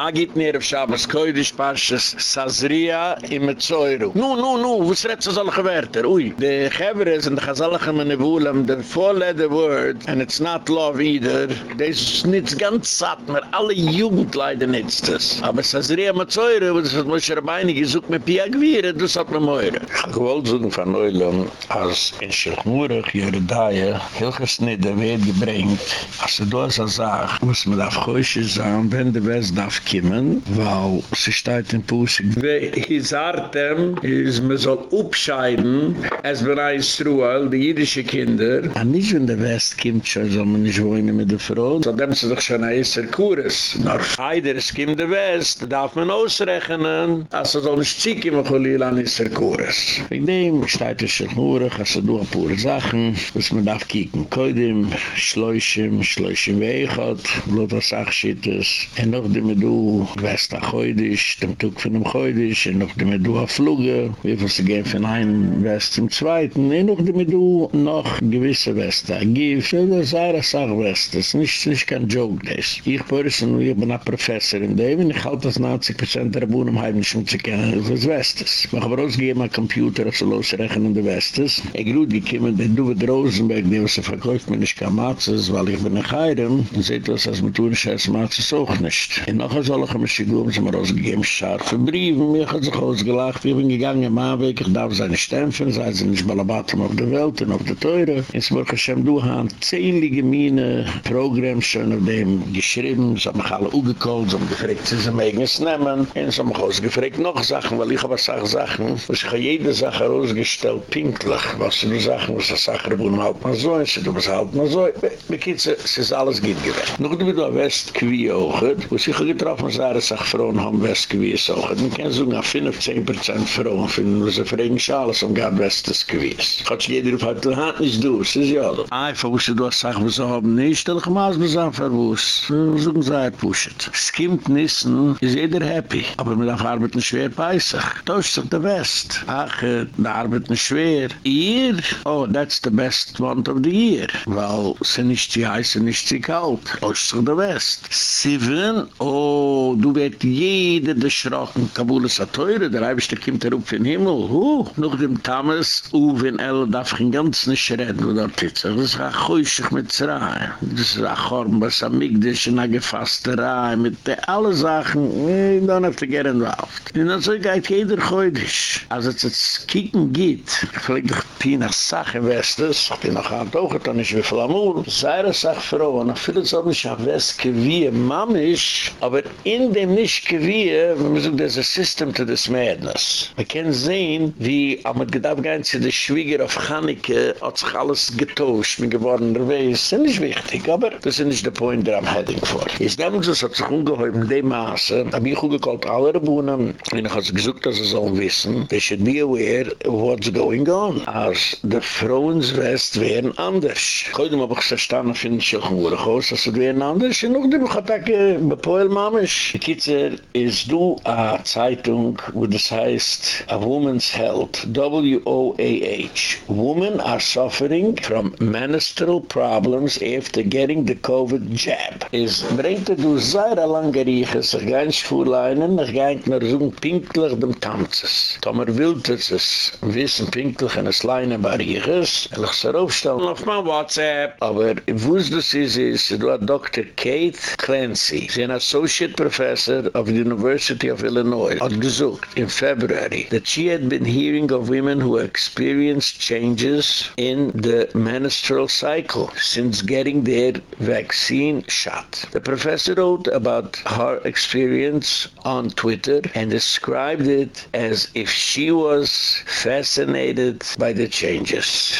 Agit nir auf Shabbos Koidisch Parshas Sazria im Metzoiru. Nu, nu, nu, wuss redzt das alle gewerter? Ui, de Chevres und de Chazalachem in Nebulem, the four-letter word, and it's not love either, des nits ganz satt, mer alle Jugend leide nits das. Aber Sazria im Metzoiru, wuss hat Moshe Rabbeini gesucht mit Pia Gwire, dus hat me moire. Ich gewollt zugen von Neulem, als in Schilchmurig, Yeridaya, hilges nidde werd gebringt, als du das a sag, wuss me daf goishe zahn, wenn de West daf kimmen, weil sie steht in Pusik. Wie his Artem is me soll upscheiden, es bereits Ruhal, die jüdische Kinder. Und nicht wenn der West kimmt schon, soll man nicht wohnen mit der Frau. So dem sie doch schon ein Esser Kures. Nur heider es kimmt der West, darf man ausrechnen, als er soll nicht zieke me cholil an Esser Kures. In dem steht es schon nur, als er du ein paar Sachen, was man darf kicken. Koidim, schläuschen, schläuschen weichert, blut was achschittes, en noch dem du west a choydisch, dem tuk von dem choydisch, en noch dem du a fluge, sie gehen von einem west zum zweiten, en noch dem du noch gewisse west a gif, en das a ra sag das ist nicht, nicht kein joke des. Ich person, ich bin a professor in dem, ich halte das 90% der Buhnen heim nicht um zu kennen, das ist westes. Mach aber ausgegeben a computer, also losrechnen in der westes. Ich ruht gekiemen, den du mit Rosenberg, die was er verkäuft, mir nicht kann matzes, weil ich bin ein Heirem, und seht was, als man tun, ich heiss matzes auch nicht. En noch alle Gemeischigum sind wir ausgegeben, scharfe Briefen, mir hat sich ausgelacht, wir sind gegangen im Anweg, ich darf seine Stempfen, sei sie nicht Balabatum auf der Welt und auf der Teure. In Smurka Shem, du hast zähnliche Mine Programms schon auf dem geschrieben, sie haben mich alle ugekollt, sie haben gefragt, sie sind mögen es nehmen, und sie haben mich ausgefragt noch Sachen, weil ich habe Sachen, Sachen, was jede Sache herausgestellt, pinklich, was die Sachen, was die Sache, wo man halt mal so, und sie halt mal so, bekitze, es ist alles gut gewesen. Noch du, du hast Quie auch, wo sie getroffen darf man sagen, dass Frauen haben best gewiss auch. Man kann so gar 15% Frauen finden, dass sie fragen, dass alles am gar bestes gewiss. Gott, jeder auf der Hand nicht durch, das ist ja doch. Ah, ich wusste, du hast gesagt, was sie haben nicht, dann kann man alles mit seinem Verwust. Man muss sie hat pushet. Es kommt nicht, hm? ist jeder happy. Aber man darf arbeiten schwer, peisig. Das ist der Best. Ach, äh, da arbeiten schwer. Ihr? Oh, that's the best month of the year. Weil sie nicht zu heiß, sie nicht zu kalt. Das ist der Best. Sieben, oh, du wird jeder der Schrocken. Kabul ist ein Teure, der kommt er auf den Himmel. Huh, noch dem Thomas, Uwe El, darf ich ganz nicht reden, wo dort ist. Das ist ein mit Zerai. Das ist ein Chorn, was am Migdisch, eine gefasste mit der alle Sachen, you don't have to get involved. Und dann so geht jeder Geudisch. Als es jetzt kicken geht, vielleicht doch Pina Sache Westes, ich bin noch an Toge, dann ist wie viel Amur, sei das auch Frau, und ich finde es auch nicht an Westke wie Mamisch, aber in dem nicht gewiehe, wenn man there's a system to this madness. Man kann sehen, wie am gehen sie die Schwieger auf Chaneke, hat sich alles getauscht, mit gewordener Weiß. Das ist nicht wichtig, aber das ist nicht der Point, der am heading vor. Das hat sich ungeheuer in dem Maße, hab ich auch gekallt, alle Rebunen, und ich habe gesagt, dass sie sollen wissen, they should be aware of what's going on. Als de Frauens West wären anders. Heute hab ich verstanden, finde ich auch nur, dass sie wären anders, und auch die Buchatake, bepoel Mamesh. Die Kitzer ist du a Zeitung, wo das heißt A Woman's Health, W-O-A-H. Women are suffering from menstrual problems after getting the COVID jab. Is brengt du sehr lange Rieche, sich ganz vorleinen, ich geint mir so pinklich dem Tanzes. Tomer wild es es wissen pinklich in es leine bei Rieches, er ich soll aufstellen auf mein WhatsApp. Aber wo es das ist, ist, du hat Dr. Kate Clancy, sie ist ein Associate Professor of the University of Illinois, hat gesucht in February, that she had been hearing of women who experienced changes in the menstrual cycle since getting their vaccine shot. The professor wrote about her experience on Twitter and described it as if she was fascinated by the changes.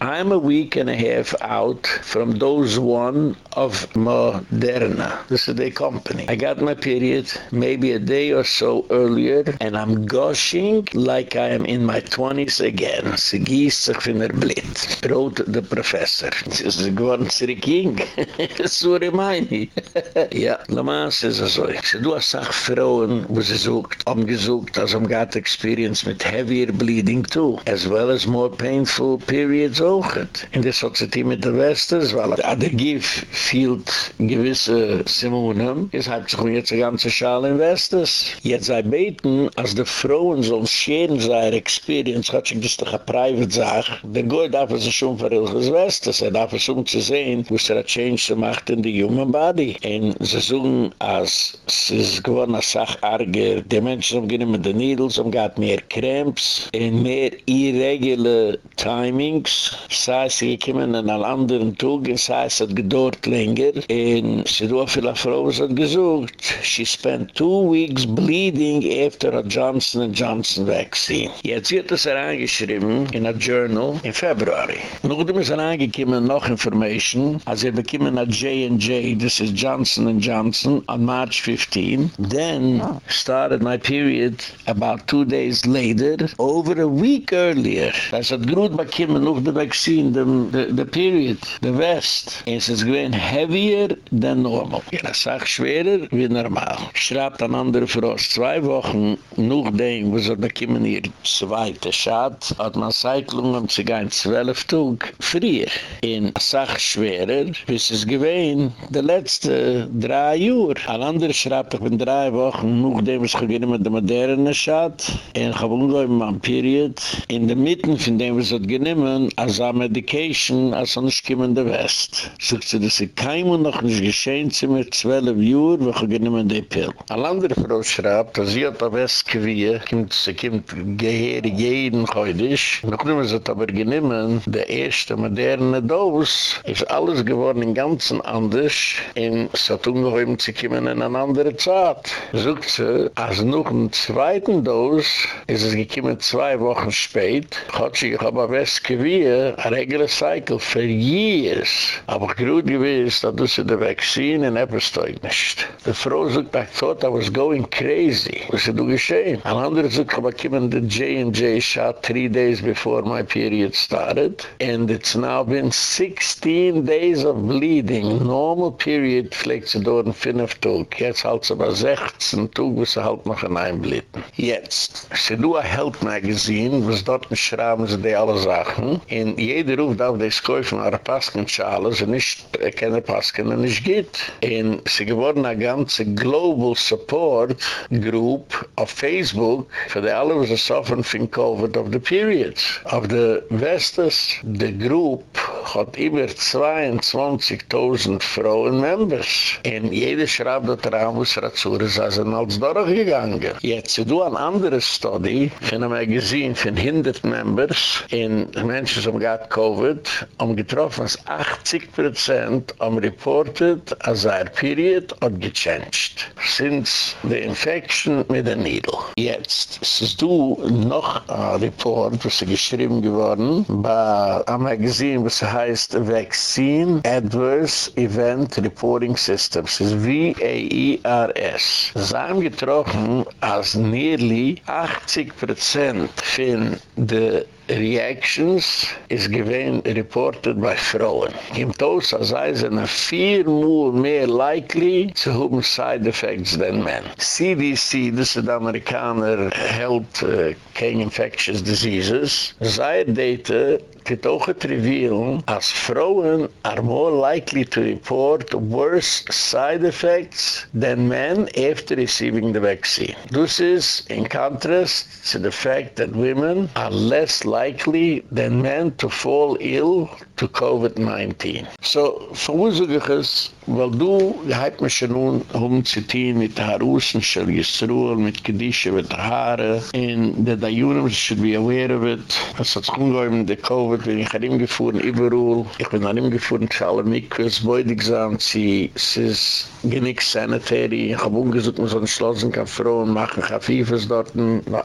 I'm a week and a half out from dose one of Moderna. This is the company. I got my period maybe a day or so earlier and I'm gushing like I am in my 20s again. Sie gießt sich von der Blit. Wrote the professor. Sie ist geworden zurückging. so meine Ja, Lamas ist es so. Sie du hast auch Frauen, wo sie sucht, umgesucht, also um got experience mit heavier bleeding too, as well as more painful periods auch. In der Sozietät mit der Westers, weil der Gif fehlt gewisse Simonen, ist schreibt sich um jetzt die ganze Schale in Westes. Jetzt sei beten, als die Frauen sollen scheren seine Experience, hat sich das doch eine private Sache. Der Goy darf es schon für Ilges Westes, er darf es um zu sehen, wo es er Change zu macht in die human body. Und sie sagen, als es ist gewonnen, als Sache arger, die Menschen haben genommen die Needles, haben gehabt mehr Cramps, und mehr irregular Timings, sei sie gekommen an einen anderen Tag, und sei es hat gedauert länger, und sie do viele Frauen hat gesucht, she spent two weeks bleeding after a Johnson Johnson vaccine. Jetzt wird es herangeschrieben in a journal in February. Nachdem ist herangekommen noch information, als er bekommen a J&J, this is Johnson Johnson, on March 15, then started my period about two days later, over a week earlier. Das hat gut bekommen noch the vaccine, the, the, the period, the vest. Es ist gewesen heavier than normal. Ja, sag schwerer wie normal. Schreibt an andere Frau, zwei Wochen noch dem, wo sie bekommen ihr zweite Schad, hat man Zeitlung um sich ein zwölf Tag frier. In sag schwerer, bis es gewesen, de letzte drei Uhr. An andere schreibt, ich bin drei Wochen noch dem, was gegangen mit der moderne Schad, in Chabungo im Period, in der Mitten von dem, was hat genommen, als a Medication, als komme in der West. Sogt sie, dass sie keinem noch nicht geschehen, sie mit zwölf Uhr, wo ich genommen die Pill. Eine andere Frau schreibt, dass sie der West gewie, kommt, sie kommt gehere jeden Heidisch, nachdem sie hat aber genommen, der erste moderne Dose, ist alles geworden im Ganzen anders, in es hat ungeheuer, sie kommen in eine andere Zeit. Sie, als noch ein zweiten Dose, ist es gekommen zwei Wochen spät, hat sie, ich ein West gewie, a regular cycle for years. Aber gut gewiss, dass du sie der Vaccine in Eppersteig nicht. Die Frau sagt, I thought I was going crazy. Was ist du geschehen? Ein anderer sagt, ich habe kommen den J&J shot three days before my period started. And it's now been 16 days of bleeding. Normal period pflegt sie dort in fünf Tag. Jetzt halt sie bei 16 Tag, wo sie halt noch ein Einblitten. Jetzt. Sie du a Health Magazine, was dort schrauben sie die alle Sachen. In jeder Ruf darf des kaufen an der Paskenschale, sie nicht erkennen Pasken und nicht geht. In sie geworden a ganze Global Support Group auf Facebook für die alle, was sie suffern von Covid of the Periods. Auf der Westes, the Group hat über 22.000 Frauen Members. In jeder schreibt dort rein, wo sie Ratsure sind als durchgegangen. Jetzt, sie do an andere Study von einem Magazin von 100 Members in Menschen, die haben Covid, haben getroffen, dass 80% haben reported, als er Period hat gechanged. Since the infection mit der Needle. Jetzt, es ist du noch ein Report, was sie geschrieben geworden, bei einem Magazin, was heißt Vaccine Adverse Event Reporting Systems. Es ist V-A-E-R-S. Sie haben getroffen, als nearly 80% von der reactions is given reported by Frauen. Im Tos, as I say, are vier more more likely to have side effects than men. CDC, this is the American Health uh, King Infectious Diseases, their data It also reveals as Frauen are more likely to report worse side effects than men after receiving the vaccine. This is in contrast to the fact that women are less likely than men to fall ill to COVID-19. So, von uns weil du gehalt mich schon nun um zu tun mit der Harusen, schel Yisroel, mit Kedische, mit der Haare, in der Dayunem, should be aware of it. Es hat sich umgehoben, der Covid, bin ich an ihm gefahren, überall. Ich bin an ihm gefahren, zu allen Mikus, beudig sein, sie, es ist genick sanitary, ich habe umgesucht, man soll Schlossen kann Frauen machen, Chafifes dort,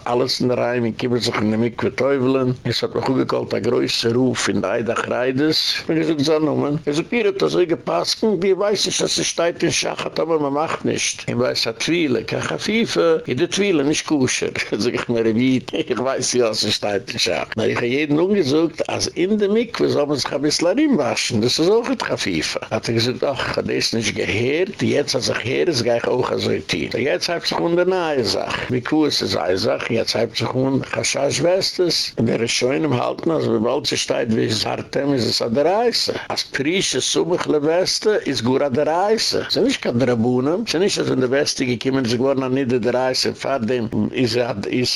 alles in der Reihe, man kiebt sich in der Miku teufeln. Es hat mich umgekallt, der größte Ruf in der Eidach-Reides. Ich bin gesagt, so, nun, es ist hier, das so gepasst, wie weiß ich, dass es steht in Schachat, aber man macht nicht. Ich weiß, hat Twile, kein Chafife, der Twile nicht kusher. Sag ich mir, ich weiß ja, dass es steht in Schachat. Na, ich habe jeden umgesucht, als in der Mikve soll man sich ein bisschen rein waschen, das ist auch ein Chafife. Hat er gesagt, ach, ich habe das nicht gehört, jetzt hat sich her, das gehe ich auch so ein Team. Jetzt hat sich um eine neue Sache. Wie cool ist es eine Sache, jetzt hat sich um Chashash Westes, der ist schon im Halten, also wie bald sie steht, wie es Artem ist es an der Reise. Als Prische Sumichle Weste ist gut Sura der Reise. Sie nicht kein Drabunen. Sie nicht, dass in der Weste gekommen sind, sie waren an Nieder der Reise, fahrt dem, ist er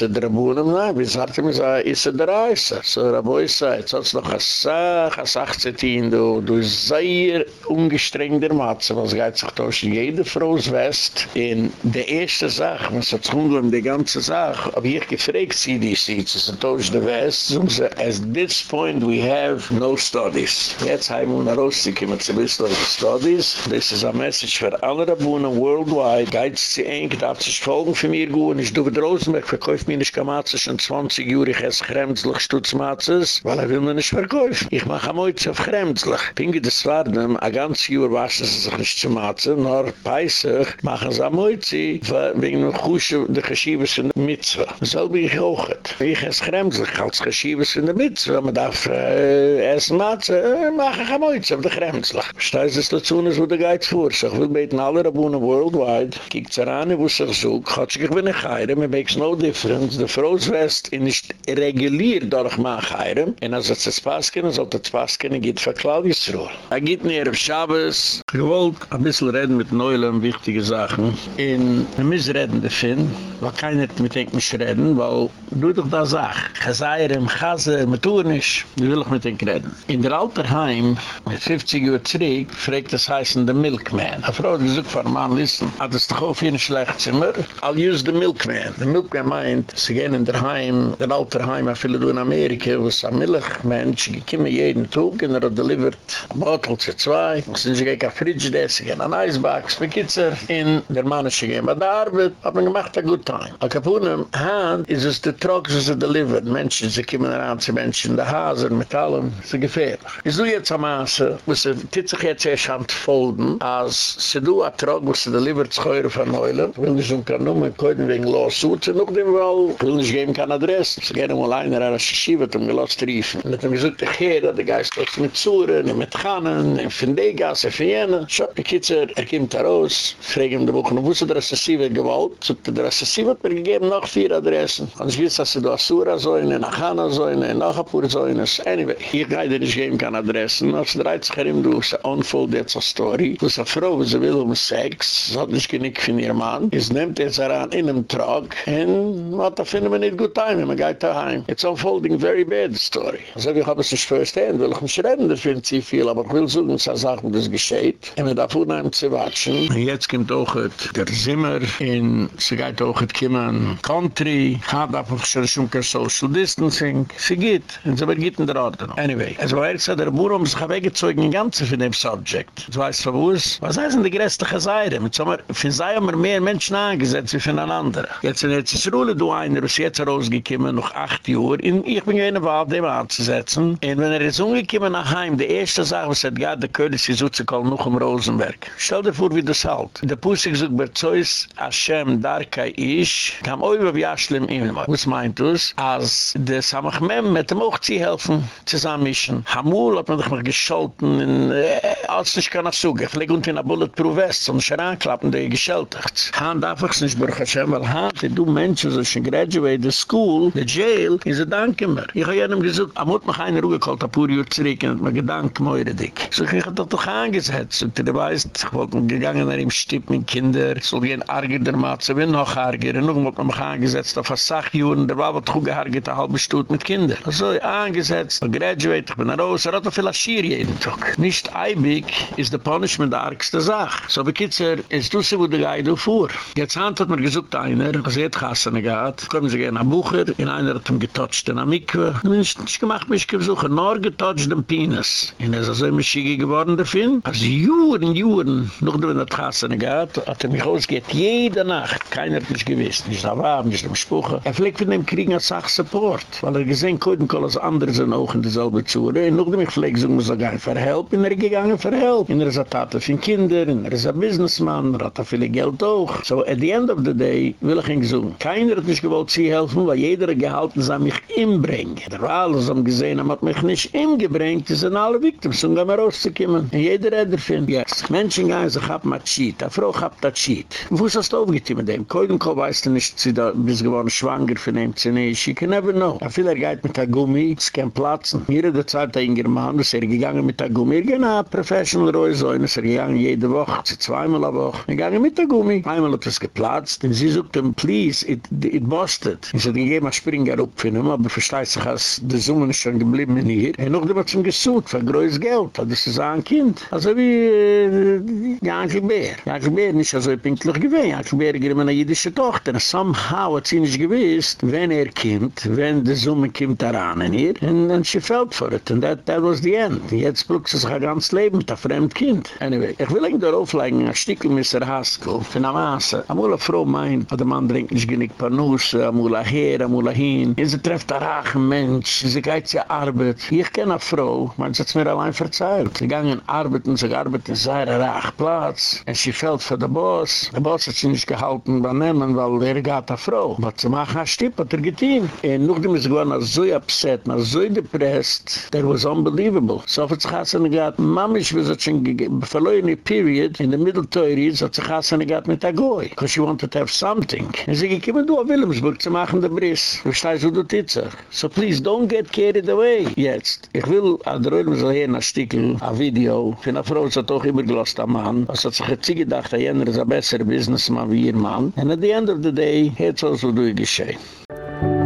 Drabunen. Nein, wir sagten, ist er der Reise. So, Raboi sei, jetzt hat es noch eine Sache, eine Sache zu tun, du, du sehr ungestrengter Matze, was geht sich durch jede Frau West. In der erste Sache, hat sich umgehen, die ganze Sache, habe ich gefragt, sie die sieht, sie sind durch die West, so sie, at this point we have no studies. Jetzt haben wir nach Hause gekommen, zu wissen, studies. This is a message für alle Rabunen worldwide. Geiz sie eng, darf sich folgen für mir gut. Ich duwe Rosenberg, verkäufe mir nicht Kamatzes schon 20 Jahre, ich esse Kremzlich Stutzmatzes, weil er will mir nicht verkäufe. Ich mache am heute auf Kremzlich. Pinge des Warnem, a ganz Jahr waschen sie sich nicht zu Matzen, nur peisig machen sie am heute, wegen dem Kusche der Geschiebes in der Mitzwe. So bin ich auch. Ich esse Kremzlich als Geschiebes in der Mitzwe. Man darf äh, essen Matzen, äh, mache ich am heute auf der Kremzlich. Steiß es dazu, wo der Geiz vor. Ich will beten alle Rabunen worldwide, kiek zerane, wo sich so, chatsch ich bin ein Chayram, it makes no difference. Der Froeswest ist nicht reguliert durch mein Chayram. Und als es das Pasken, soll das Pasken, geht für Claudius Ruhl. Er geht näher auf Schabes. Ich wollte ein bisschen reden mit Neulen, wichtige Sachen. In einem Missredende Finn, weil keiner mit ihm nicht reden, weil du doch da sag, Chazayram, Chazer, mit Turnisch, will ich mit ihm reden. In der Alterheim, mit 50 Uhr zurück, fragt das heißen The Milkman. A Frau hat gesagt, für einen Mann, listen, hat es doch auf jeden Schlechtezimmer? I'll use The Milkman. The Milkman meint, sie gehen in der Heim, der alter Heim, a viele du in Amerika, wo es ein Milchmensch, die kommen jeden Tag, und er hat delivered a bottle zu zwei, sind sie gehen auf Fridge, sie gehen an Eisbox, bekitzer, in der Mann ist sie gehen bei der Arbeit, hat man gemacht a good time. A Kapunem, Hand, is es the trucks, was er delivered, Menschen, sie kommen ran zu Menschen in der Hase, mit allem, sie gefährlich. Ist du jetzt am Maße, wo sie, titzig jetzt erst an holden, als sie du ertrag, wo sie um die Liebertscheuer verneuilen, will nicht um keine Nummer, können wegen Lawsuit, und nachdem wohl, will nicht geben keine Adresse. Sie gehen mal einer, er hat sich schiebt, um gelost riefen. Und hat ihm gesagt, ich gehe, der Geist ist mit Zuren, mit Kannen, in Fendegas, in Fienne. Schau, die Kitzer, er kommt heraus, frage ihm die Buchen, wo sie der Assassive gewollt? So, der Assassive hat mir gegeben noch vier Adressen. Und ich weiß, dass sie du Asura soine, nach Hanna soine, nach Apur soine. Anyway, er ich gehe dir nicht geben keine Adressen, als 30er ihm durch, so unfold, jetzt hast story, wo es a Frau, wo sie will um Sex, sie hat nicht genick von ihrem Mann, es nimmt jetzt heran in einem Trog, und hat da finden wir nicht gut time, man geht daheim. It's unfolding very bad story. Also ich habe es nicht first hand, will ich nicht reden, das finden sie viel, aber ich will suchen, dass Sachen, das geschieht, und wir darf unheim zu watschen. Und jetzt kommt auch der Zimmer, in sie geht auch het kommen Country, hat einfach schon schon kein Social Distancing, sie geht, und sie wird geht in der Ordnung. Anyway, also war jetzt der Burum, sich weggezogen, in ganze von dem Subject. Du weißt von wo es? Was heißt denn die größte Geseide? Mit so, für sei immer mehr Menschen angesetzt wie für einen anderen. Jetzt sind jetzt das Ruhle, du einer, ist jetzt rausgekommen, noch acht Uhr, und ich bin gerne auf dem anzusetzen. Und wenn er jetzt umgekommen nach Heim, die erste Sache, was hat gerade der König, sie sucht sich auch noch im Rosenberg. Stell dir vor, wie das halt. Der Pusik sucht bei Zeus, Hashem, Darkai, Ish, kam über wie Aschlem immer. Was meint das? Als der Samachmem mit dem auch zu helfen, zusammenmischen. Hamul hat man doch mal gescholten, in, äh, als nicht kann ich suchen. Ich lege unten in der Bulletproof West, sonst schon anklappen, die gescheltigt. Haan darf ich nicht, Baruch Hashem, weil Haan, die du Menschen, so schon graduate, the school, the jail, ist ein Danke mehr. Ich habe jenem gesagt, am Mut mich eine Ruhe geholt, ein paar Jahre zurück, und mir gedankt, meure dick. So ich habe doch angesetzt, und du weißt, ich wollte gegangen nach ihm Stipp mit Kinder, soll gehen arger der Matze, wenn noch arger, und noch wollte mich angesetzt, auf eine Sachjuren, der war was gut gehargert, eine halbe Stunde mit Kinder. So, angesetzt, graduate, ich bin raus, er hat doch viel Aschir jeden Tag. Nicht eibig ist der Punishment der argste Sache. So, wie Kitzer, ist du sie, wo du gehst du vor. Jetzt hat man gesagt, einer, als er Kassene gehabt, kommen sie gerne nach Bucher, in einer hat ihm getotcht in Amikwe. Ich habe nicht gemacht, mich gesuchen, nur getotcht den Penis. Und er ist also immer schiege geworden, der Finn. Also juren, juren, noch du in der Kassene gehabt, hat er mich ausgeht, jede Nacht, keiner hat mich gewiss, nicht da war, nicht im Spuche. Er fliegt von dem Krieg als Sachsupport, weil er gesehen, können kann als andere sind auch in dieselbe Zure. Und noch du mich fliegt, so muss er nicht verhelpen, und er gegangen verhelpen. Und er ist ein Tate für Kinder, und er ist ein Businessman, er hat er viele Geld auch. So, at the end of the day, will ich ihn gesungen. Keiner hat mich gewollt, sie helfen, weil jeder gehalten, sie mich inbringen. Der war am gesehen, er hat mich nicht ingebringt, die sind alle Victims, um da mal rauszukommen. Und jeder hat er findet, yes. Menschen gehen, sie haben mal Cheat, eine Frau hat das Cheat. Wo ist das da aufgetein mit dem? Koidenko weiß du nicht, sie da bist geworden schwanger von ihm, sie nicht, she can never know. A vieler geht mit der Gummi, es kann platzen. Hier in der Zeit, der Ingerman, ist er gegangen mit der Gummi, er ging eine professional Reusäune, ist er gegangen jede Woche, zu zweimal a Woche. Er gegangen mit der Gummi. Einmal hat es geplatzt, und sie sucht ihm, please, it, it busted. Er sagt, ich gehe mal Springer up für ihn, aber versteht sich, als die Summe ist schon geblieben in hier. Er noch, hat ihm gesucht, für größtes Geld, das ist ein Kind. Also wie, äh, Jankel Bär. Jankel Bär nicht so pinklich gewesen. Jankel Bär gibt eine jüdische Tochter. Somehow hat sie nicht gewiss, wenn er kommt, wenn die Summe kommt daran in hier, and, and she felt for it, and that, that was the end. Jetzt bluckt sie sich ein ganzes Leben mit einem fremden Kind. Anyway, ich will eigentlich darauf legen, ein Stückchen Mr. Haskell, für eine Masse. Amul eine Frau mein, hat der Mann trinkt nicht genick Panus, amul ein Heer, amul ein Hin. Und sie trefft ein rachen Mensch, sie geht sie Arbeit. Ich kenne eine Frau, man hat es mir allein verzeiht. Sie gingen arbeiten, sie arbeiten in seiner Rachplatz. Und sie fällt für den Boss. Der Boss hat sie nicht gehalten bei Nehmen, weil er geht eine Frau. Aber sie machen ein Stipp, hat er getan. Und nachdem ist geworden, so upset, so depressed, that was unbelievable. So hat sich Hassan gehabt, Mama ist wie so ein verlorene Period, in the middle Teuris, hat sich Hassan gehabt mit der Goy. Because she wanted to have something. Und sie gekommen, du, Wilhelmsburg, zu machen den Briss. Wie stehst du, du Titzer? So please, don't get carried away. Jetzt. Ich will, Röhrung so hier ein Artikel, ein Video, für eine Frau, hat auch immer gelost am Mann. Also hat sich gedacht, jener ist ein besserer Businessman wie ihr Mann. And at the end of the day, hat es also durchgeschehen. Hey,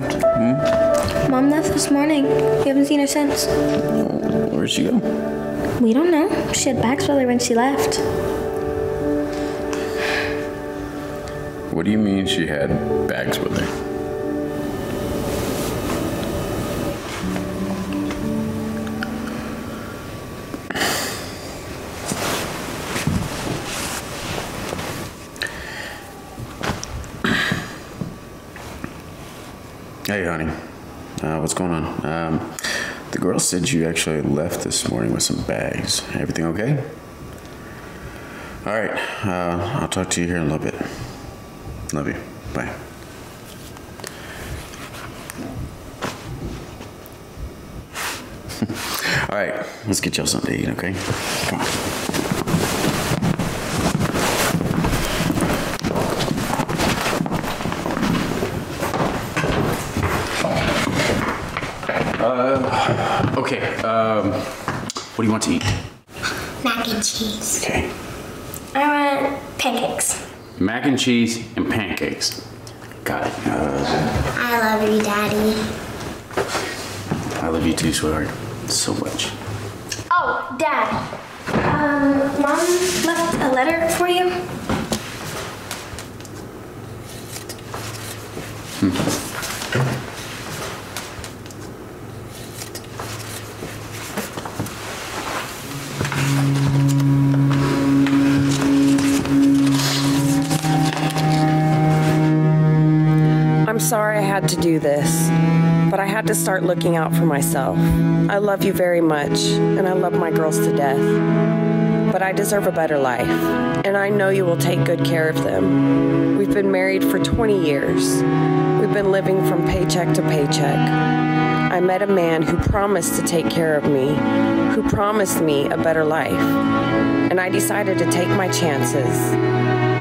Hmm? Mom left this morning. We haven't seen her since. Where'd she go? We don't know. She had bags with her when she left. What do you mean she had bags with her? Hey, honey. Uh, what's going on? Um, the girl said you actually left this morning with some bags. Everything okay? All right. Uh, I'll talk to you here in a little bit. Love you. Bye. All right. Let's get y'all something to eat, okay? Come on. Okay. Um, what do you want to eat? Mac and cheese. Okay. I want pancakes. Mac and cheese and pancakes. Got it. Uh, I love you, Daddy. I love you too, sweetheart. So much. Oh, Dad. Um, Mom left a letter for you. I'm I had to do this, but I had to start looking out for myself. I love you very much, and I love my girls to death. But I deserve a better life, and I know you will take good care of them. We've been married for 20 years. We've been living from paycheck to paycheck. I met a man who promised to take care of me, who promised me a better life, and I decided to take my chances.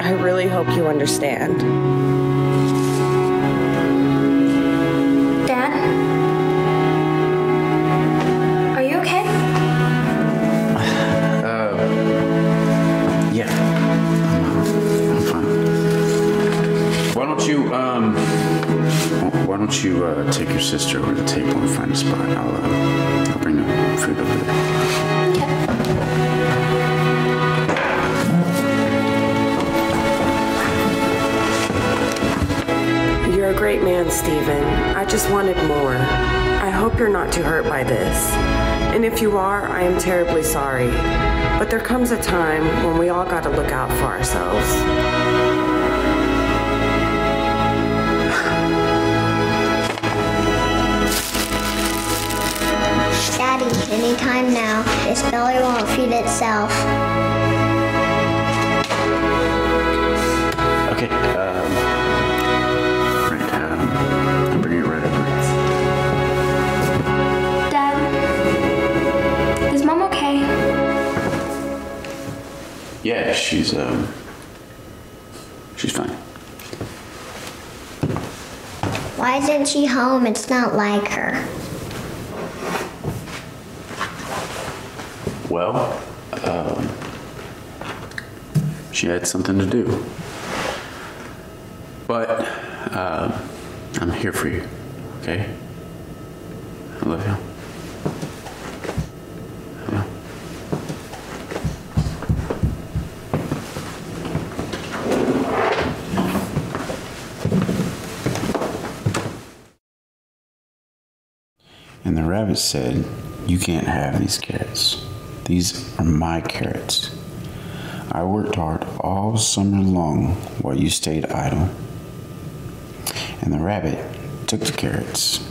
I really hope you understand. You, uh, take your sister over to the table and find a spot? I'll, uh, I'll bring the food over there. You're a great man, Stephen. I just wanted more. I hope you're not too hurt by this. And if you are, I am terribly sorry. But there comes a time when we all got to look out for ourselves. Daddy, anytime now. This belly won't feed itself. Okay, um, right, um, I'll bring it right over. Dad, is Mom okay? Yeah, she's um, she's fine. Why isn't she home? It's not like her. Well, um, she had something to do. But uh, I'm here for you, okay? I love you. And the rabbit said, You can't have these carrots. These are my carrots. I worked hard all summer long while you stayed idle. And the rabbit took the carrots,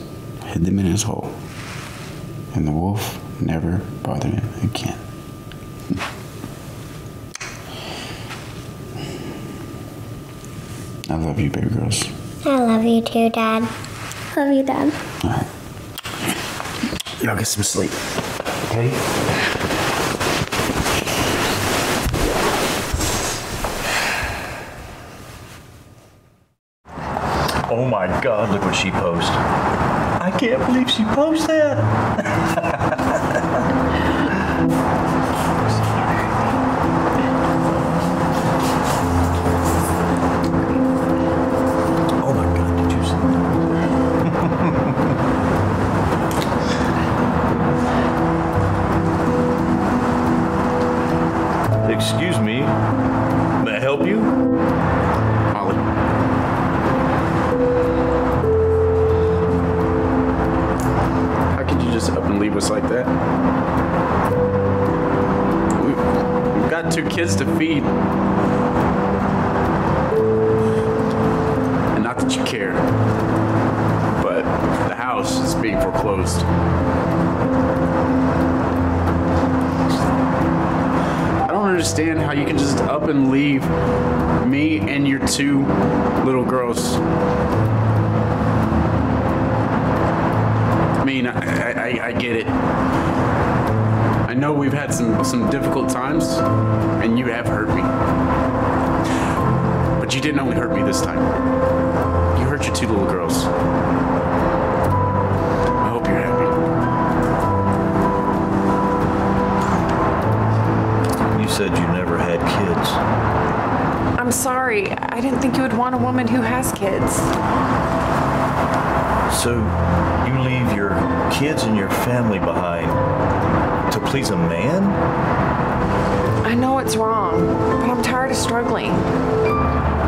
hid them in his hole, and the wolf never bothered him again. I love you, baby girls. I love you too, Dad. Love you, Dad. All right. Y'all get some sleep. Okay? Oh my God, look what she posted. I can't believe she posted that. kids to feed. And not that you care, but the house is being foreclosed. I don't understand how you can just up and leave me and your two little girls. I mean, I, I, I get it. I know we've had some, some difficult times, and you have hurt me. But you didn't only hurt me this time. You hurt your two little girls. I hope you're happy. You said you never had kids. I'm sorry. I didn't think you would want a woman who has kids. So you leave your kids and your family behind to please a man? I know it's wrong, but I'm tired of struggling.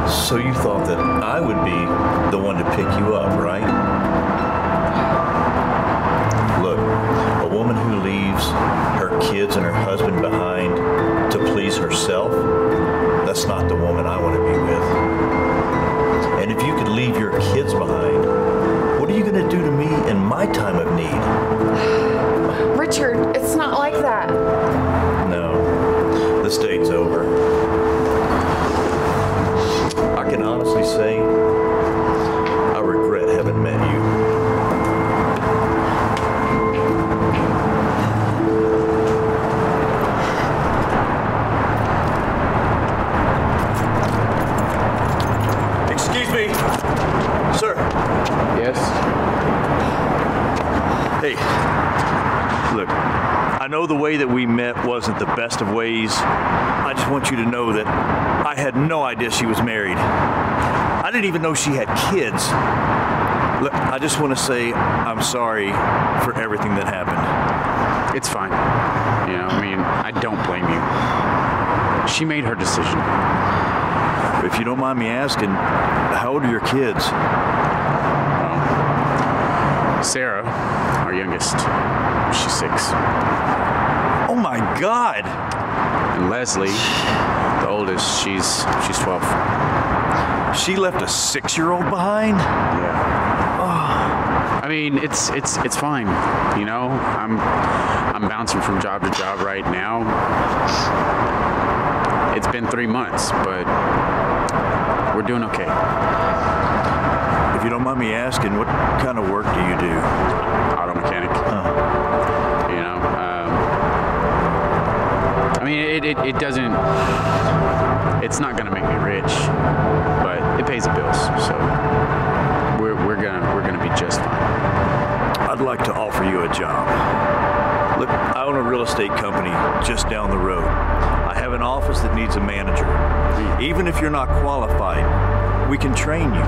So you thought that I would be the one to pick you up, right? Look, a woman who leaves her kids and her husband behind to please herself, that's not the woman I want to be with. And if you could leave your kids behind, what are you going to do to me in my time of need? Richard, best of ways. I just want you to know that I had no idea she was married. I didn't even know she had kids. Look, I just want to say I'm sorry for everything that happened. It's fine. You know, I mean, I don't blame you. She made her decision. If you don't mind me asking, how old are your kids? Sarah, our youngest, she's six. Oh my God! And Leslie, the oldest, she's she's 12. She left a six-year-old behind? Yeah. I mean, it's it's it's fine. You know, I'm I'm bouncing from job to job right now. It's been three months, but we're doing okay. If you don't mind me asking, what kind of work do you do? I mean, it, it, it doesn't it's not going to make me rich, but it pays the bills. So we're, we're gonna we're gonna be just fine. I'd like to offer you a job. Look, I own a real estate company just down the road. I have an office that needs a manager. Even if you're not qualified, we can train you.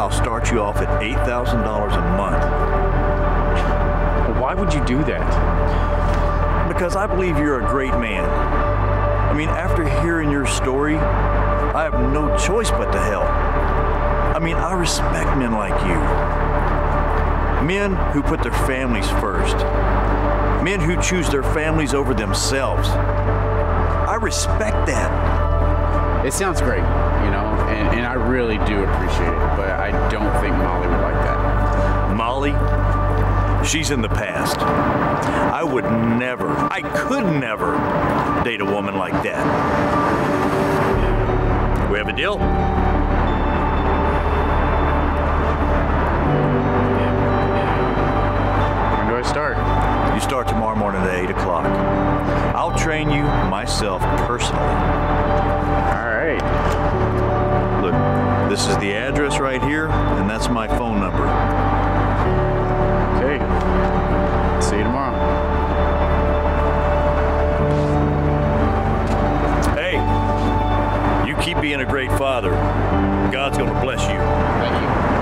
I'll start you off at $8,000 a month. Why would you do that? Because I believe you're a great man. I mean, after hearing your story, I have no choice but to help. I mean, I respect men like you. Men who put their families first. Men who choose their families over themselves. I respect that. It sounds great, you know, and, and I really do appreciate it, but I don't think Molly would like that. Molly, she's in the past. I would never, I could never date a woman like that. We have a deal? When do I start? You start tomorrow morning at 8 o'clock. I'll train you myself personally. All right. Look, this is the address right here, and that's my phone number. Being a great father. God's going to bless you. Thank you.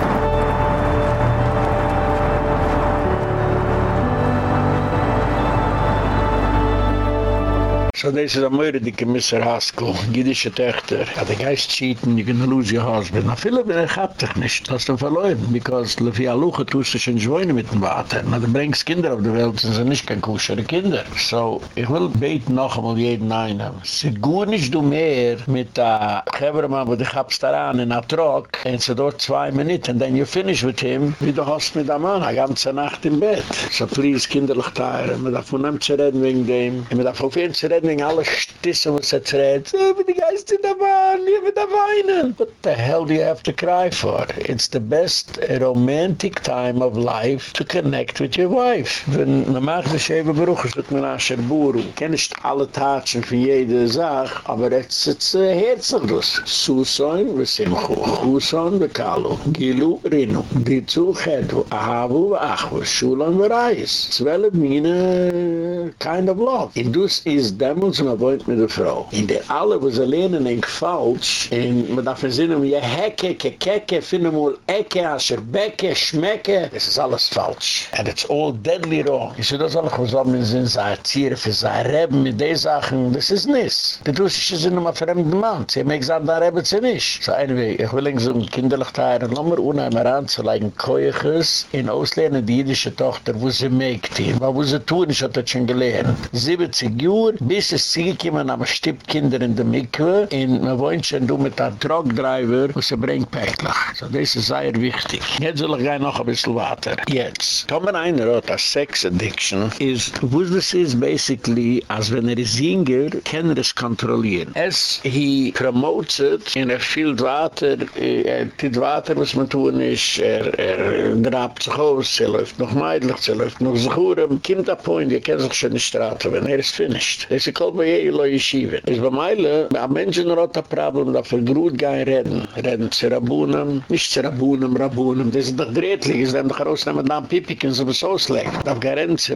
So this is a murder dicke Mr. Haskell, jüdische Töchter. Ja, the guys cheating, you're gonna lose your husband. Na, viele bin ich hab dich nicht. Du hast ihn verloren. Because Lefi Aluche tust du schon schweine mit dem Vater. Na, du bringst Kinder auf die Welt, sind sie nicht kein kuschere Kinder. So, ich will beten noch einmal jeden einen. Sie gut nicht du mehr mit der Gebermann, wo du habst daran in der Trock, und sie dort zwei Minuten, then you finish with him, wie du hast mit dem Mann, eine ganze Nacht im Bett. So, please, kinderlich teilen. Man darf von ihm zu reden wegen dem. Darf auf ihn zu reden wegen alle Stisse, was er zerät. Oh, wie die Geist in der Bahn, wie wir da weinen. What the hell do you have to cry for? It's the best romantic time of life to connect with your wife. Wenn man macht sich eben Beruch, es wird man nach Scherburu. Kenn ich alle Tatschen von jeder Sache, aber jetzt ist es äh, herzlich das. Susoin, wir simchu. Huson, wir kalu. Gilu, rinu. Ditzu, chedu. Ahavu, achvu. Shulan, wir reis. Zwölf mine kind of love. Und das ist damals, man wohnt mit der Frau. In der alle, wo sie lernen, denk falsch, und man darf versinnen, um je hecke, ke keke, finne mul ecke, asher becke, schmecke, das ist alles falsch. And it's all deadly wrong. Ich so, das alle gesammeln sind, sei Tiere für sei Reben, mit den Sachen, das ist nis. Die Russische sind immer fremden Mann. Sie haben gesagt, da Reben sie nicht. So anyway, ich will so ein kinderlich teilen, lass mir unheimlich anzulegen, Keuches, in Ausländer, die jüdische Tochter, wo sie mägt ihn, wo sie tun, ich hatte schon gelernt. 70 Uhr, bis es sie gekommen, aber stippt Kinder in der Mikve, und man wohnt schon du mit einem Truckdriver, wo sie bringt Päcklich. So, das ist sehr wichtig. Jetzt soll ich gehen noch ein bisschen weiter. Jetzt. Kommen einer hat Sex Addiction, ist, wo das ist basically, als wenn er ist jünger, kann er es kontrollieren. Es, he promotes it, in er fehlt Water, er tut Water, was man tun ist, er, er drabt sich aus, er läuft noch meidlich, er läuft noch sich urem, kommt ein Point, er kann sich schon nicht straten, wenn er ist finished. Es ist kalt bei je, lo yeshiva. Es bei Meile, a Menschen hat ein Problem, da gut gehen reden. Reden zu Rabunem, nicht zu Rabunem, Rabunem, das ist doch drehtlich, ist dann doch rausnehmen, dann Pipiken, so auslegt. Da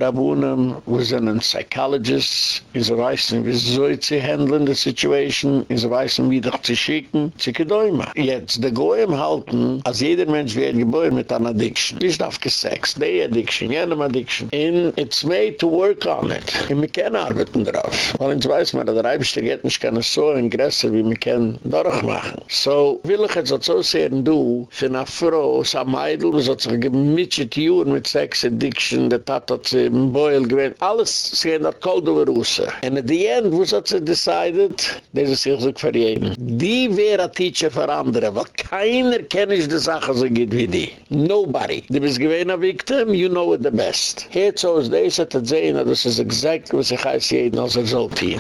Rabunem, wo sind ein Psychologist, in so weißen, wie soll sie handeln, die Situation, in so weißen, wie doch zu schicken, zu gedäumen. Jetzt, die Goyim halten, als jeder Mensch wird geboren mit einer Addiction. Nicht auf Gesex, die Addiction, jenem Addiction. And it's made to work on it. Wir können arbeiten drauf. Weil uns weiß man, der Reibste geht nicht gerne so ein Gräser, wie wir können durchmachen. So, will ich jetzt so sehen, du, für eine Frau, so ein Mädel, hat sich gemitschet Juren mit Sex Addiction, der Tat hat sie im Beul gewinnt, alles, sie gehen nach Koldover raus. And at the end, was hat sie decided? Das ist sich so für jeden. Die wäre ein Teacher für andere, weil keiner kennt ich die Sache so gut wie die. Nobody. Du bist gewähnt ein Victim, you know it the best. Jetzt aus das hat er sehen, das ist exakt, was ich heiß jeden als er guilty.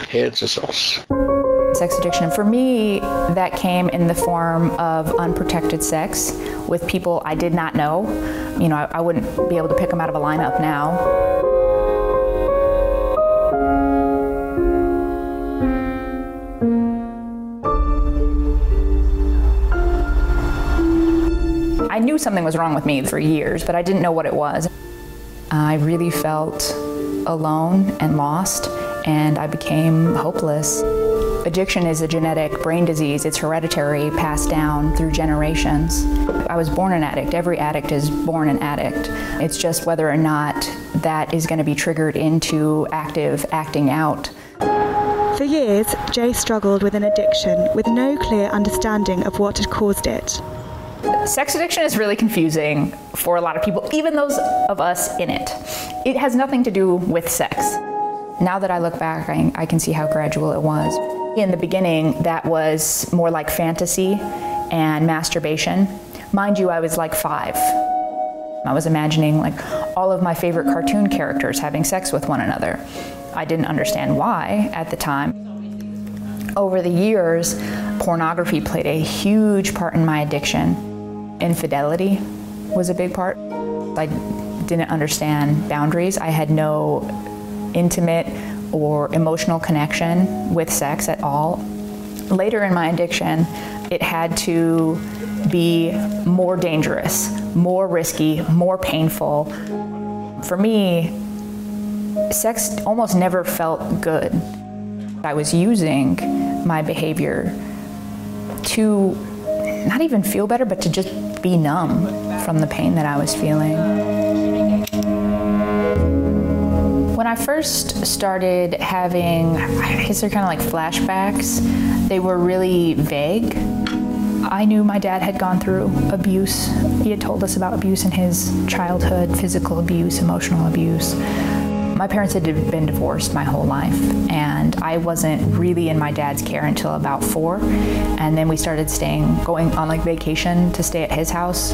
Sex addiction for me that came in the form of unprotected sex with people I did not know. You know, I, I wouldn't be able to pick them out of a lineup now. I knew something was wrong with me for years, but I didn't know what it was. I really felt alone and lost and I became hopeless. Addiction is a genetic brain disease. It's hereditary, passed down through generations. I was born an addict. Every addict is born an addict. It's just whether or not that is going to be triggered into active acting out. For years, Jay struggled with an addiction with no clear understanding of what had caused it. Sex addiction is really confusing for a lot of people, even those of us in it. It has nothing to do with sex. Now that I look back, I, I can see how gradual it was. In the beginning, that was more like fantasy and masturbation. Mind you, I was like five. I was imagining like all of my favorite cartoon characters having sex with one another. I didn't understand why at the time. Over the years, pornography played a huge part in my addiction. Infidelity was a big part. I didn't understand boundaries. I had no intimate or emotional connection with sex at all. Later in my addiction, it had to be more dangerous, more risky, more painful. For me, sex almost never felt good. I was using my behavior to not even feel better, but to just be numb from the pain that I was feeling. When I first started having, I guess they're kind of like flashbacks, they were really vague. I knew my dad had gone through abuse. He had told us about abuse in his childhood, physical abuse, emotional abuse. My parents had been divorced my whole life, and I wasn't really in my dad's care until about 4. And then we started staying going on like vacation to stay at his house.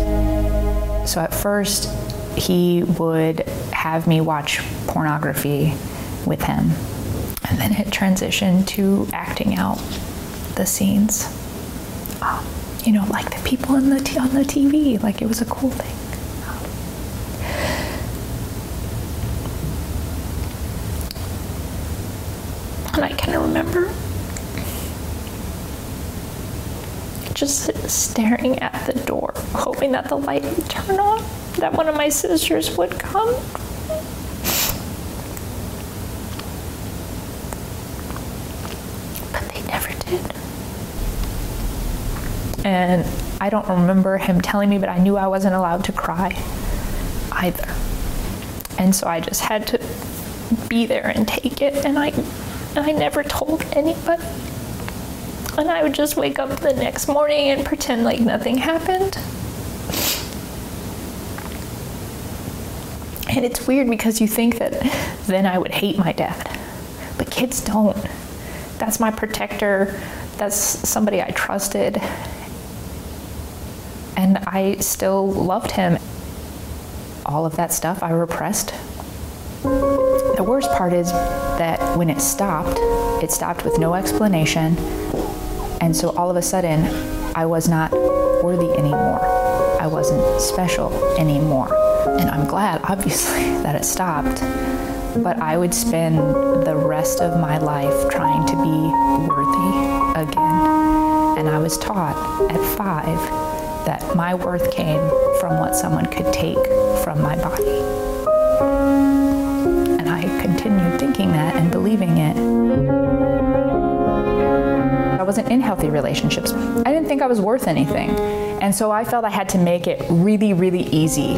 So at first, he would have me watch pornography with him. And then it transitioned to acting out the scenes. Um, you know, like the people in the on the TV, like it was a cool thing. And I can remember just staring at the door, hoping that the light would turn on that one of my sisters would come. But they never did. And I don't remember him telling me, but I knew I wasn't allowed to cry either. And so I just had to be there and take it and I I never told anybody. And I would just wake up the next morning and pretend like nothing happened. And it's weird because you think that then I would hate my dad. But kids don't. That's my protector. That's somebody I trusted. And I still loved him. All of that stuff I repressed. The worst part is that when it stopped, it stopped with no explanation. And so all of a sudden, I was not worthy anymore. I wasn't special anymore. And I'm glad, obviously, that it stopped. But I would spend the rest of my life trying to be worthy again. And I was taught at five that my worth came from what someone could take from my body. And I continued thinking that and believing it. In healthy relationships. I didn't think I was worth anything. And so I felt I had to make it really, really easy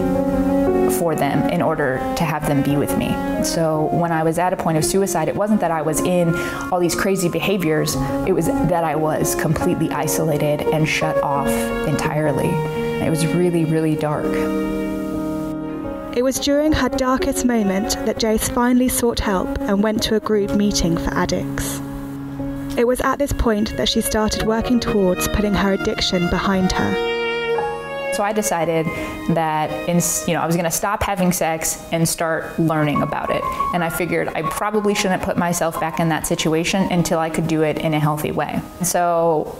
for them in order to have them be with me. So when I was at a point of suicide, it wasn't that I was in all these crazy behaviors, it was that I was completely isolated and shut off entirely. It was really, really dark. It was during her darkest moment that Jace finally sought help and went to a group meeting for addicts. It was at this point that she started working towards putting her addiction behind her. So I decided that in, you know, I was going to stop having sex and start learning about it. And I figured I probably shouldn't put myself back in that situation until I could do it in a healthy way. So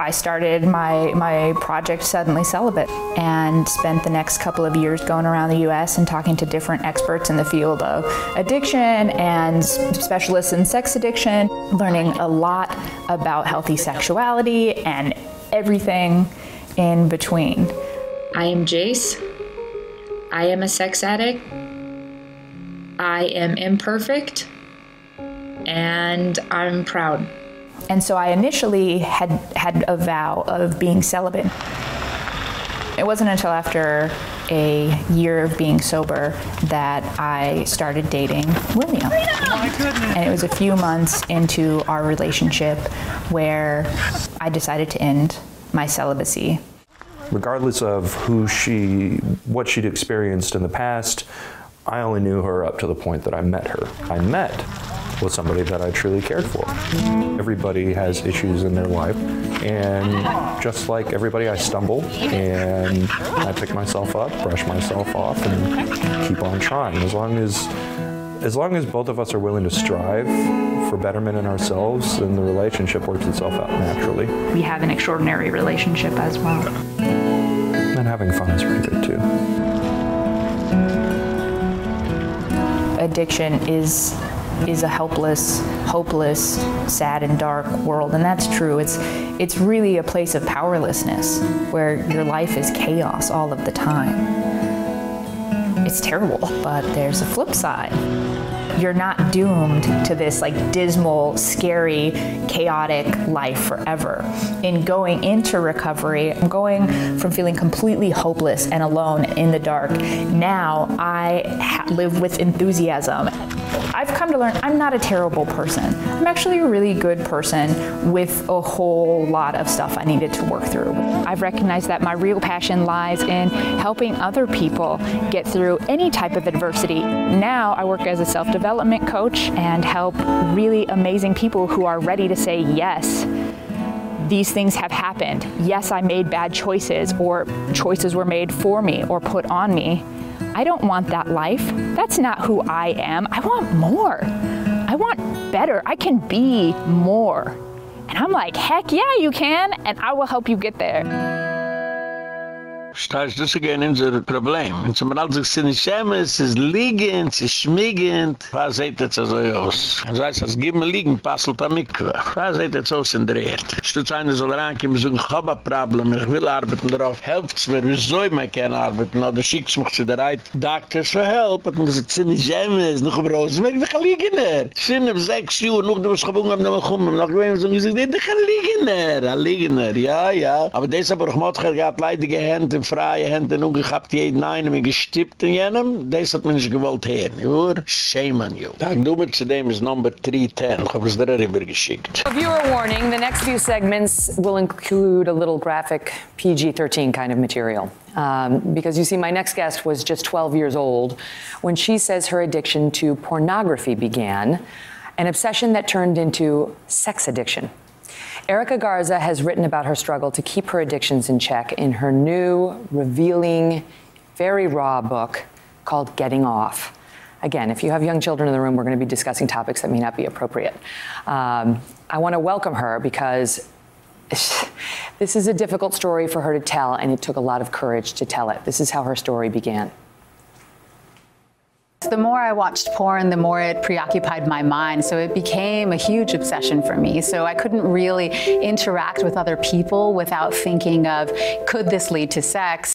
I started my my project Suddenly Celibate and spent the next couple of years going around the US and talking to different experts in the field of addiction and specialists in sex addiction, learning a lot about healthy sexuality and everything in between. I am Jace. I am a sex addict. I am imperfect. And I'm proud. And so I initially had had a vow of being celibate. It wasn't until after a year of being sober that I started dating William. Oh and it was a few months into our relationship where I decided to end my celibacy. Regardless of who she what she'd experienced in the past, I only knew her up to the point that I met her. I met with somebody that I truly cared for. Everybody has issues in their life and just like everybody I stumble and I pick myself up, brush myself off and keep on trying. As long as as long as both of us are willing to strive for betterment in ourselves, then the relationship works itself out naturally. We have an extraordinary relationship as well. And having fun is pretty good too. Addiction is is a helpless, hopeless, sad and dark world and that's true. It's it's really a place of powerlessness where your life is chaos all of the time. It's terrible, but there's a flip side you're not doomed to this like dismal, scary, chaotic life forever. In going into recovery, I'm going from feeling completely hopeless and alone in the dark. Now I live with enthusiasm. I've come to learn I'm not a terrible person. I'm actually a really good person with a whole lot of stuff I needed to work through. I've recognized that my real passion lies in helping other people get through any type of adversity. Now I work as a self-development coach and help really amazing people who are ready to say yes these things have happened. Yes, I made bad choices or choices were made for me or put on me. I don't want that life. That's not who I am. I want more. I want better. I can be more. And I'm like, heck yeah, you can, and I will help you get there. Das again in unser Problem. Und zum Mal sich sind schämen, es ist liegend, es ist schmiegend. Was seht jetzt also aus? Das heißt, als gib mir liegen, passelt am Mikve. Was seht jetzt aus in der Erde? Stutz eine soll reinkommen, so ein Chaba-Problem, ich will arbeiten darauf, helft's mir, wieso ich mir keine arbeiten, oder schick's mich zu der Reit, Doctors for help, und man sagt, sind nicht schämen, es ist noch über Rosenberg, ich kann liegen er. Sind um sechs Uhr, noch du musst gewohnt haben, noch kommen, noch gewohnt haben, ich kann liegen er, liegen er, ja, ja. Aber das aber auch Mottger gehabt, leidige Hände, freie Hände nun gehabt, jeden einen mit gestippt in jenem, das hat man nicht gewollt hören. Jur, shame on you. Die Nummer zu dem ist Nummer 310. Ich habe es dir rüber geschickt. A viewer warning, the next few segments will include a little graphic PG-13 kind of material. Um, because you see, my next guest was just 12 years old when she says her addiction to pornography began, an obsession that turned into sex addiction. Erica Garza has written about her struggle to keep her addictions in check in her new, revealing, very raw book called Getting Off. Again, if you have young children in the room, we're going to be discussing topics that may not be appropriate. Um, I want to welcome her because this is a difficult story for her to tell, and it took a lot of courage to tell it. This is how her story began. The more I watched porn, the more it preoccupied my mind. So it became a huge obsession for me. So I couldn't really interact with other people without thinking of could this lead to sex?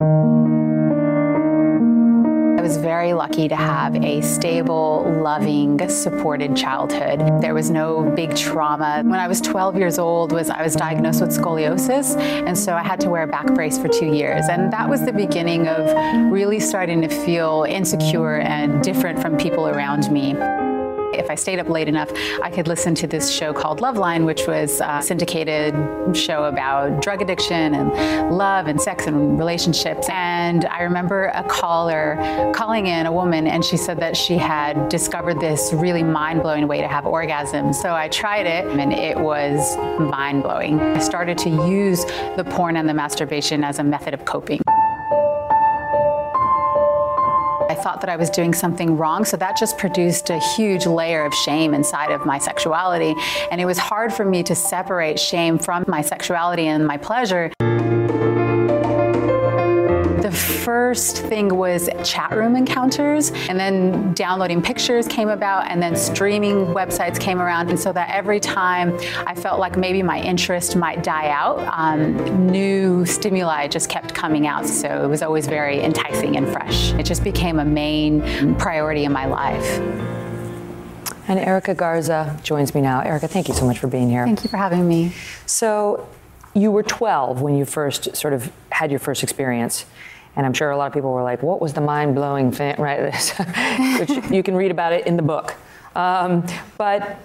Was very lucky to have a stable, loving, supported childhood. There was no big trauma. When I was 12 years old was I was diagnosed with scoliosis and so I had to wear a back brace for 2 years and that was the beginning of really starting to feel insecure and different from people around me. If I stayed up late enough, I could listen to this show called Loveline, which was a syndicated show about drug addiction and love and sex and relationships. And I remember a caller calling in a woman and she said that she had discovered this really mind-blowing way to have orgasm. So I tried it and it was mind-blowing. I started to use the porn and the masturbation as a method of coping. Thought that I was doing something wrong, so that just produced a huge layer of shame inside of my sexuality, and it was hard for me to separate shame from my sexuality and my pleasure. The first thing was chat room encounters, and then downloading pictures came about, and then streaming websites came around. And so that every time I felt like maybe my interest might die out, um, new stimuli just kept coming out. So it was always very enticing and fresh. It just became a main priority in my life. And Erica Garza joins me now. Erica, thank you so much for being here. Thank you for having me. So, you were 12 when you first sort of had your first experience. And I'm sure a lot of people were like, what was the mind blowing thing, right? Which you can read about it in the book. Um, but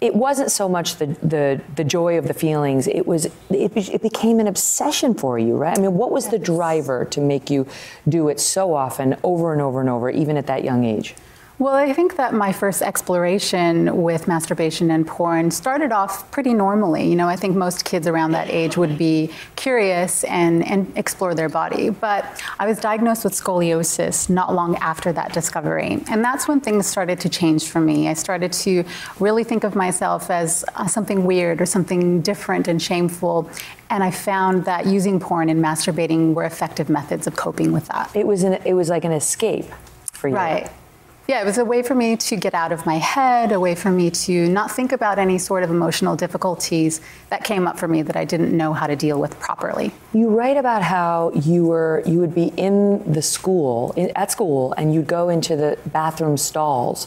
it wasn't so much the, the, the joy of the feelings, it was, it, it became an obsession for you, right? I mean, what was the driver to make you do it so often, over and over and over, even at that young age? Well, I think that my first exploration with masturbation and porn started off pretty normally. You know, I think most kids around that age would be curious and, and explore their body. But I was diagnosed with scoliosis not long after that discovery. And that's when things started to change for me. I started to really think of myself as uh, something weird or something different and shameful. And I found that using porn and masturbating were effective methods of coping with that. It was, an, it was like an escape for you. Right. Yeah, it was a way for me to get out of my head, a way for me to not think about any sort of emotional difficulties that came up for me that I didn't know how to deal with properly. You write about how you were you would be in the school in, at school and you'd go into the bathroom stalls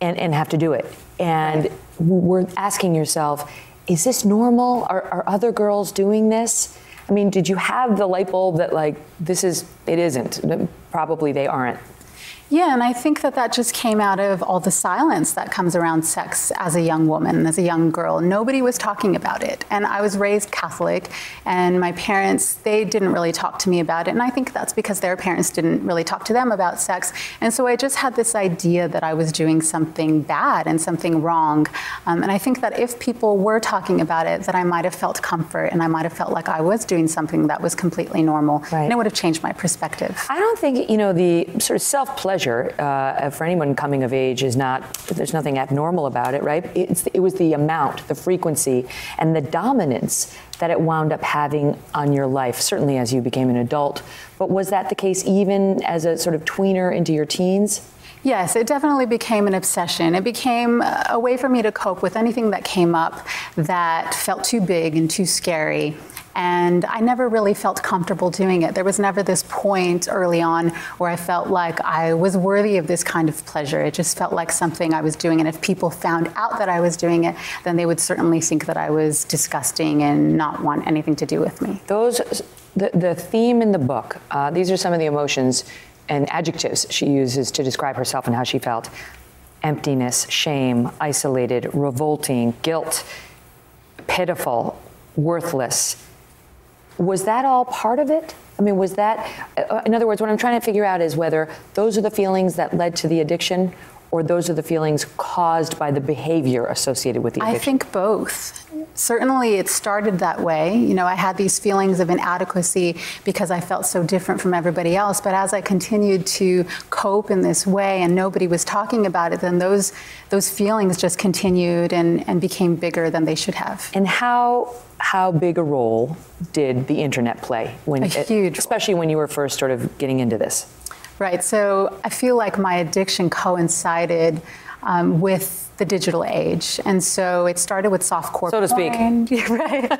and, and have to do it. And right. we're asking yourself, is this normal? Are, are other girls doing this? I mean, did you have the light bulb that like this is it isn't? Probably they aren't. Yeah, and I think that that just came out of all the silence that comes around sex as a young woman, as a young girl. Nobody was talking about it. And I was raised Catholic, and my parents, they didn't really talk to me about it. And I think that's because their parents didn't really talk to them about sex. And so I just had this idea that I was doing something bad and something wrong. Um, and I think that if people were talking about it, that I might have felt comfort and I might have felt like I was doing something that was completely normal. Right. And it would have changed my perspective. I don't think, you know, the sort of self pleasure pleasure uh, for anyone coming of age is not, there's nothing abnormal about it, right? It's, it was the amount, the frequency, and the dominance that it wound up having on your life, certainly as you became an adult. But was that the case even as a sort of tweener into your teens? Yes, it definitely became an obsession. It became a way for me to cope with anything that came up that felt too big and too scary and I never really felt comfortable doing it. There was never this point early on where I felt like I was worthy of this kind of pleasure. It just felt like something I was doing and if people found out that I was doing it, then they would certainly think that I was disgusting and not want anything to do with me. Those the, the theme in the book, uh, these are some of the emotions and adjectives she uses to describe herself and how she felt emptiness, shame, isolated, revolting, guilt, pitiful, worthless, was that all part of it? I mean, was that, uh, in other words, what I'm trying to figure out is whether those are the feelings that led to the addiction or those are the feelings caused by the behavior associated with the addiction? I think both. Certainly it started that way. You know, I had these feelings of inadequacy because I felt so different from everybody else, but as I continued to cope in this way and nobody was talking about it, then those those feelings just continued and and became bigger than they should have. And how how big a role did the internet play when a huge especially when you were first sort of getting into this? Right. So I feel like my addiction coincided um, with the digital age. And so it started with soft softcore So to speak. right.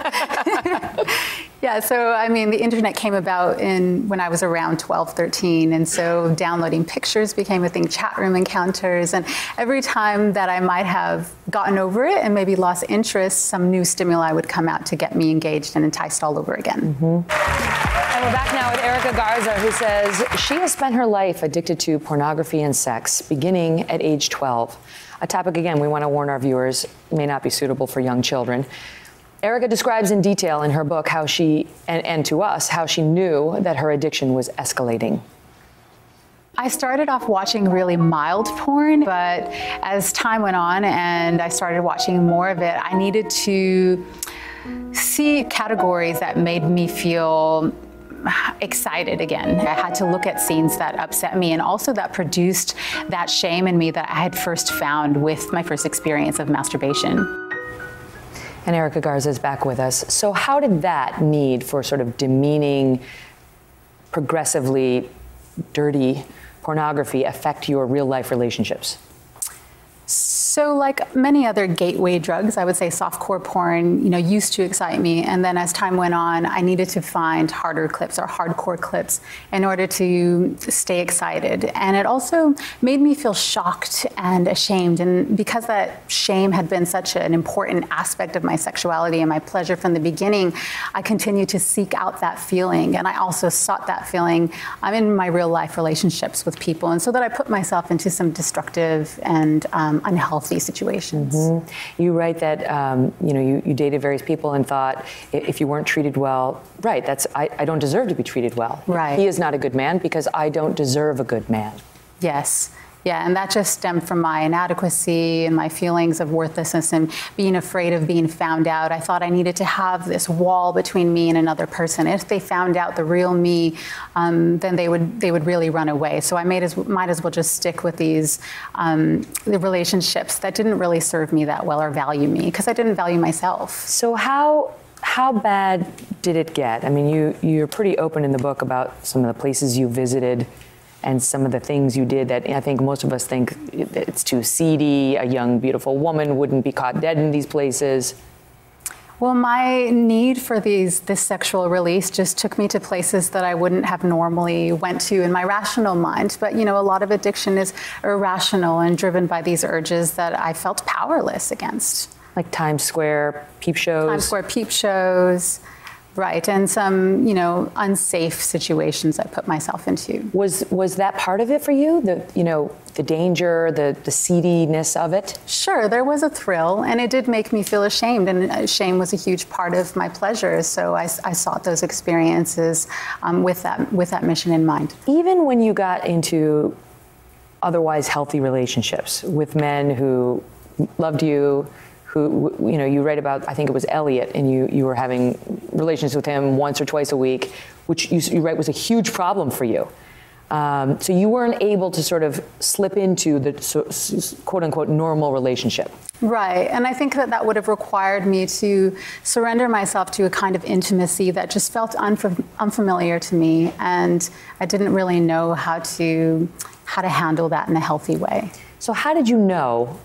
yeah, so I mean the internet came about in when I was around 12, 13 and so downloading pictures became a thing, chat room encounters and every time that I might have gotten over it and maybe lost interest, some new stimuli would come out to get me engaged and enticed all over again. Mm-hmm. And we're back now with Erica Garza who says she has spent her life addicted to pornography and sex beginning at age 12 a topic, again, we want to warn our viewers may not be suitable for young children. Erica describes in detail in her book how she, and, and to us, how she knew that her addiction was escalating. I started off watching really mild porn, but as time went on and I started watching more of it, I needed to see categories that made me feel excited again. I had to look at scenes that upset me and also that produced that shame in me that I had first found with my first experience of masturbation. And Erica Garza is back with us. So, how did that need for sort of demeaning progressively dirty pornography affect your real life relationships? Like many other gateway drugs, I would say softcore porn, you know, used to excite me, and then as time went on, I needed to find harder clips or hardcore clips in order to stay excited. And it also made me feel shocked and ashamed. And because that shame had been such an important aspect of my sexuality and my pleasure from the beginning, I continued to seek out that feeling, and I also sought that feeling. I'm in my real life relationships with people, and so that I put myself into some destructive and um, unhealthy situations. Mm-hmm. You write that um, you know you, you dated various people and thought if you weren't treated well, right? That's I, I don't deserve to be treated well. Right. He is not a good man because I don't deserve a good man. Yes. Yeah, and that just stemmed from my inadequacy and my feelings of worthlessness and being afraid of being found out. I thought I needed to have this wall between me and another person. If they found out the real me, um, then they would they would really run away. So I made as might as well just stick with these um, the relationships that didn't really serve me that well or value me because I didn't value myself. So how how bad did it get? I mean, you you're pretty open in the book about some of the places you visited and some of the things you did that I think most of us think it's too seedy. A young beautiful woman wouldn't be caught dead in these places. Well, my need for these this sexual release just took me to places that I wouldn't have normally went to in my rational mind. But you know, a lot of addiction is irrational and driven by these urges that I felt powerless against. Like Times Square peep shows. Times Square peep shows. Right, and some, you know, unsafe situations I put myself into. Was was that part of it for you? The you know the danger, the the seediness of it. Sure, there was a thrill, and it did make me feel ashamed, and uh, shame was a huge part of my pleasure. So I, I sought those experiences um, with that with that mission in mind. Even when you got into otherwise healthy relationships with men who loved you, who you know you write about. I think it was Elliot, and you you were having relations with him once or twice a week, which you, you write was a huge problem for you. Um, so you weren't able to sort of slip into the so, quote unquote normal relationship. Right, and I think that that would have required me to surrender myself to a kind of intimacy that just felt unf- unfamiliar to me, and I didn't really know how to how to handle that in a healthy way. So how did you know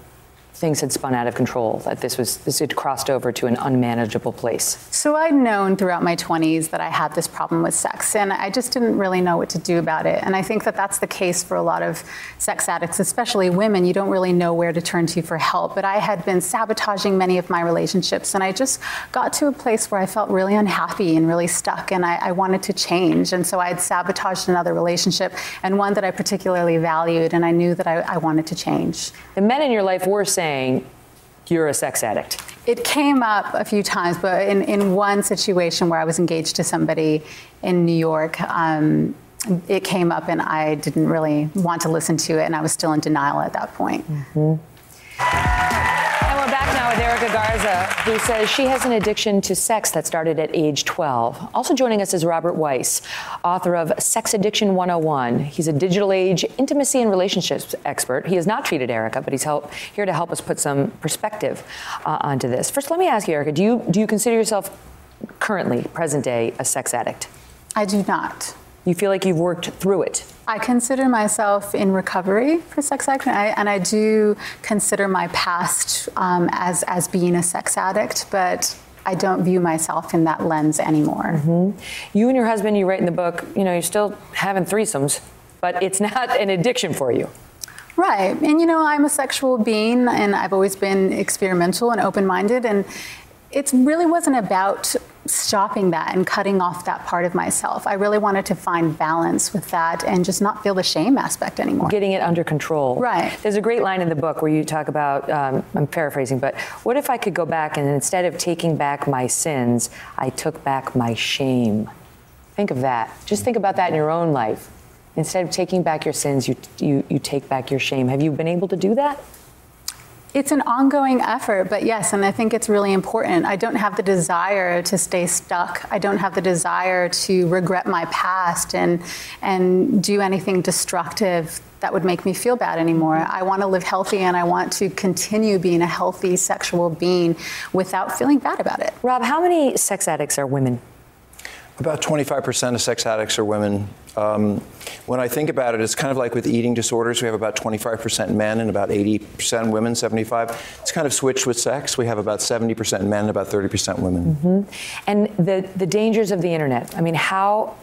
things had spun out of control? That this was this had crossed over to an unmanageable place? So I'd known throughout my 20s that I had this problem with sex, and I just didn't really know what to do about it. And I think that that's the case for a lot of sex addicts, especially women. You don't really know where to turn to for help. But I had been sabotaging many of my relationships, and I just got to a place where I felt really unhappy and really stuck, and I, I wanted to change. And so I had sabotaged another relationship, and one that I particularly valued, and I knew that I, I wanted to change. The men in your life were saying you're a sex addict. It came up a few times, but in, in one situation where I was engaged to somebody in New York, um, it came up and I didn't really want to listen to it, and I was still in denial at that point. And we're back now with Erica Garza, who says she has an addiction to sex that started at age 12. Also joining us is Robert Weiss, author of Sex Addiction 101. He's a digital age intimacy and relationships expert. He has not treated Erica, but he's help, here to help us put some perspective uh, onto this. First, let me ask you, Erica, do you, do you consider yourself currently, present day, a sex addict? I do not. You feel like you've worked through it? I consider myself in recovery for sex addiction, I, and I do consider my past um, as as being a sex addict, but I don't view myself in that lens anymore. You and your husband, you write in the book, you know, you're still having threesomes, but it's not an addiction for you. Right. And you know, I'm a sexual being and I've always been experimental and open minded. And it really wasn't about stopping that and cutting off that part of myself. I really wanted to find balance with that and just not feel the shame aspect anymore. Getting it under control. Right. There's a great line in the book where you talk about, um, I'm paraphrasing, but what if I could go back and instead of taking back my sins, I took back my shame? Think of that. Just think about that in your own life. Instead of taking back your sins, you, you, you take back your shame. Have you been able to do that? It's an ongoing effort, but yes, and I think it's really important. I don't have the desire to stay stuck. I don't have the desire to regret my past and and do anything destructive that would make me feel bad anymore. I want to live healthy and I want to continue being a healthy sexual being without feeling bad about it. Rob, how many sex addicts are women? About 25% of sex addicts are women. Um, when I think about it, it's kind of like with eating disorders. We have about 25% men and about 80% women, 75. It's kind of switched with sex. We have about 70% men and about 30% women. Mm-hmm. And the the dangers of the internet. I mean, how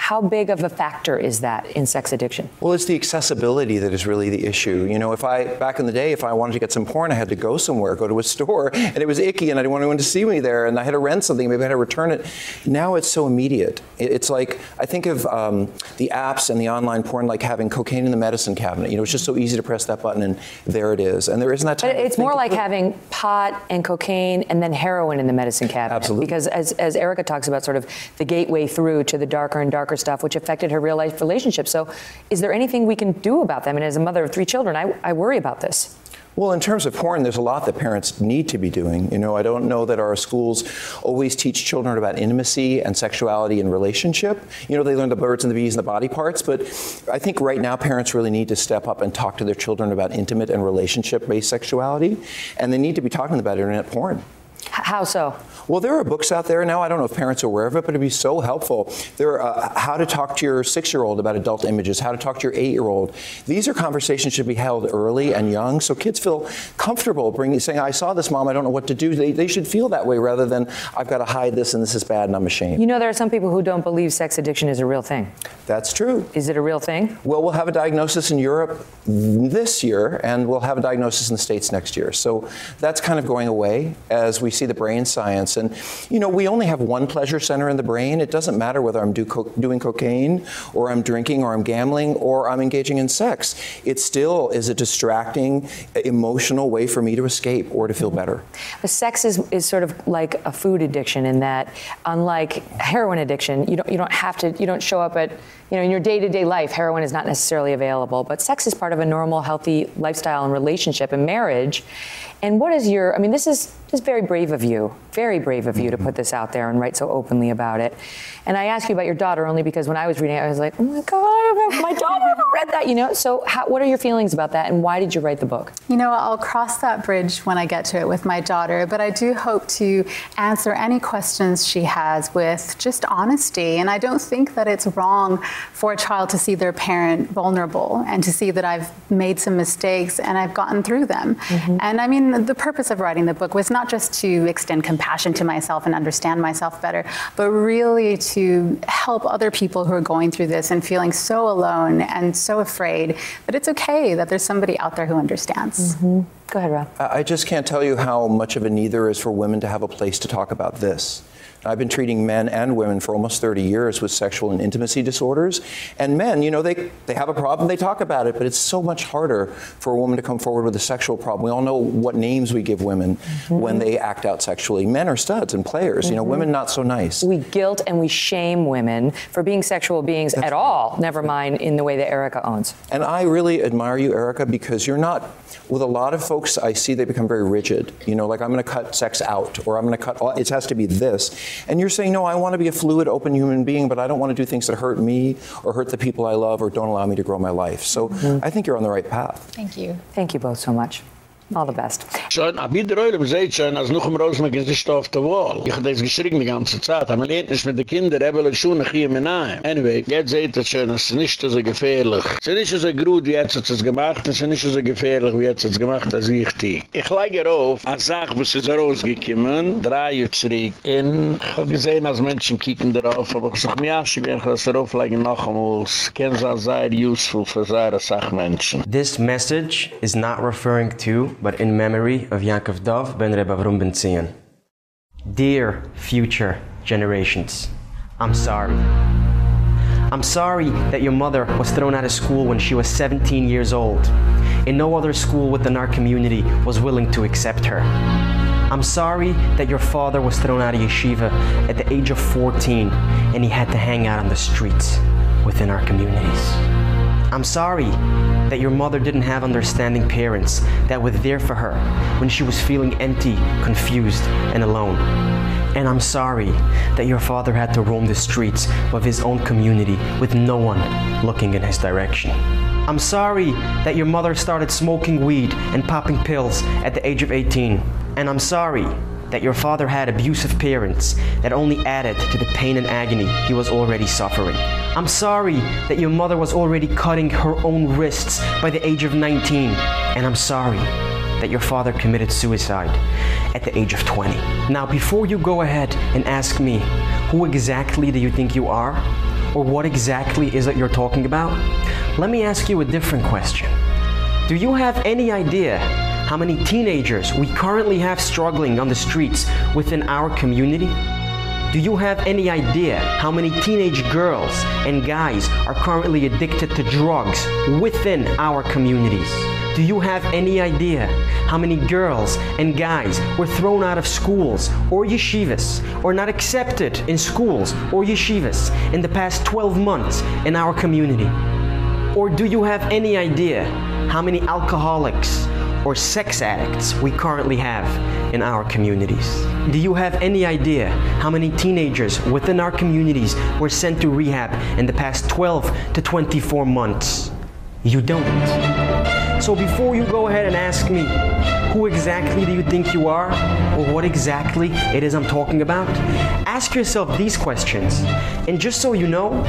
how big of a factor is that in sex addiction? Well, it's the accessibility that is really the issue. You know, if I back in the day if I wanted to get some porn, I had to go somewhere, go to a store, and it was icky and I didn't want anyone to see me there and I had to rent something, maybe I had to return it. Now it's so immediate. It's like I think of um, the apps and the online porn like having cocaine in the medicine cabinet. You know, it's just so easy to press that button and there it is. And there isn't that time. But it's more like having pot and cocaine and then heroin in the medicine cabinet. Absolutely. Because as, as Erica talks about, sort of the gateway through to the darker and darker stuff, which affected her real life relationships. So, is there anything we can do about them? And as a mother of three children, I, I worry about this. Well, in terms of porn, there's a lot that parents need to be doing. You know, I don't know that our schools always teach children about intimacy and sexuality and relationship. You know, they learn the birds and the bees and the body parts, but I think right now parents really need to step up and talk to their children about intimate and relationship-based sexuality, and they need to be talking about internet porn. How so? Well, there are books out there now. I don't know if parents are aware of it, but it'd be so helpful. There are uh, how to talk to your 6-year-old about adult images, how to talk to your 8-year-old. These are conversations should be held early and young so kids feel comfortable bringing saying I saw this mom, I don't know what to do. They they should feel that way rather than I've got to hide this and this is bad and I'm ashamed. You know, there are some people who don't believe sex addiction is a real thing. That's true. Is it a real thing? Well, we'll have a diagnosis in Europe this year and we'll have a diagnosis in the states next year. So that's kind of going away as we see the brain science and you know, we only have one pleasure center in the brain. It doesn't matter whether I'm do co- doing cocaine or I'm drinking or I'm gambling or I'm engaging in sex. It still is a distracting emotional way for me to escape or to feel better. But sex is, is sort of like a food addiction in that, unlike heroin addiction, you don't you don't have to you don't show up at you know in your day-to-day life heroin is not necessarily available but sex is part of a normal healthy lifestyle and relationship and marriage and what is your i mean this is just very brave of you very brave of you to put this out there and write so openly about it and i ask you about your daughter only because when i was reading it i was like oh my god my daughter ever read that you know so how, what are your feelings about that and why did you write the book You know, I'll cross that bridge when I get to it with my daughter, but I do hope to answer any questions she has with just honesty. And I don't think that it's wrong for a child to see their parent vulnerable and to see that I've made some mistakes and I've gotten through them. Mm-hmm. And I mean, the purpose of writing the book was not just to extend compassion to myself and understand myself better, but really to help other people who are going through this and feeling so alone and so afraid that it's okay that there's somebody out there who understands. Mm-hmm. Go ahead, Rob. I I just can't tell you how much of a need there is for women to have a place to talk about this. I've been treating men and women for almost 30 years with sexual and intimacy disorders. And men, you know, they, they have a problem, they talk about it, but it's so much harder for a woman to come forward with a sexual problem. We all know what names we give women when they act out sexually. Men are studs and players, you know, Mhm. women not so nice. we guilt and we shame women for being sexual beings at all never mind in the way that erica owns And I really admire you, Erica, because you're not, with a lot of folks I see, they become very rigid. You know, like I'm going to cut sex out, or I'm going to cut, all, it has to be this. And you're saying, no, I want to be a fluid, open human being, but I don't want to do things that hurt me or hurt the people I love or don't allow me to grow my life. So mm-hmm. I think you're on the right path. Thank you. Thank you both so much. All the best. Schon, ab jeder Eule seht schon, als noch im Rosenberg ist nicht auf der Wall. Ich hab das geschrien die ganze Zeit, aber man lernt nicht mit den Kindern, er will schon nach hier mit nahe. Anyway, jetzt seht ihr schon, es ist nicht so gefährlich. Es ist nicht so gut, wie jetzt hat es gemacht, es ist nicht so gefährlich, wie jetzt hat es gemacht, als ich die. Ich lege auf, als Sache, was ist rausgekommen, drei Jahre zurück, und ich hab gesehen, als Menschen kicken darauf, aber ich sag mir, ja, ich werde das rauflegen noch einmal, es kann sein sehr useful für sehr Sachmenschen. This message is not referring to, but in memory of Yaakov Dov ben Reb Avrum ben Zion. Dear future generations, I'm sorry. I'm sorry that your mother was thrown out of school when she was 17 years old, and no other school within our community was willing to accept her. I'm sorry that your father was thrown out of yeshiva at the age of 14 and he had to hang out on the streets within our communities. I'm sorry that your mother didn't have understanding parents that were there for her when she was feeling empty, confused, and alone. And I'm sorry that your father had to roam the streets of his own community with no one looking in his direction. I'm sorry that your mother started smoking weed and popping pills at the age of 18. And I'm sorry that your father had abusive parents that only added to the pain and agony he was already suffering. I'm sorry that your mother was already cutting her own wrists by the age of 19. And I'm sorry that your father committed suicide at the age of 20. Now, before you go ahead and ask me, who exactly do you think you are? Or what exactly is it you're talking about? Let me ask you a different question. Do you have any idea how many teenagers we currently have struggling on the streets within our community? Do you have any idea how many teenage girls and guys are currently addicted to drugs within our communities? Do you have any idea how many girls and guys were thrown out of schools or yeshivas or not accepted in schools or yeshivas in the past 12 months in our community? Or do you have any idea how many alcoholics or sex addicts we currently have in our communities? Do you have any idea how many teenagers within our communities were sent to rehab in the past 12 to 24 months? You don't. So before you go ahead and ask me, who exactly do you think you are? Or what exactly it is I'm talking about? Ask yourself these questions. And just so you know,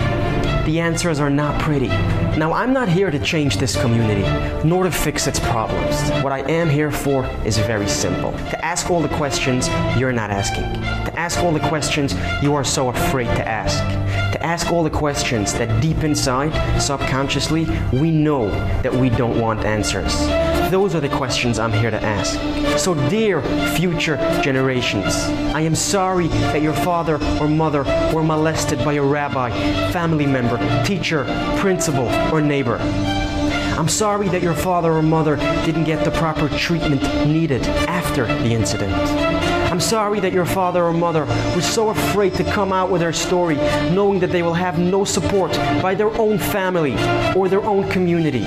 the answers are not pretty. Now, I'm not here to change this community, nor to fix its problems. What I am here for is very simple to ask all the questions you're not asking, to ask all the questions you are so afraid to ask, to ask all the questions that deep inside, subconsciously, we know that we don't want answers. Those are the questions I'm here to ask. So, dear future generations, I am sorry that your father or mother were molested by a rabbi, family member, teacher, principal, or neighbor. I'm sorry that your father or mother didn't get the proper treatment needed after the incident. I'm sorry that your father or mother was so afraid to come out with their story, knowing that they will have no support by their own family or their own community.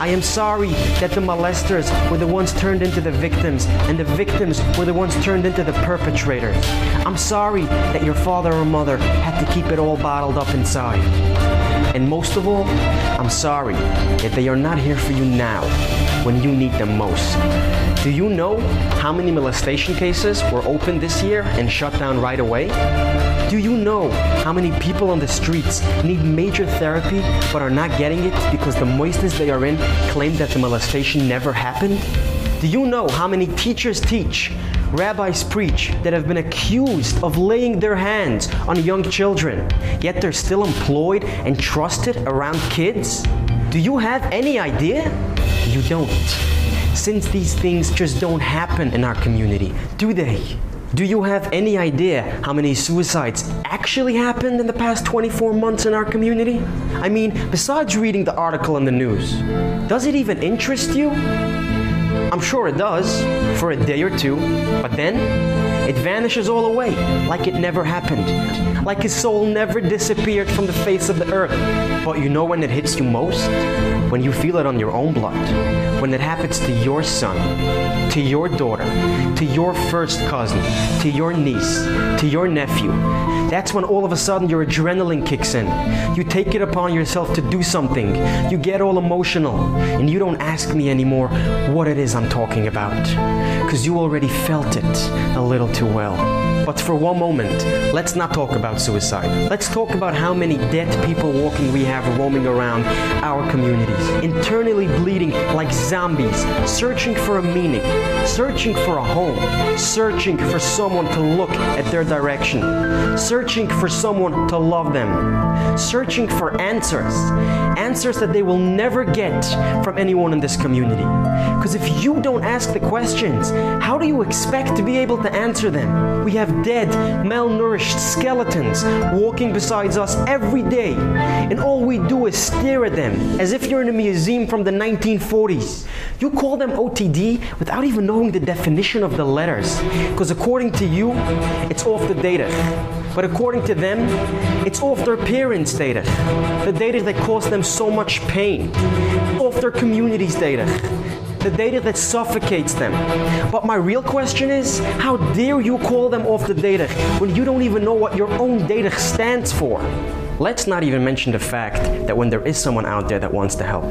I am sorry that the molesters were the ones turned into the victims and the victims were the ones turned into the perpetrators. I'm sorry that your father or mother had to keep it all bottled up inside. And most of all, I'm sorry that they are not here for you now when you need them most. Do you know how many molestation cases were opened this year and shut down right away? Do you know how many people on the streets need major therapy but are not getting it because the mosdos they are in claim that the molestation never happened? Do you know how many teachers teach, rabbis preach that have been accused of laying their hands on young children, yet they're still employed and trusted around kids? Do you have any idea? You don't. Since these things just don't happen in our community, do they? Do you have any idea how many suicides actually happened in the past 24 months in our community? I mean, besides reading the article in the news, does it even interest you? I'm sure it does, for a day or two, but then it vanishes all away, like it never happened, like his soul never disappeared from the face of the earth. But you know when it hits you most? When you feel it on your own blood, when it happens to your son, to your daughter, to your first cousin, to your niece, to your nephew. That's when all of a sudden your adrenaline kicks in. You take it upon yourself to do something. You get all emotional, and you don't ask me anymore what it is I'm talking about. Because you already felt it a little too well. But for one moment, let's not talk about suicide. Let's talk about how many dead people walking we have roaming around our communities, internally bleeding like zombies, searching for a meaning, searching for a home, searching for someone to look at their direction, searching for someone to love them, searching for answers, answers that they will never get from anyone in this community. Because if you don't ask the questions, how do you expect to be able to answer them? We have dead, malnourished skeletons walking beside us every day, and all we do is stare at them as if you're in a museum from the 1940s. You call them OTD without even knowing the definition of the letters, because according to you, it's off the derech. But according to them, it's off their parents' derech, the derech that caused them so much pain, off their community's derech the derech that suffocates them. But my real question is, how dare you call them off the derech when you don't even know what your own derech stands for? Let's not even mention the fact that when there is someone out there that wants to help,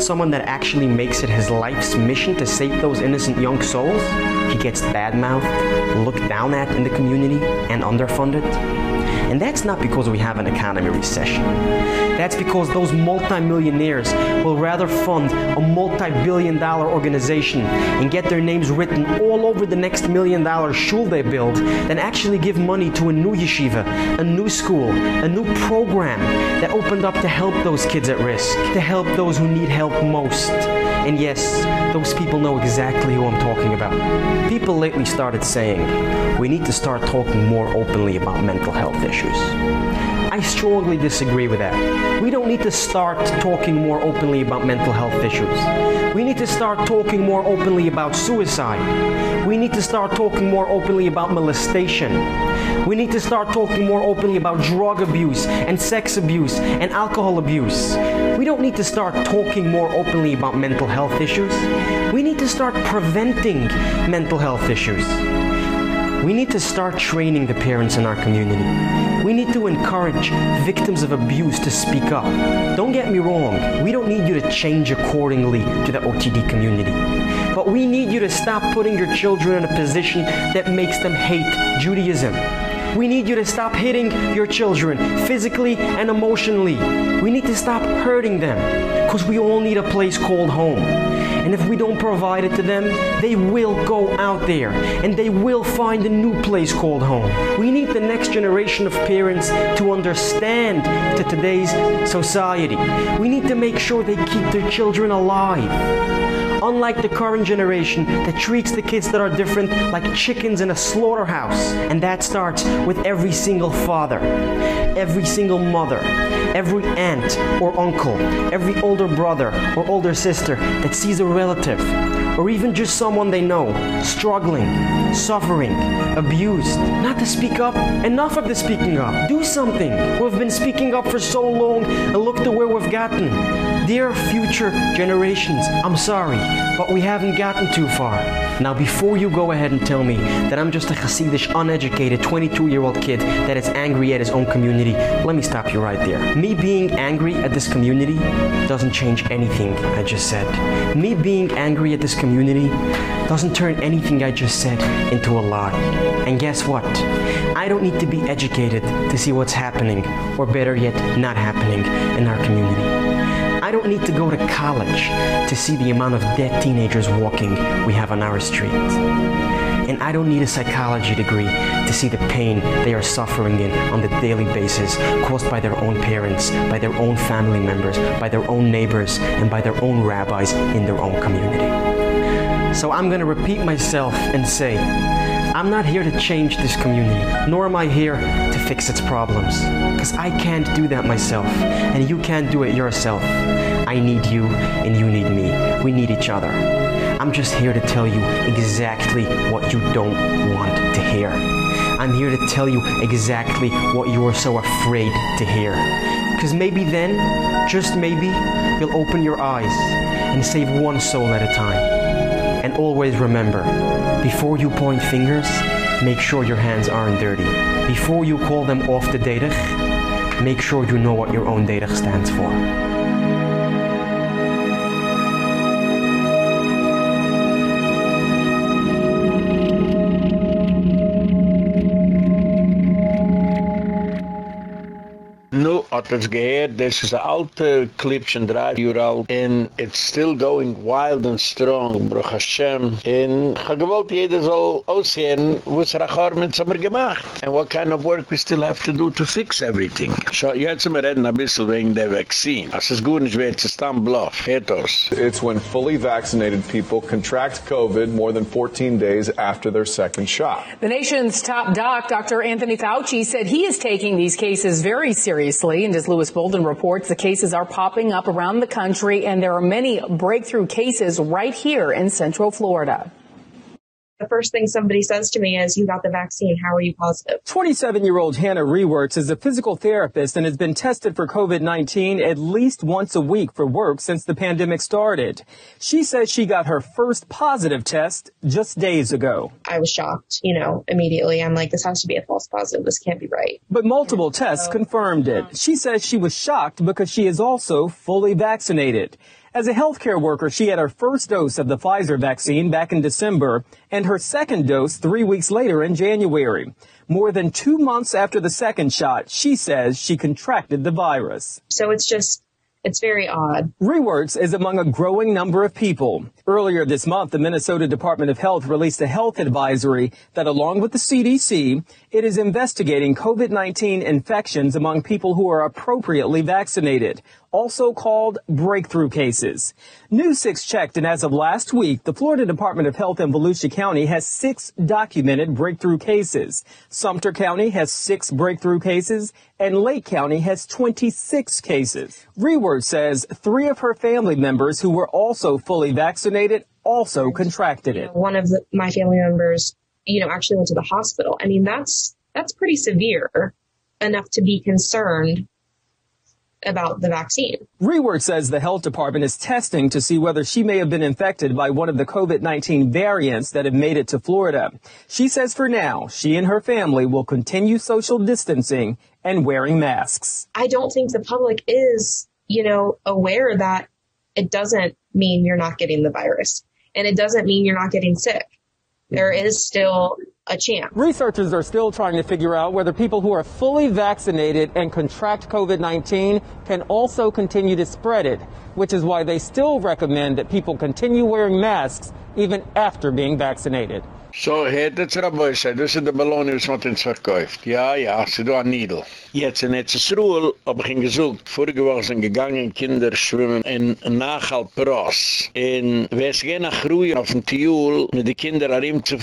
someone that actually makes it his life's mission to save those innocent young souls, he gets badmouthed, looked down at in the community, and underfunded. And that's not because we have an economy recession. That's because those multimillionaires will rather fund a multi-billion dollar organization and get their names written all over the next million dollar shul they build than actually give money to a new yeshiva, a new school, a new program that opened up to help those kids at risk, to help those who need help most. And yes, those people know exactly who I'm talking about. People lately started saying, we need to start talking more openly about mental health issues. I strongly disagree with that. We don't need to start talking more openly about mental health issues. We need to start talking more openly about suicide. We need to start talking more openly about molestation. We need to start talking more openly about drug abuse and sex abuse and alcohol abuse. We don't need to start talking more openly about mental health issues. We need to start preventing mental health issues. We need to start training the parents in our community. We need to encourage victims of abuse to speak up. Don't get me wrong, we don't need you to change accordingly to the OTD community. But we need you to stop putting your children in a position that makes them hate Judaism. We need you to stop hitting your children physically and emotionally. We need to stop hurting them because we all need a place called home. And if we don't provide it to them, they will go out there and they will find a new place called home. We need the next generation of parents to understand to today's society. We need to make sure they keep their children alive unlike the current generation that treats the kids that are different like chickens in a slaughterhouse. And that starts with every single father, every single mother, every aunt or uncle, every older brother or older sister that sees a relative or even just someone they know struggling, suffering, abused, not to speak up. Enough of the speaking up. Do something. We've been speaking up for so long and look to where we've gotten. Dear future generations, I'm sorry, but we haven't gotten too far. Now before you go ahead and tell me that I'm just a Hasidish, uneducated 22-year-old kid that is angry at his own community, let me stop you right there. Me being angry at this community doesn't change anything I just said. Me being angry at this community doesn't turn anything I just said into a lie. And guess what? I don't need to be educated to see what's happening, or better yet, not happening in our community. I don't need to go to college to see the amount of dead teenagers walking we have on our streets. And I don't need a psychology degree to see the pain they are suffering in on the daily basis caused by their own parents, by their own family members, by their own neighbors, and by their own rabbis in their own community. So I'm going to repeat myself and say, I'm not here to change this community, nor am I here to fix its problems, because I can't do that myself, and you can't do it yourself. I need you and you need me. We need each other. I'm just here to tell you exactly what you don't want to hear. I'm here to tell you exactly what you are so afraid to hear. Because maybe then, just maybe, you'll open your eyes and save one soul at a time. And always remember, before you point fingers, make sure your hands aren't dirty. Before you call them off the derech, make sure you know what your own derech stands for. Hat es gehört, das ist ein alter Clip, schon drei Jahre alt, and it's still going wild and strong, Baruch Hashem. And ich habe gewollt, jeder soll aussehen, wo es er Racharmens haben gemacht. And what kind of work we still have to do to fix everything. So, jetzt sind wir reden ein bisschen wegen der Vaccine. Das ist gut, nicht wird es dann bluff. Ethos. It's when fully vaccinated people contract COVID more than 14 days after their second shot. The nation's top doc, Dr. Anthony Fauci, said he is taking these cases very seriously. And as Louis Bolden reports, the cases are popping up around the country, and there are many breakthrough cases right here in Central Florida. The first thing somebody says to me is, You got the vaccine. How are you positive? 27 year old Hannah Rewerts is a physical therapist and has been tested for COVID 19 at least once a week for work since the pandemic started. She says she got her first positive test just days ago. I was shocked, you know, immediately. I'm like, This has to be a false positive. This can't be right. But multiple tests confirmed it. She says she was shocked because she is also fully vaccinated. As a healthcare worker, she had her first dose of the Pfizer vaccine back in December and her second dose three weeks later in January. More than two months after the second shot, she says she contracted the virus. So it's just it's very odd. Rewerts is among a growing number of people. Earlier this month, the Minnesota Department of Health released a health advisory that, along with the CDC, it is investigating COVID-19 infections among people who are appropriately vaccinated, also called breakthrough cases. News 6 checked, and as of last week, the Florida Department of Health in Volusia County has six documented breakthrough cases. Sumter County has six breakthrough cases, and Lake County has 26 cases. Rewerts says three of her family members who were also fully vaccinated also contracted it. One of the, my family members, you know, actually went to the hospital. I mean, that's that's pretty severe enough to be concerned about the vaccine. Rewerts says the health department is testing to see whether she may have been infected by one of the COVID-19 variants that have made it to Florida. She says for now, she and her family will continue social distancing and wearing masks. I don't think the public is, you know, aware that it doesn't mean you're not getting the virus and it doesn't mean you're not getting sick. There is still a chance. Researchers are still trying to figure out whether people who are fully vaccinated and contract COVID-19 can also continue to spread it, which is why they still recommend that people continue wearing masks even after being vaccinated. So, het het Rabbi sei, das ist der Ballon, was man uns verkauft. Ja, ja, sie do an Niedel. Jetzt in Etzesruel hab ich ihn gesucht. Vorige Woche sind gegangen Kinder schwimmen in Nachal Pros. In Wes gehen nach Ruhe auf dem Tiul mit den Kindern an ihm zu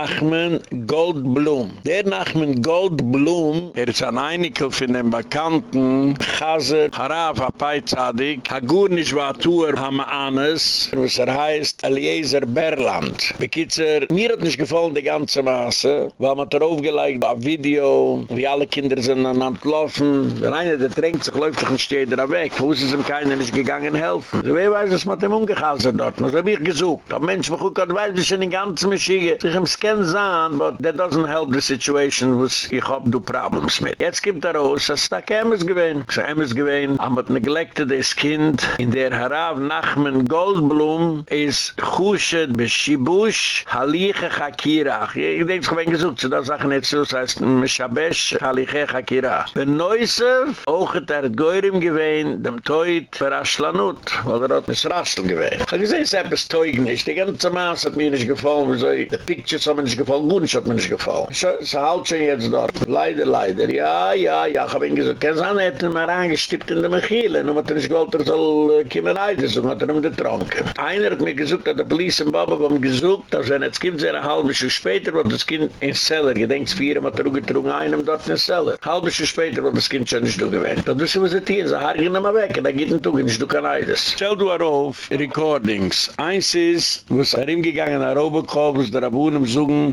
Nachmen Goldblum. Der Nachmen Goldblum, er ist ein Einikel von den Bekannten, Chazer, Haraf, Apaizadik, Hagurnisch war Tour, Hama-Anes, was er heißt Eliezer Berland. Bekitzer, mir hat nicht gefallen die ganze Masse, weil man darauf gelegt auf Video, wie alle Kinder sind an Land laufen. Der eine, der drängt sich, läuft sich steht da weg. Wo ist es ihm keiner nicht gegangen helfen? So wie weiß es, mit dem umgehausen dort. Das hab ich gesucht. Ein Mensch, wo gut weiß ich in den ganzen Maschinen, sich Scan sahen, but that doesn't help the situation, was ich hab du Problems mit. Jetzt gibt er raus, dass da Emmes gewesen. Es ist Emmes gewesen, aber neglected das Kind, in der Harav Nachmen Goldblum ist Chushet Beshibush Haliche Chakirach. Ich denke, ich habe gesucht, so da Sachen nicht so, das heißt, Meshabesh Haliche Chakirach. Der Neuse, auch hat er gewesen, dem Teut für Aschlanut, weil er hat Rassel gewesen. Ich habe gesehen, es Teug nicht. Die ganze Maß hat mir nicht gefallen, so, die Pictures haben mir nicht gefallen, gut hat mir nicht gefallen. Es halt schon jetzt dort. Leider, leider. Ja, ja, ja, ich habe ihn gesagt, kein Sahne hat ihn mal angestippt in der Mechile, nur hat er nicht gewollt, er soll kommen reiten, so hat er ihm getrunken. Einer hat mir gesagt, dass der Police in Baba haben gesucht, dass wenn es gibt, sehr eine halbe Stunde später, wird das Kind in Seller, gedenkt, vier hat er auch getrunken, einem dort in Seller. Halbe Stunde später wird das Kind schon nicht durchgewählt. Das wissen wir, was es hier sie hargen ihn mal weg, da geht ein Tug, nicht du kann eides. Stell du auf, Recordings. Eins ist, wo es er ihm gegangen, er Robocall, wo es der Abunnen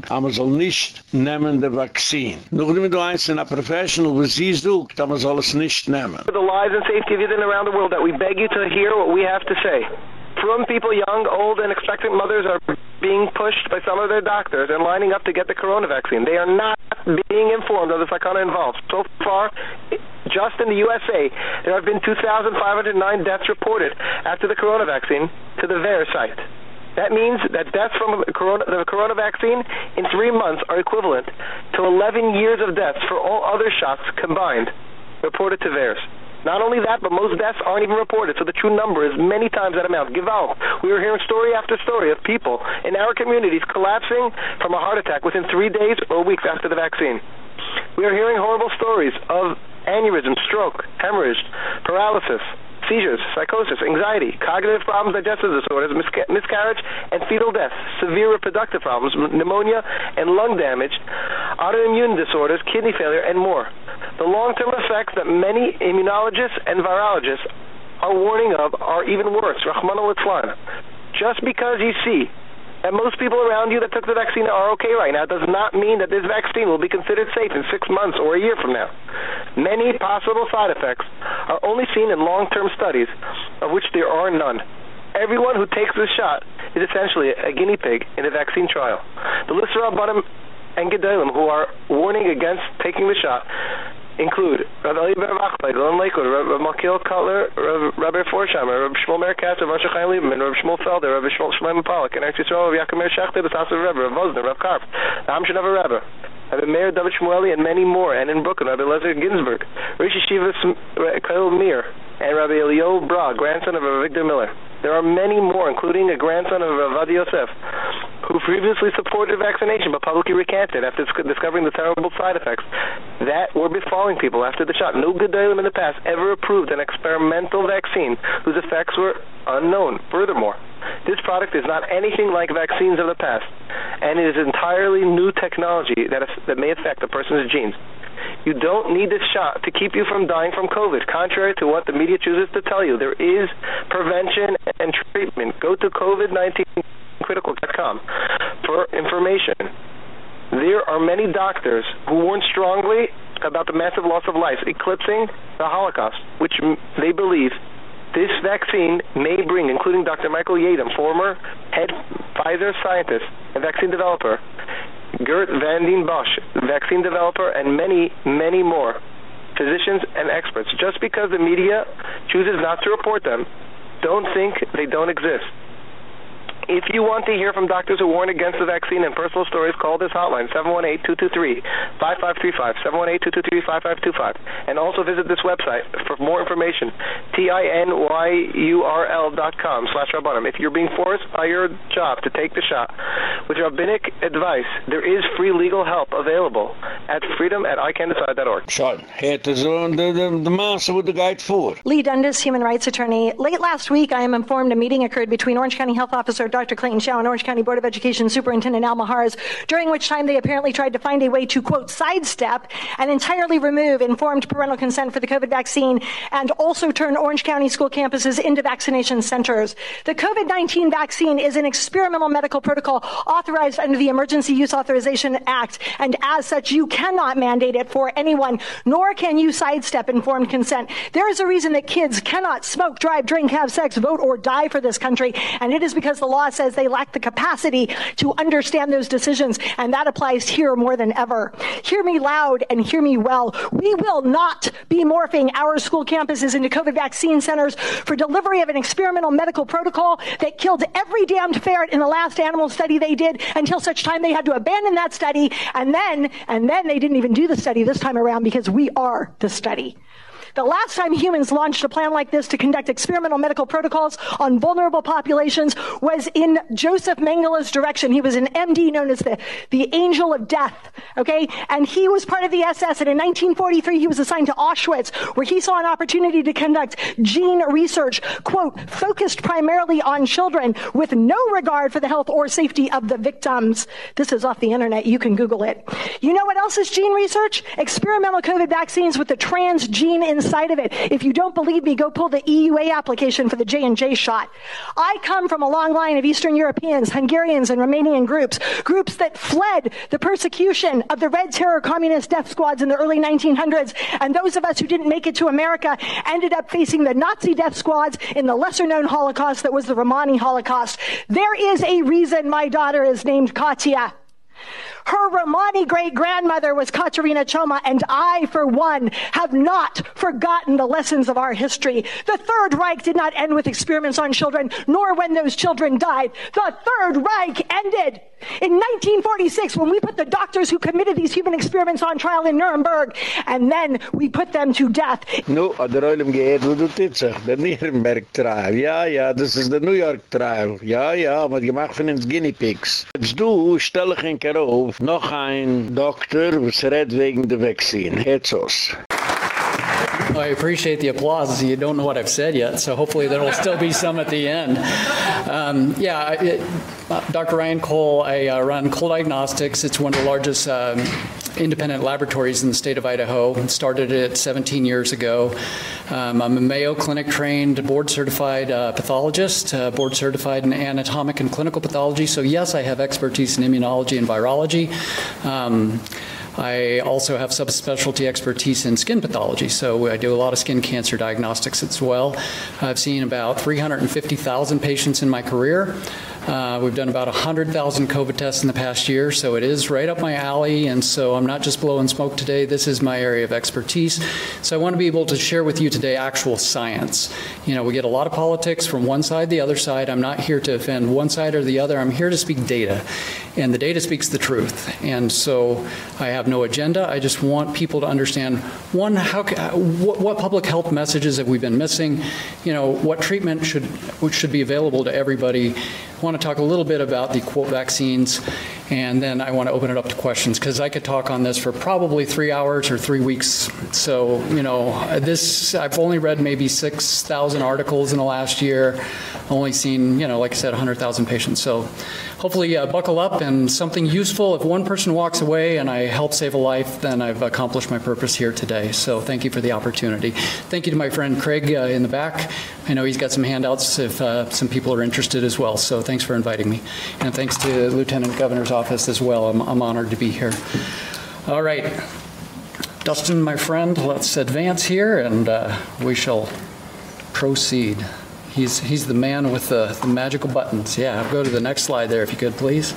aber soll nicht nehmen der Vakzin. Du eins in a Professional, wo sie sucht, aber soll es nicht nehmen. For the lives and safety of youth around the world that we beg you to hear what we have to say. From people young, old, and expectant mothers are being pushed by some of their doctors and lining up to get the corona vaccine. They are not being informed of the sakana involved. So far, just in the USA, there have been 2,509 deaths reported after the corona vaccine to the VAERS site. That means that deaths from corona, the corona vaccine in three months are equivalent to 11 years of deaths for all other shots combined, reported to VAERS. Not only that, but most deaths aren't even reported, so the true number is many times that amount. Gewalt. We are hearing story after story of people in our communities collapsing from a heart attack within three days or weeks after the vaccine. We are hearing horrible stories of aneurysm, stroke, hemorrhage, paralysis, seizures, psychosis, anxiety, cognitive problems, digestive disorders, misca- miscarriage, and fetal death, severe reproductive problems, pneumonia and lung damage, autoimmune disorders, kidney failure, and more. The long-term effects that many immunologists and virologists are warning of are even worse. Rahman al Just because you see that most people around you that took the vaccine are okay right now does not mean that this vaccine will be considered safe in six months or a year from now. Many possible side effects are only seen in long-term studies, of which there are none. Everyone who takes this shot is essentially a guinea pig in a vaccine trial. The Lisra Bottom and Gedolim who are warning against taking the shot include Rabbi Eli Ben Bachmai, Glenn Lakewood, Rabbi Malkiel Kotler, Rabbi Forsheimer, Rabbi Shmuel Merkatz, Rabbi Chaim Lieberman, Rabbi Shmuel Felder, Rabbi Shmuel Shmuel Pollack, and Eretz Yisrael, Rabbi Yaakov Meir Shechter, the Tasa Rebbe, Rabbi Vosner, Rabbi Karp, the Amshinover Rebbe, Rabbi Meir David Shmueli, and many more, and in Brooklyn, Rabbi Lezer Ginsburg, Rishi Shiva Khalil Mir, and Rabbi Elio Bra, grandson of Rabbi Avigdor Miller. There are many more, including a grandson of Rabbi Yosef, who previously supported vaccination but publicly recanted after discovering the terrible side effects that were befalling people after the shot. No Gedolim in the past ever approved an experimental vaccine whose effects were unknown. Furthermore, this product is not anything like vaccines of the past, and it is entirely new technology that, that may affect a person's genes. You don't need this shot to keep you from dying from COVID. Contrary to what the media chooses to tell you, there is prevention and treatment. Go to COVID19critical.com for information. There are many doctors who warn strongly about the massive loss of life, eclipsing the Holocaust, which they believe this vaccine may bring, including Dr. Michael Yeadon, former head Pfizer scientist and vaccine developer, Geert Vanden Bossche, vaccine developer, and many, many more physicians and experts. Just because the media chooses not to report them, don't think they don't exist. If you want to hear from doctors who warn against the vaccine and personal stories, call this hotline, 718-223-5535, 718-223-5525. And also visit this website for more information, T-I-N-Y-U-R-L dot com slash Rabbanim. If you're being forced by your job to take the shot, with rabbinic advice, there is free legal help available at freedom at iCanDecide.org. Schau, hätte so the, the, the master with the guide for. Leigh Dundas, human rights attorney. Late last week, I am informed a meeting occurred between Orange County Health Officer Dr. Clayton Chau and Orange County Board of Education Superintendent Al Mijares, during which time they apparently tried to find a way to, quote, sidestep and entirely remove informed parental consent for the COVID vaccine and also turn Orange County school campuses into vaccination centers. The COVID 19 vaccine is an experimental medical protocol authorized under the Emergency Use Authorization Act, and as such, you cannot mandate it for anyone, nor can you sidestep informed consent. There is a reason that kids cannot smoke, drive, drink, have sex, vote, or die for this country, and it is because the law says they lack the capacity to understand those decisions, and that applies here more than ever. Hear me loud and hear me well. We will not be morphing our school campuses into COVID vaccine centers for delivery of an experimental medical protocol that killed every damned ferret in the last animal study they did until such time they had to abandon that study, and then, and then they didn't even do the study this time around because we are the study. The last time humans launched a plan like this to conduct experimental medical protocols on vulnerable populations was in Joseph Mengele's direction. He was an MD known as the, the angel of death. Okay. And he was part of the SS. And in 1943, he was assigned to Auschwitz where he saw an opportunity to conduct gene research, quote, focused primarily on children with no regard for the health or safety of the victims. This is off the internet. You can Google it. You know what else is gene research? Experimental COVID vaccines with the trans gene in inside of it. If you don't believe me, go pull the EUA application for the J&J shot. I come from a long line of Eastern Europeans, Hungarians, and Romanian groups, groups that fled the persecution of the Red Terror communist death squads in the early 1900s. And those of us who didn't make it to America ended up facing the Nazi death squads in the lesser known Holocaust that was the Romani Holocaust. There is a reason my daughter is named Katya. Her Romani great grandmother was Katerina Choma, and I, for one, have not forgotten the lessons of our history. The Third Reich did not end with experiments on children, nor when those children died. The Third Reich ended in 1946 when we put the doctors who committed these human experiments on trial in Nuremberg, and then we put them to death. No, der Oilem gehet, wo du titzig, der Nuremberg trial. Ja, ja, das ist der New York trial. Ja, ja, man gemacht von uns Guinea Pigs. Jetzt du, stell dich in Karof, noch ein Doktor, was wegen der Vaccine. Hetzos. I appreciate the applause. You don't know what I've said yet, so hopefully there will still be some at the end. Um, yeah, it, Dr. Ryan Cole, I uh, run Cole Diagnostics. It's one of the largest um, independent laboratories in the state of Idaho. Started it 17 years ago. Um, I'm a Mayo Clinic trained, board certified uh, pathologist, uh, board certified in anatomic and clinical pathology. So, yes, I have expertise in immunology and virology. Um, I also have subspecialty expertise in skin pathology, so I do a lot of skin cancer diagnostics as well. I've seen about 350,000 patients in my career. Uh, we've done about 100,000 COVID tests in the past year, so it is right up my alley. And so I'm not just blowing smoke today. This is my area of expertise. So I want to be able to share with you today actual science. You know, we get a lot of politics from one side, the other side. I'm not here to offend one side or the other. I'm here to speak data. And the data speaks the truth. And so I have no agenda. I just want people to understand one, how, what, what public health messages have we been missing? You know, what treatment should, should be available to everybody? Want to talk a little bit about the quote vaccines, and then I want to open it up to questions because I could talk on this for probably three hours or three weeks. So, you know, this, I've only read maybe 6,000 articles in the last year, only seen, you know, like I said, 100,000 patients. So, hopefully uh, buckle up and something useful. If one person walks away and I help save a life, then I've accomplished my purpose here today. So thank you for the opportunity. Thank you to my friend Craig uh, in the back. I know he's got some handouts if uh, some people are interested as well. So thanks for inviting me. And thanks to Lieutenant Governor's office as well. I'm, I'm honored to be here. All right. Dustin, my friend, let's advance here and uh, we shall proceed. He's, he's the man with the, the magical buttons. Yeah, go to the next slide there if you could, please.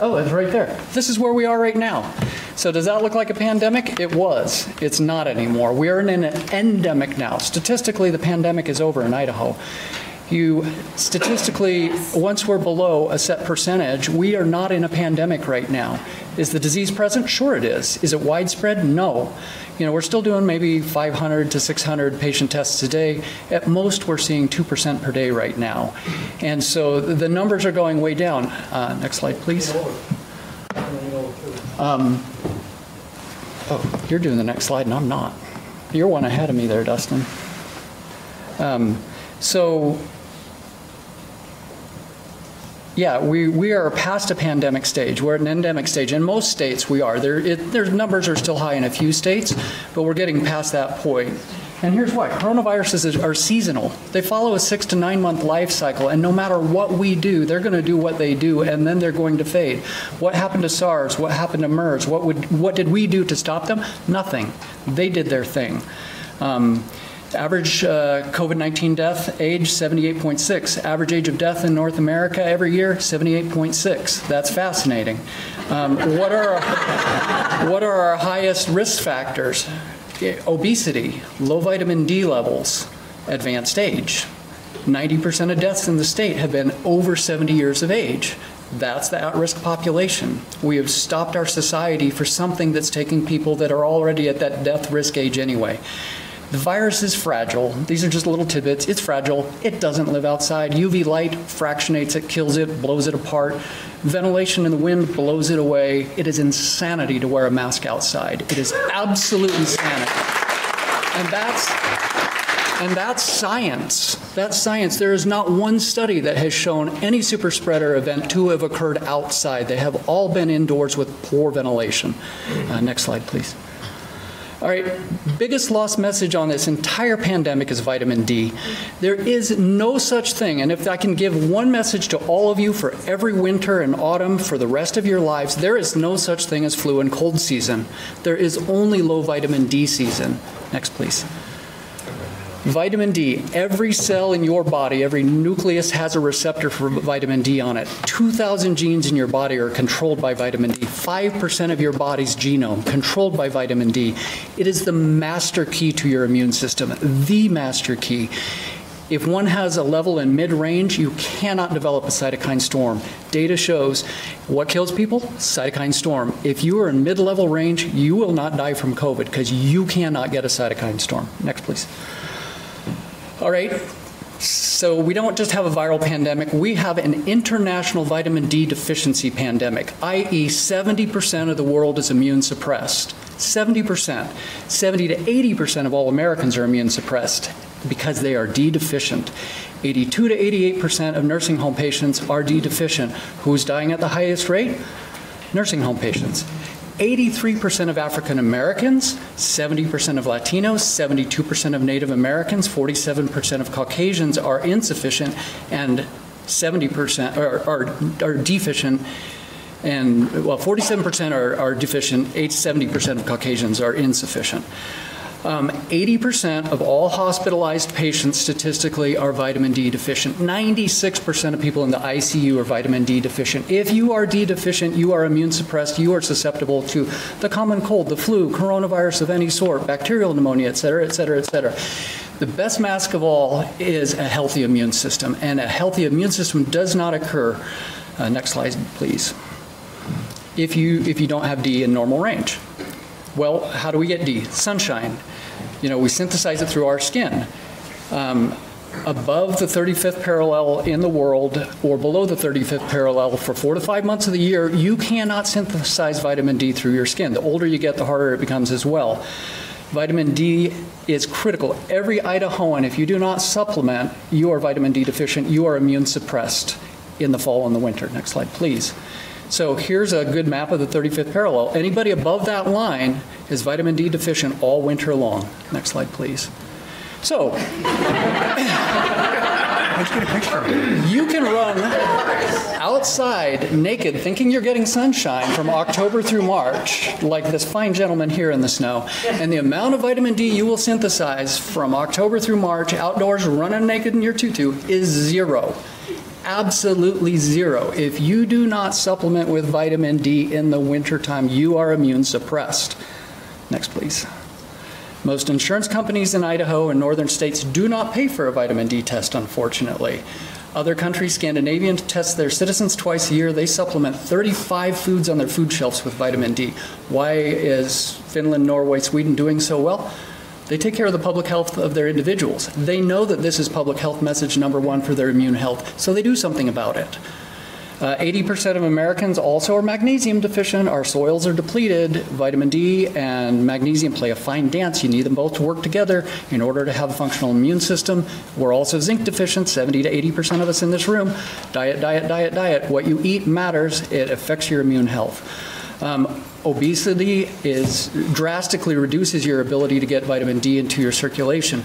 Oh, it's right there. This is where we are right now. So does that look like a pandemic? It was. It's not anymore. We are in an endemic now. Statistically, the pandemic is over in Idaho you statistically, once we're below a set percentage, we are not in a pandemic right now. Is the disease present? Sure it is. Is it widespread? No. You know, we're still doing maybe 500 to 600 patient tests a day. At most, we're seeing 2% per day right now. And so the numbers are going way down. Uh, next slide, please. Um, oh, you're doing the next slide, and I'm not. You're one ahead of me there, Dustin. Um, so yeah, we, we are past a pandemic stage. We're at an endemic stage. In most states, we are. There, it, their numbers are still high in a few states, but we're getting past that point. And here's why coronaviruses are seasonal. They follow a six to nine month life cycle, and no matter what we do, they're going to do what they do, and then they're going to fade. What happened to SARS? What happened to MERS? What, would, what did we do to stop them? Nothing. They did their thing. Um, Average uh, COVID 19 death age 78.6. Average age of death in North America every year 78.6. That's fascinating. Um, what, are our, what are our highest risk factors? Obesity, low vitamin D levels, advanced age. 90% of deaths in the state have been over 70 years of age. That's the at risk population. We have stopped our society for something that's taking people that are already at that death risk age anyway. The virus is fragile. These are just little tidbits. It's fragile. It doesn't live outside. UV light fractionates it, kills it, blows it apart. Ventilation in the wind blows it away. It is insanity to wear a mask outside. It is absolute insanity. And that's and that's science. That's science. There is not one study that has shown any super spreader event to have occurred outside. They have all been indoors with poor ventilation. Uh, next slide, please. All right, biggest lost message on this entire pandemic is vitamin D. There is no such thing, and if I can give one message to all of you for every winter and autumn for the rest of your lives, there is no such thing as flu and cold season. There is only low vitamin D season. Next, please. Vitamin D, every cell in your body, every nucleus has a receptor for vitamin D on it. 2,000 genes in your body are controlled by vitamin D. 5% of your body's genome controlled by vitamin D. It is the master key to your immune system, the master key. If one has a level in mid range, you cannot develop a cytokine storm. Data shows what kills people? Cytokine storm. If you are in mid level range, you will not die from COVID because you cannot get a cytokine storm. Next, please. All right. So we don't just have a viral pandemic, we have an international vitamin D deficiency pandemic, i.e. 70% of the world is immune suppressed. 70%. 70 to 80% of all Americans are immune suppressed because they are D deficient. 82 to 88% of nursing home patients are D deficient. Who's dying at the highest rate? Nursing home patients. 83% of African Americans, 70% of Latinos, 72% of Native Americans, 47% of Caucasians are insufficient and 70% are, are, are deficient and well 47% are, are deficient 70% of caucasians are insufficient Um, 80% of all hospitalized patients statistically are vitamin D deficient. 96% of people in the ICU are vitamin D deficient. If you are D deficient, you are immune suppressed, you are susceptible to the common cold, the flu, coronavirus of any sort, bacterial pneumonia, et cetera, et cetera, et cetera. The best mask of all is a healthy immune system, and a healthy immune system does not occur. Uh, next slide, please. If you if you don't have D in normal range. Well, how do we get D? Sunshine. You know, we synthesize it through our skin. Um, above the 35th parallel in the world or below the 35th parallel for four to five months of the year, you cannot synthesize vitamin D through your skin. The older you get, the harder it becomes as well. Vitamin D is critical. Every Idahoan, if you do not supplement, you are vitamin D deficient, you are immune suppressed in the fall and the winter. Next slide, please. So here's a good map of the 35th parallel. Anybody above that line is vitamin D deficient all winter long. Next slide, please. So, let's get a picture. you can run outside naked thinking you're getting sunshine from October through March, like this fine gentleman here in the snow. And the amount of vitamin D you will synthesize from October through March outdoors running naked in your tutu is zero absolutely zero. If you do not supplement with vitamin D in the wintertime, you are immune suppressed. Next, please. Most insurance companies in Idaho and northern states do not pay for a vitamin D test, unfortunately. Other countries, Scandinavian, test their citizens twice a year. They supplement 35 foods on their food shelves with vitamin D. Why is Finland, Norway, Sweden doing so well? They take care of the public health of their individuals. They know that this is public health message number one for their immune health, so they do something about it. Uh, 80% of Americans also are magnesium deficient. Our soils are depleted. Vitamin D and magnesium play a fine dance. You need them both to work together in order to have a functional immune system. We're also zinc deficient, 70 to 80% of us in this room. Diet, diet, diet, diet. What you eat matters. It affects your immune health. Um, obesity is drastically reduces your ability to get vitamin D into your circulation.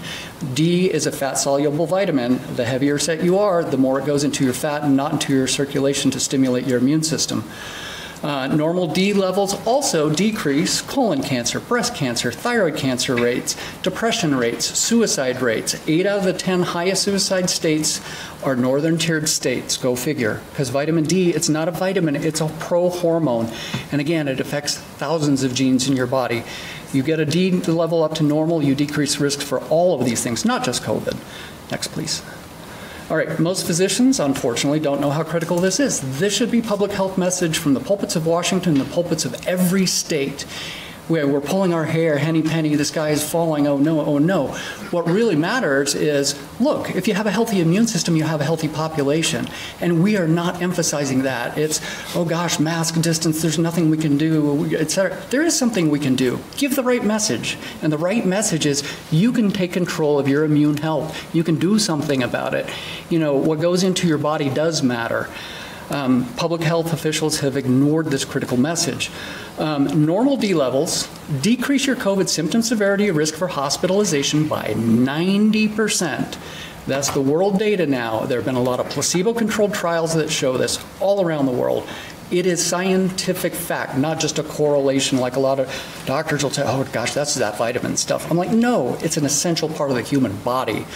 D is a fat soluble vitamin. The heavier set you are, the more it goes into your fat and not into your circulation to stimulate your immune system. Uh, normal D levels also decrease colon cancer, breast cancer, thyroid cancer rates, depression rates, suicide rates. Eight out of the 10 highest suicide states are northern tiered states, go figure. Because vitamin D, it's not a vitamin, it's a pro hormone. And again, it affects thousands of genes in your body. You get a D level up to normal, you decrease risk for all of these things, not just COVID. Next, please. All right, most physicians, unfortunately, don't know how critical this is. This should be public health message from the pulpits of Washington, the pulpits of every state. Where we're pulling our hair, henny penny, the sky is falling, oh no, oh no. What really matters is look, if you have a healthy immune system, you have a healthy population. And we are not emphasizing that. It's, oh gosh, mask distance, there's nothing we can do, etc. There is something we can do. Give the right message. And the right message is you can take control of your immune health. You can do something about it. You know, what goes into your body does matter. Um, public health officials have ignored this critical message. Um, normal D levels decrease your COVID symptom severity risk for hospitalization by 90%. That's the world data now. There have been a lot of placebo controlled trials that show this all around the world. It is scientific fact, not just a correlation like a lot of doctors will say, oh gosh, that's that vitamin stuff. I'm like, no, it's an essential part of the human body.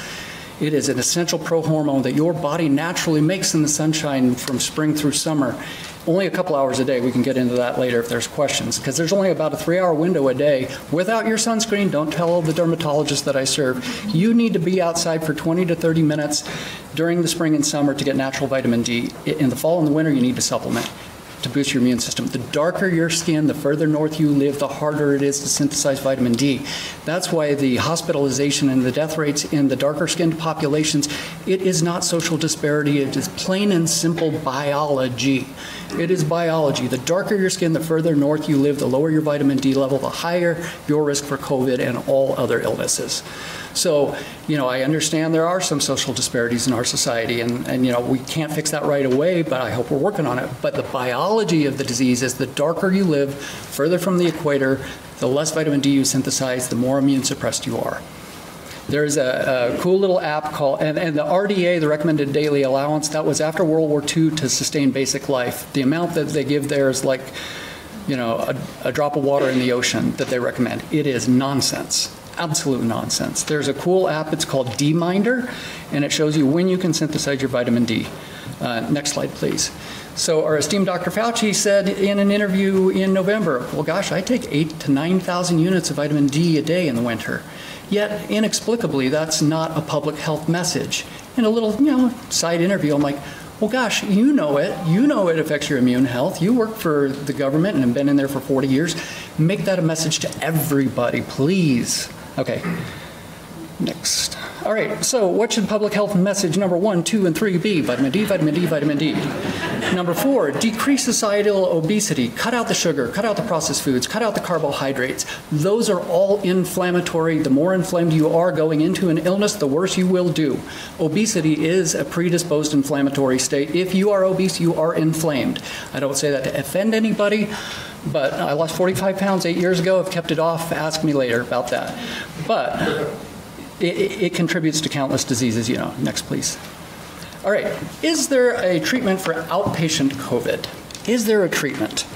It is an essential prohormone that your body naturally makes in the sunshine from spring through summer. Only a couple hours a day. We can get into that later if there's questions, because there's only about a three hour window a day. Without your sunscreen, don't tell the dermatologist that I serve. You need to be outside for 20 to 30 minutes during the spring and summer to get natural vitamin D. In the fall and the winter, you need to supplement to boost your immune system. The darker your skin, the further north you live, the harder it is to synthesize vitamin D. That's why the hospitalization and the death rates in the darker skinned populations, it is not social disparity, it is plain and simple biology. It is biology. The darker your skin, the further north you live, the lower your vitamin D level, the higher your risk for COVID and all other illnesses. So, you know, I understand there are some social disparities in our society, and, and you know, we can't fix that right away, but I hope we're working on it. But the biology of the disease is the darker you live, further from the equator, the less vitamin D you synthesize, the more immune suppressed you are. There's a, a, cool little app called, and, and, the RDA, the recommended daily allowance, that was after World War II to sustain basic life. The amount that they give there is like, you know, a, a drop of water in the ocean that they recommend. It is nonsense absolute nonsense. There's a cool app, it's called D-Minder, and it shows you when you can synthesize your vitamin D. Uh, next slide, please. So our esteemed Dr. Fauci said in an interview in November, well, gosh, I take eight to 9,000 units of vitamin D a day in the winter. Yet, inexplicably, that's not a public health message. In a little, you know, side interview, I'm like, well, gosh, you know it. You know it affects your immune health. You work for the government and have been in there for 40 years. Make that a message to everybody, please. Okay. Next. All right, so what should public health message number one, two, and three be? Vitamin D, vitamin D, vitamin D. Number four, decrease societal obesity. Cut out the sugar, cut out the processed foods, cut out the carbohydrates. Those are all inflammatory. The more inflamed you are going into an illness, the worse you will do. Obesity is a predisposed inflammatory state. If you are obese, you are inflamed. I don't say that to offend anybody but I lost 45 pounds eight years ago. I've kept it off. Ask me later about that. But it, it, contributes to countless diseases, you know. Next, please. All right. Is there a treatment for outpatient COVID? Is there a treatment?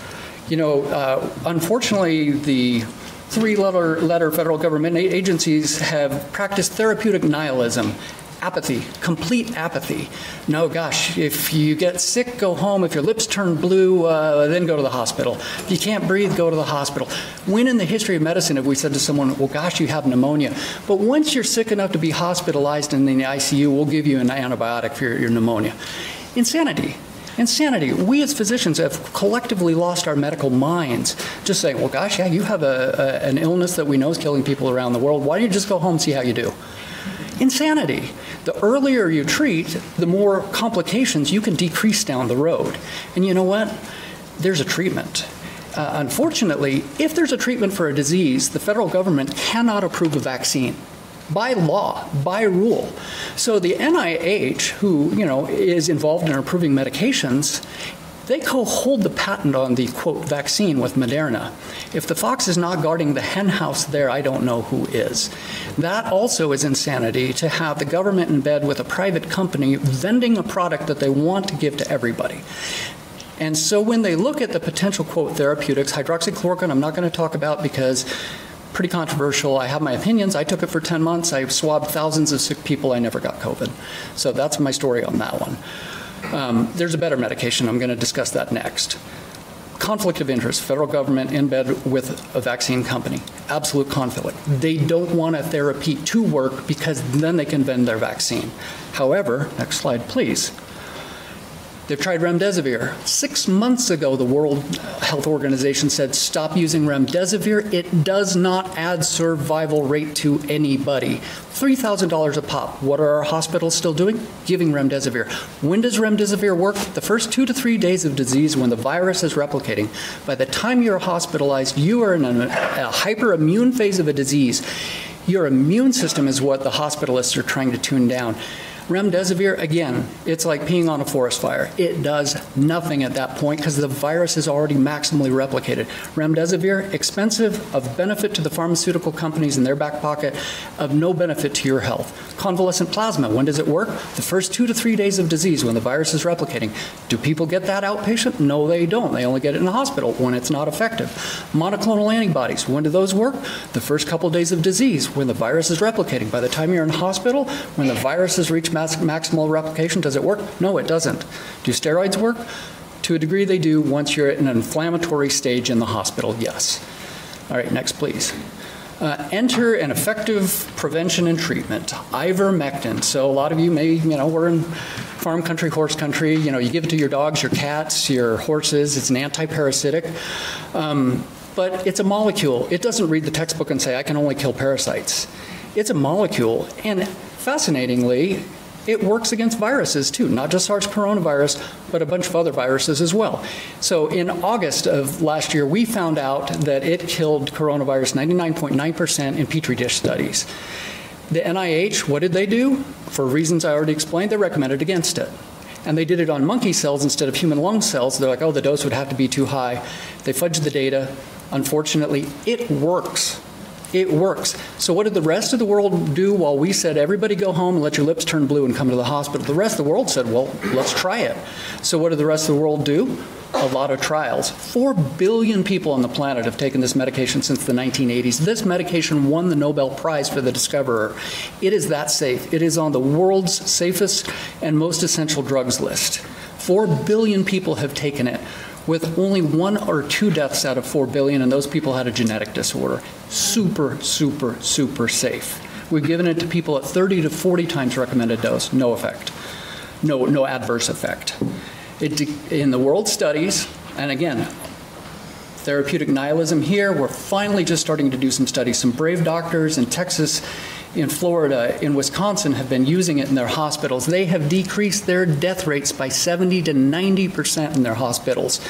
You know, uh, unfortunately, the three letter, letter federal government agencies have practiced therapeutic nihilism apathy, complete apathy. No, gosh, if you get sick, go home. If your lips turn blue, uh, then go to the hospital. If you can't breathe, go to the hospital. When in the history of medicine have we said to someone, well, gosh, you have pneumonia? But once you're sick enough to be hospitalized in the ICU, we'll give you an antibiotic for your, your pneumonia. Insanity. Insanity. We as physicians have collectively lost our medical minds. Just saying, well, gosh, yeah, you have a, a, an illness that we know is killing people around the world. Why don't you just go home and see how you do? Insanity. The earlier you treat, the more complications you can decrease down the road. And you know what? There's a treatment. Uh, unfortunately, if there's a treatment for a disease, the federal government cannot approve a vaccine by law, by rule. So the NIH, who, you know, is involved in approving medications, they co-hold the patent on the quote vaccine with Moderna. If the fox is not guarding the henhouse there, I don't know who is. That also is insanity to have the government in bed with a private company vending a product that they want to give to everybody. And so when they look at the potential quote therapeutics, hydroxychloroquine I'm not going to talk about because pretty controversial. I have my opinions. I took it for 10 months. I swabbed thousands of sick people. I never got COVID. So that's my story on that one. Um, there's a better medication. I'm going to discuss that next. Conflict of interest, federal government in bed with a vaccine company. Absolute conflict. They don't want a therapy to work because then they can vend their vaccine. However, next slide, please. They've tried remdesivir. Six months ago, the World Health Organization said stop using remdesivir. It does not add survival rate to anybody. $3,000 a pop. What are our hospitals still doing? Giving remdesivir. When does remdesivir work? The first two to three days of disease when the virus is replicating. By the time you're hospitalized, you are in a, a hyperimmune phase of a disease. Your immune system is what the hospitalists are trying to tune down. Remdesivir, again, it's like peeing on a forest fire. It does nothing at that point because the virus is already maximally replicated. Remdesivir, expensive, of benefit to the pharmaceutical companies in their back pocket, of no benefit to your health. Convalescent plasma, when does it work? The first two to three days of disease when the virus is replicating. Do people get that outpatient? No, they don't. They only get it in the hospital when it's not effective. Monoclonal antibodies, when do those work? The first couple days of disease when the virus is replicating. By the time you're in hospital, when the virus has reached maximal replication. Does it work? No, it doesn't. Do steroids work? To a degree, they do once you're at an inflammatory stage in the hospital, yes. All right, next, please. Uh, enter an effective prevention and treatment, ivermectin. So a lot of you may, you know, we're in farm country, horse country. You know, you give it to your dogs, your cats, your horses. It's an anti-parasitic. Um, but it's a molecule. It doesn't read the textbook and say, I can only kill parasites. It's a molecule. And fascinatingly, it works against viruses too, not just SARS coronavirus, but a bunch of other viruses as well. So in August of last year, we found out that it killed coronavirus 99.9% in petri dish studies. The NIH, what did they do? For reasons I already explained, they recommended against it. And they did it on monkey cells instead of human lung cells. They're like, oh, the dose would have to be too high. They fudged the data. Unfortunately, it works It works. So what did the rest of the world do while we said everybody go home and let your lips turn blue and come to the hospital? The rest of the world said, "Well, let's try it." So what did the rest of the world do? A lot of trials. 4 billion people on the planet have taken this medication since the 1980s. This medication won the Nobel Prize for the discoverer. It is that safe. It is on the world's safest and most essential drugs list. 4 billion people have taken it with only one or two deaths out of 4 billion, and those people had a genetic disorder. Super, super, super safe. We've given it to people at 30 to 40 times recommended dose, no effect, no, no adverse effect. It, in the world studies, and again, therapeutic nihilism here, we're finally just starting to do some studies. Some brave doctors in Texas in Florida, in Wisconsin have been using it in their hospitals. They have decreased their death rates by 70 to 90% in their hospitals.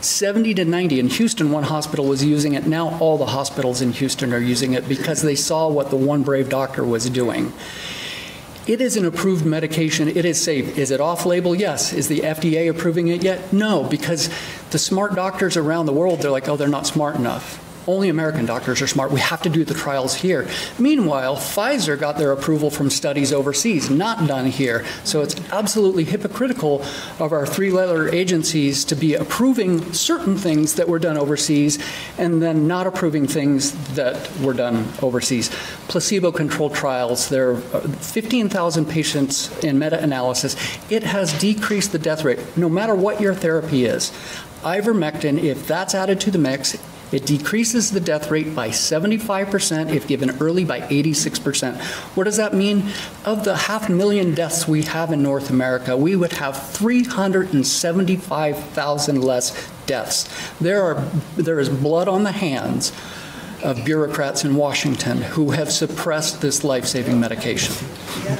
70 to 90 in Houston one hospital was using it now all the hospitals in Houston are using it because they saw what the one brave doctor was doing it is an approved medication. It is safe. Is it off label? Yes. Is the FDA approving it yet? No, because the smart doctors around the world, they're like, oh, they're not smart enough. Only American doctors are smart. We have to do the trials here. Meanwhile, Pfizer got their approval from studies overseas, not done here. So it's absolutely hypocritical of our three letter agencies to be approving certain things that were done overseas and then not approving things that were done overseas. Placebo controlled trials, there are 15,000 patients in meta analysis. It has decreased the death rate, no matter what your therapy is. Ivermectin, if that's added to the mix, it decreases the death rate by 75% if given early by 86%. What does that mean? Of the half million deaths we have in North America, we would have 375,000 less deaths. There are there is blood on the hands of bureaucrats in Washington who have suppressed this life-saving medication.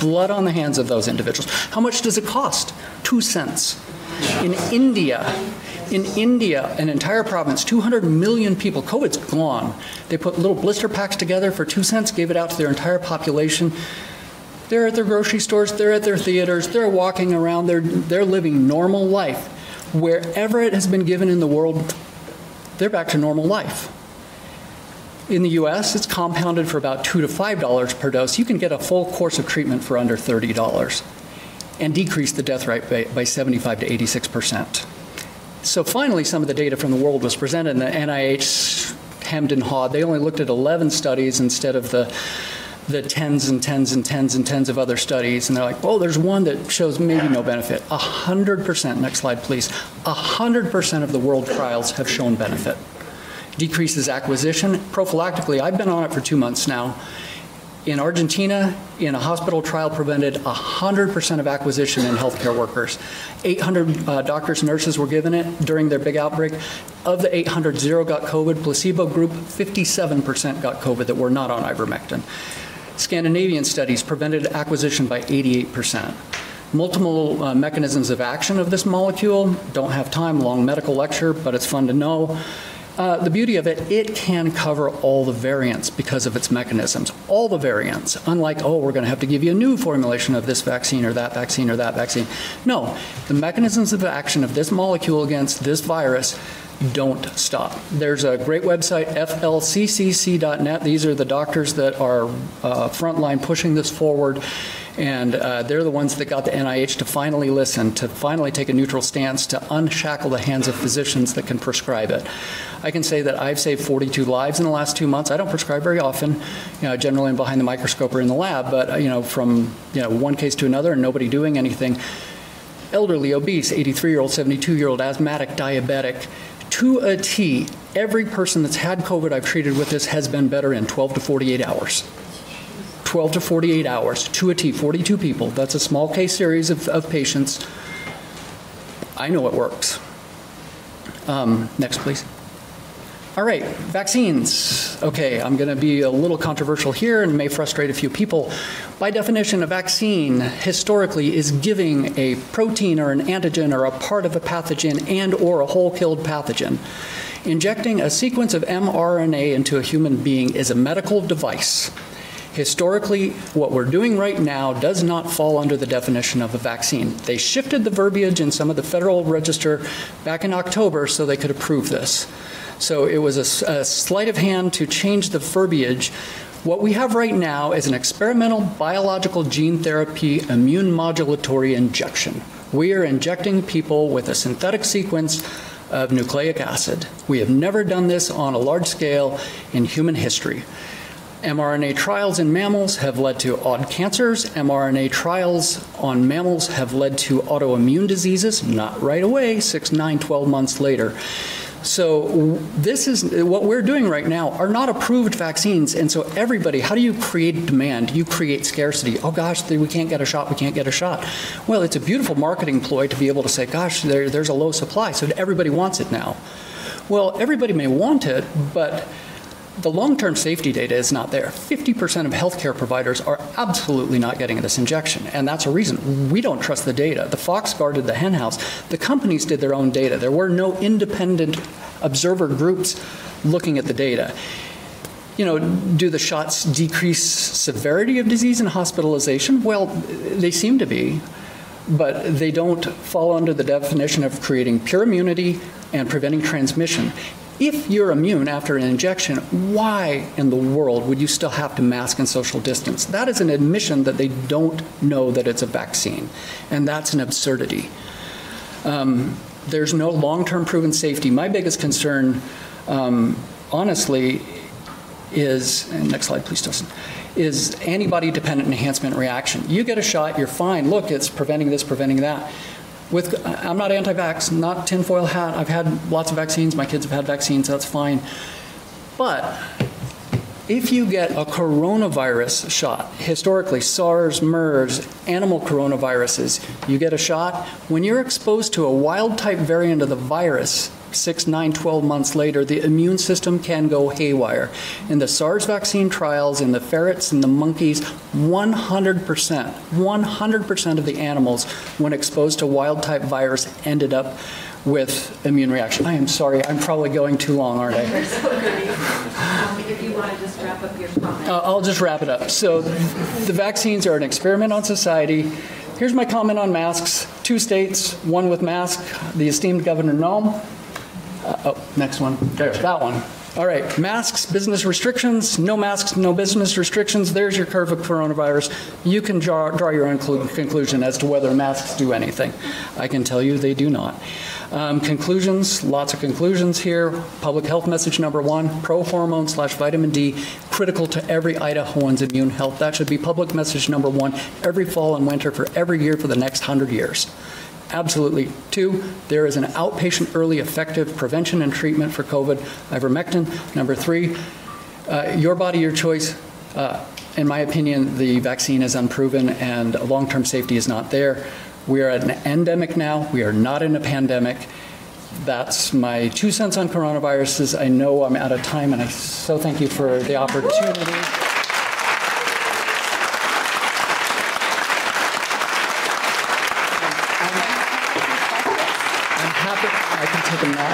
Blood on the hands of those individuals. How much does it cost? 2 cents. In India, in India, an entire province, 200 million people, COVID's gone. They put little blister packs together for 2 cents, gave it out to their entire population. They're at their grocery stores, they're at their theaters, they're walking around, they're they're living normal life. Wherever it has been given in the world, they're back to normal life. In the US, it's compounded for about 2 to 5 dollars per dose. You can get a full course of treatment for under $30 and decreased the death rate by, by 75 to 86 percent. So finally, some of the data from the world was presented, and the NIH hemmed and hawed. They only looked at 11 studies instead of the the tens and tens and tens and tens of other studies and they're like, "Oh, there's one that shows maybe no benefit." 100%, next slide please. 100% of the world trials have shown benefit. Decreases acquisition prophylactically. I've been on it for 2 months now in Argentina, in a hospital trial, prevented 100% of acquisition in healthcare workers. 800 uh, doctors and nurses were given it during their big outbreak. Of the 800, zero got COVID. Placebo group, 57% got COVID that were not on ivermectin. Scandinavian studies prevented acquisition by 88%. Multiple uh, mechanisms of action of this molecule. Don't have time, long medical lecture, but it's fun to know. Uh, the beauty of it, it can cover all the variants because of its mechanisms, all the variants. Unlike, oh, we're going to have to give you a new formulation of this vaccine or that vaccine or that vaccine. No, the mechanisms of action of this molecule against this virus don't stop. There's a great website, flccc.net. These are the doctors that are uh, frontline pushing this forward and uh, they're the ones that got the NIH to finally listen, to finally take a neutral stance, to unshackle the hands of physicians that can prescribe it. I can say that I've saved 42 lives in the last two months. I don't prescribe very often, you know, generally I'm behind the microscope or in the lab, but, you know, from, you know, one case to another and nobody doing anything. Elderly, obese, 83-year-old, 72-year-old, asthmatic, diabetic, to a T, every person that's had COVID I've treated with this has been better in 12 to 48 hours. 12 to 48 hours, to a T, 42 people. That's a small case series of, of patients. I know it works. Um, next, please. All right, vaccines. Okay, I'm going to be a little controversial here and may frustrate a few people. By definition, a vaccine historically is giving a protein or an antigen or a part of a pathogen and or a whole killed pathogen. Injecting a sequence of mRNA into a human being is a medical device. Historically, what we're doing right now does not fall under the definition of a vaccine. They shifted the verbiage in some of the Federal Register back in October so they could approve this. So it was a, a sleight of hand to change the verbiage. What we have right now is an experimental biological gene therapy immune modulatory injection. We are injecting people with a synthetic sequence of nucleic acid. We have never done this on a large scale in human history mRNA trials in mammals have led to odd cancers. mRNA trials on mammals have led to autoimmune diseases, not right away, 6, 9, 12 months later. So this is what we're doing right now are not approved vaccines. And so everybody how do you create demand? You create scarcity. Oh gosh we can't get a shot we can't get a shot. Well it's a beautiful marketing ploy to be able to say gosh there, there's a low supply so everybody wants it now. Well everybody may want it but the long-term safety data is not there. 50% of healthcare providers are absolutely not getting this injection, and that's a reason. We don't trust the data. The Fox guarded the henhouse. The companies did their own data. There were no independent observer groups looking at the data. You know, do the shots decrease severity of disease and hospitalization? Well, they seem to be, but they don't fall under the definition of creating pure immunity and preventing transmission. If you're immune after an injection, why in the world would you still have to mask and social distance? That is an admission that they don't know that it's a vaccine, and that's an absurdity. Um, there's no long-term proven safety. My biggest concern, um, honestly, is next slide, please, Dustin. Is antibody-dependent enhancement reaction. You get a shot, you're fine. Look, it's preventing this, preventing that with I'm not anti-vax, not tinfoil hat. I've had lots of vaccines. My kids have had vaccines. That's fine. But if you get a coronavirus shot, historically SARS, MERS, animal coronaviruses, you get a shot when you're exposed to a wild type variant of the virus, six, nine, 12 months later, the immune system can go haywire. In the SARS vaccine trials, in the ferrets and the monkeys, 100%, 100% of the animals, when exposed to wild type virus, ended up with immune reaction. I am sorry, I'm probably going too long, aren't I? Um, if you want to just wrap up your comment. Uh, I'll just wrap it up. So the vaccines are an experiment on society. Here's my comment on masks. Two states, one with mask, the esteemed Governor Noem, uh, oh, next one. There's that one. All right, masks, business restrictions, no masks, no business restrictions. There's your curve of coronavirus. You can draw, draw your own conclusion as to whether masks do anything. I can tell you they do not. Um, conclusions, lots of conclusions here. Public health message number one, pro-hormone slash vitamin D, critical to every Idahoan's immune health. That should be public message number one every fall and winter for every year for the next hundred years. Absolutely. Two, there is an outpatient early effective prevention and treatment for COVID, ivermectin. Number three, uh, your body, your choice. Uh, in my opinion, the vaccine is unproven and long-term safety is not there. We are at an endemic now. We are not in a pandemic. That's my two cents on coronaviruses. I know I'm out of time, and I so thank you for the opportunity.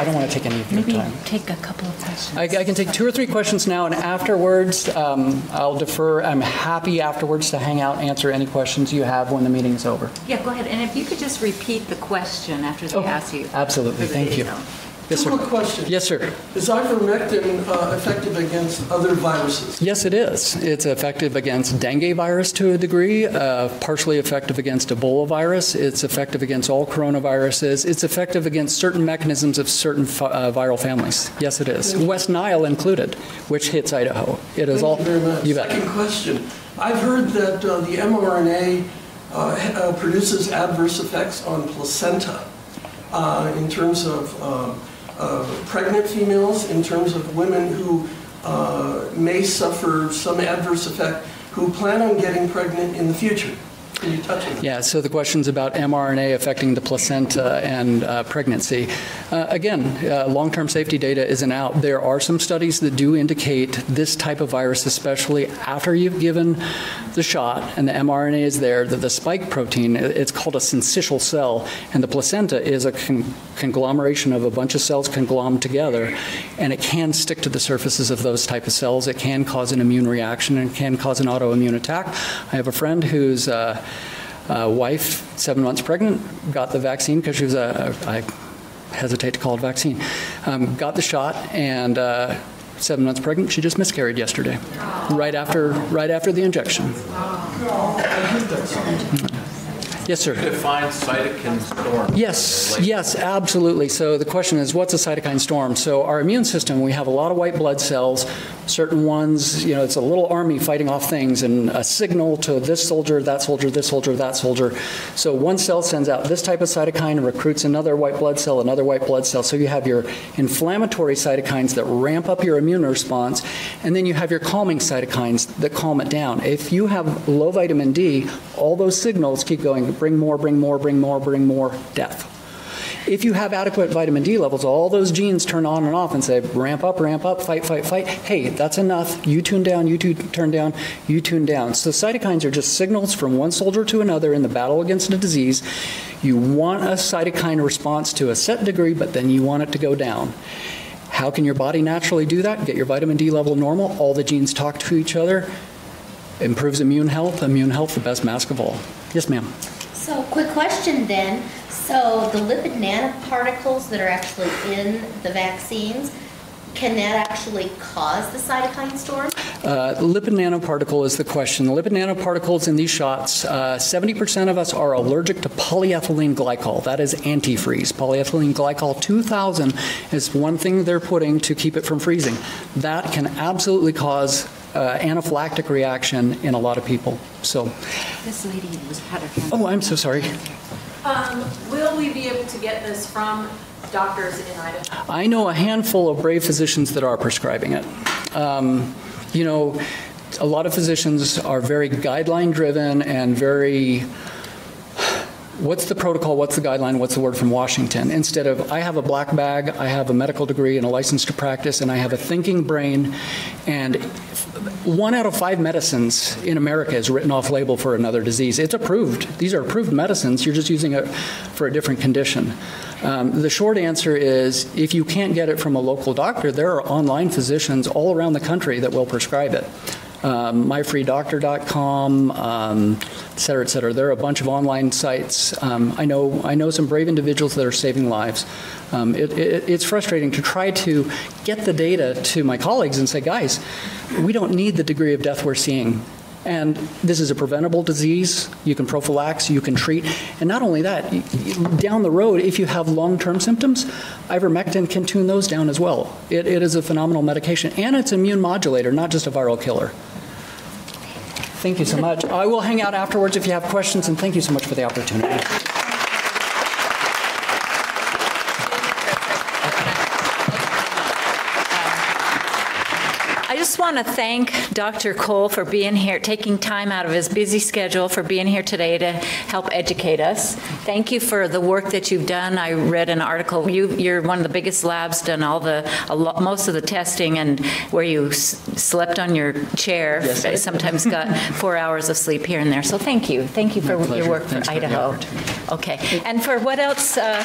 I don't want to take any of your Maybe time. take a couple of questions. I, I, can take two or three questions now, and afterwards, um, I'll defer. I'm happy afterwards to hang out, answer any questions you have when the meeting's over. Yeah, go ahead. And if you could just repeat the question after they oh, ask you. Absolutely. Thank you. Yes, sir. question. Yes, sir. Is ivermectin uh, effective against other viruses? Yes, it is. It's effective against dengue virus to a degree, uh, partially effective against Ebola virus. It's effective against all coronaviruses. It's effective against certain mechanisms of certain uh, viral families. Yes, it is. West Nile included, which hits Idaho. It is Thank all. You very much. You bet. Second question. I've heard that uh, the mRNA uh, uh, produces adverse effects on placenta in terms of. Uh, pregnant females, in terms of women who uh, may suffer some adverse effect, who plan on getting pregnant in the future. You? Yeah, so the question's about mRNA affecting the placenta and uh, pregnancy. Uh, again, uh, long-term safety data isn't out. There are some studies that do indicate this type of virus, especially after you've given the shot and the mRNA is there, that the spike protein, it's called a syncytial cell, and the placenta is a con conglomeration of a bunch of cells conglom together, and it can stick to the surfaces of those type of cells. It can cause an immune reaction and can cause an autoimmune attack. I have a friend who's uh, uh, wife, seven months pregnant, got the vaccine because she was a, I hesitate to call it vaccine, Um, got the shot and uh, seven months pregnant. She just miscarried yesterday, right after right after the injection. Yes, sir. Define cytokine storm. Yes, yes, absolutely. So the question is, what's a cytokine storm? So our immune system, we have a lot of white blood cells. Certain ones, you know, it's a little army fighting off things, and a signal to this soldier, that soldier, this soldier, that soldier. So one cell sends out this type of cytokine and recruits another white blood cell, another white blood cell. So you have your inflammatory cytokines that ramp up your immune response, and then you have your calming cytokines that calm it down. If you have low vitamin D, all those signals keep going bring more, bring more, bring more, bring more, death. If you have adequate vitamin D levels, all those genes turn on and off and say, ramp up, ramp up, fight, fight, fight. Hey, that's enough. You tune down, you turn down, you tune down. So cytokines are just signals from one soldier to another in the battle against a disease. You want a cytokine response to a set degree, but then you want it to go down. How can your body naturally do that? Get your vitamin D level normal. All the genes talk to each other. Improves immune health. Immune health, the best mask of all. Yes, ma'am. So, quick question then. So, the lipid nanoparticles that are actually in the vaccines, can that actually cause the cytokine storm? Uh, lipid nanoparticle is the question. The lipid nanoparticles in these shots, uh, 70% of us are allergic to polyethylene glycol. That is antifreeze. Polyethylene glycol 2000 is one thing they're putting to keep it from freezing. That can absolutely cause uh, anaphylactic reaction in a lot of people. So, this lady was had her hand. Oh, I'm so sorry. Um, will we be able to get this from doctors in Idaho? I know a handful of brave physicians that are prescribing it. Um, you know, a lot of physicians are very guideline driven and very what's the protocol, what's the guideline, what's the word from Washington, instead of I have a black bag, I have a medical degree and a license to practice, and I have a thinking brain, and one out of five medicines in America is written off label for another disease. It's approved. These are approved medicines. You're just using it for a different condition. Um, the short answer is if you can't get it from a local doctor, there are online physicians all around the country that will prescribe it um, myfreedoctor.com, um, et cetera, et cetera. There are a bunch of online sites. Um, I know I know some brave individuals that are saving lives. Um, it, it, it's frustrating to try to get the data to my colleagues and say, guys, we don't need the degree of death we're seeing. And this is a preventable disease. You can prophylax, you can treat. And not only that, down the road, if you have long-term symptoms, ivermectin can tune those down as well. It, it is a phenomenal medication. And it's an immune modulator, not just a viral killer. Thank you so much. I will hang out afterwards if you have questions, and thank you so much for the opportunity. Want to thank Dr. Cole for being here, taking time out of his busy schedule for being here today to help educate us. Thank you for the work that you've done. I read an article. You, are one of the biggest labs, done all the lot, most of the testing, and where you slept on your chair. Yes, sometimes got four hours of sleep here and there. So thank you. Thank you for your work Thanks for Idaho. okay. And for what else? Uh,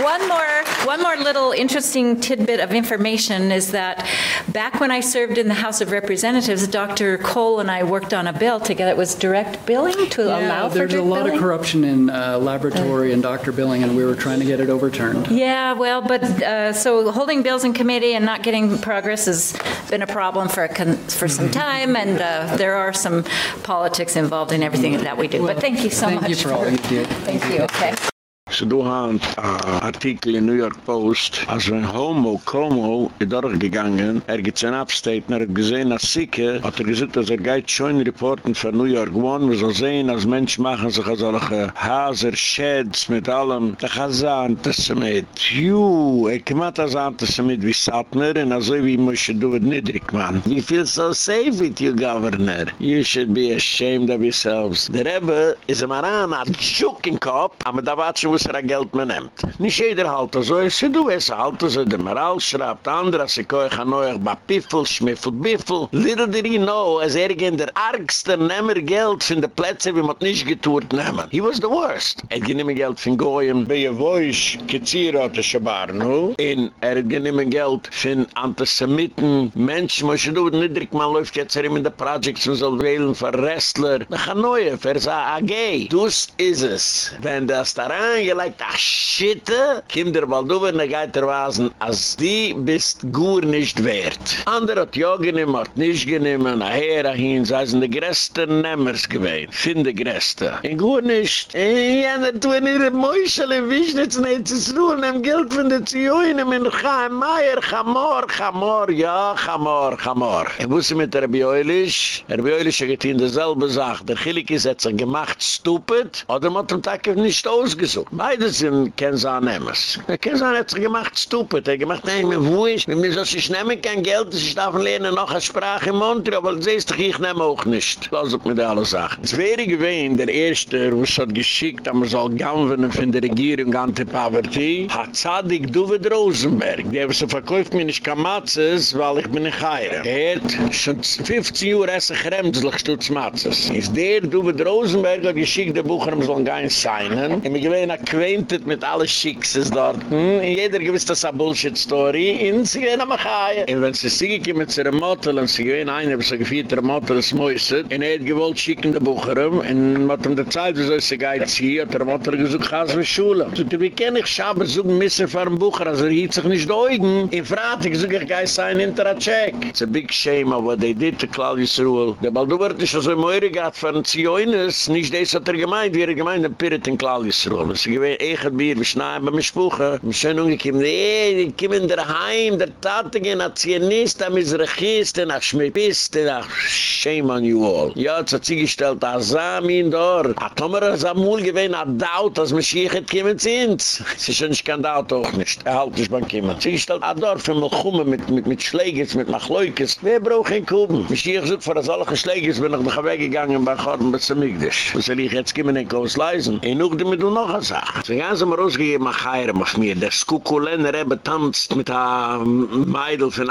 one more one more little interesting tidbit of information is that back when I served in the House of Representatives, Dr. Cole and I worked on a bill together. It was direct billing to yeah, allow for there's a lot billing. of corruption in uh, laboratory and doctor billing, and we were trying to get it overturned. Yeah, well, but uh, so holding bills in committee and not getting progress has been a problem for a for some mm-hmm. time, and uh, there are some politics involved in everything that we do. But thank you so thank much. Thank you for all you do. Thank you. Okay. So du hand a artikel in New York Post, als ein Homo, Como, ist dort gegangen, er gibt sein Upstate, er hat gesehen, als Sieke, hat er gesagt, dass er geht schon reporten für New York One, wir sollen sehen, als Menschen machen sich solche Haser, Sheds, mit allem, der Chazan, das mit, ju, er kommt als Antisemit wie Satner, und also wie Moshe Duvid Niedrig, man. You feel so safe with you, Governor. You should be ashamed of yourselves. Der Rebbe is a Maran, a joking cop, aber da war er Geld man nimmt. Nicht jeder halt so, es ist du, es halt so, der Moral schreibt, andere, sie kann euch an euch bei Piffel, Schmiffel, Biffel. Little did he know, als er gehen der argste Nemmer Geld von der Plätze, wie man nicht getuert nehmen. He was the worst. Er ging immer Geld von Goyen, bei ihr Woisch, Kizira hat er in er ging immer Geld von Antisemiten, Menschen, muss du, niedrig, man läuft jetzt er in der Projects, man soll wählen für Wrestler. Nach Hanoi, für so a gay. Dus is es. Wenn das daran gelegt, ach shitte, kim der Balduber ne geiter wasen, as die bist gur nicht wert. Ander hat ja genehm, hat nicht genehm, an aher ahin, sei es in de gräste Nemmers gewein, fin de gräste. In gur nicht, in jener tuin ihre Mäuschel in Wischnitz, ne zis nem gilt von de Zioinem in Chaimayer, Chamor, Chamor, ja, Chamor, Chamor. Ich wusste mit der Bioilisch, der Bioilisch hat ihn derselbe sagt, der Chilikis hat sich gemacht, stupid, oder man hat am Tag nicht ausgesucht. Beide sind kensan nemmers kensan hat gemacht stupid. Er gemacht nein mir wo ist mir so sich nehmen kein geld ist darf lernen noch eine sprache im mund aber das ist ich nehm auch nicht. Lass up mit alle sachen. Es wäre gewesen der erste was hat geschickt aber soll gaven von der regierung ganze poverty hat sadig duvet rosenberg der was verkauft mir nicht kamatzes weil ich bin ein geier. Er hat schon 15 Uhr essen gremzelig stutz matzes. Ist der duvet rosenberg hat geschickt der bucher soll gar nicht sein und mir gewesen acquainted mit alle schickses dort hm? jeder gewiss das a bullshit story in sie gehen am Chaya. Und wenn sie sich kommen zu der Motel, und sie gehen ein, aber sie Motel, das Mäuset, und er hat gewollt schicken der Bucherem, und mit dem Zeit, wieso sie geht hier, hat der Motel gesagt, gehst du Schule. So, wie kann ich Schaber suchen müssen für einen Bucher, also er hielt sich nicht deugen. In Frage, ich sage, ich gehe sein hinter der Check. It's a big shame of what they did to Claudius Ruhl. Der Baldubert ist also im Eure gehabt von Zioines, nicht das hat er gemeint, wie er gemeint, der Pirat in Claudius Ruhl. Sie gewähnt, ich hab Bier, wir schneiden bei mir Spuche. Wir sind umgekommen, nee, die kommen der Heim, der Tate gehen, a Zionist, a Mizrachist, a Schmipist, a Shame on you all. Ja, es hat sich gestellt, a Samin dort. A Tomer, a Samul gewinnt, a Daut, als Mashiach hat kommen sind. Es ist schon nicht kein Daut auch nicht. Er halt nicht beim Kommen. Sie gestellt, a Dorf, wenn wir mit, mit, mit Schlägers, mit Machleukes. Wer braucht ein Kuben? Mashiach sucht vor, dass alle Schlägers bin ich noch weggegangen, bei Chorben, bei Samigdash. Was soll ich jetzt kommen, in Leisen? Ich nuch dir mit noch eine Sache. Sache. So ganz haben wir rausgegeben, ach heirem auf mir. Der Skukulen Rebbe tanzt mit einer ähm, Meidl von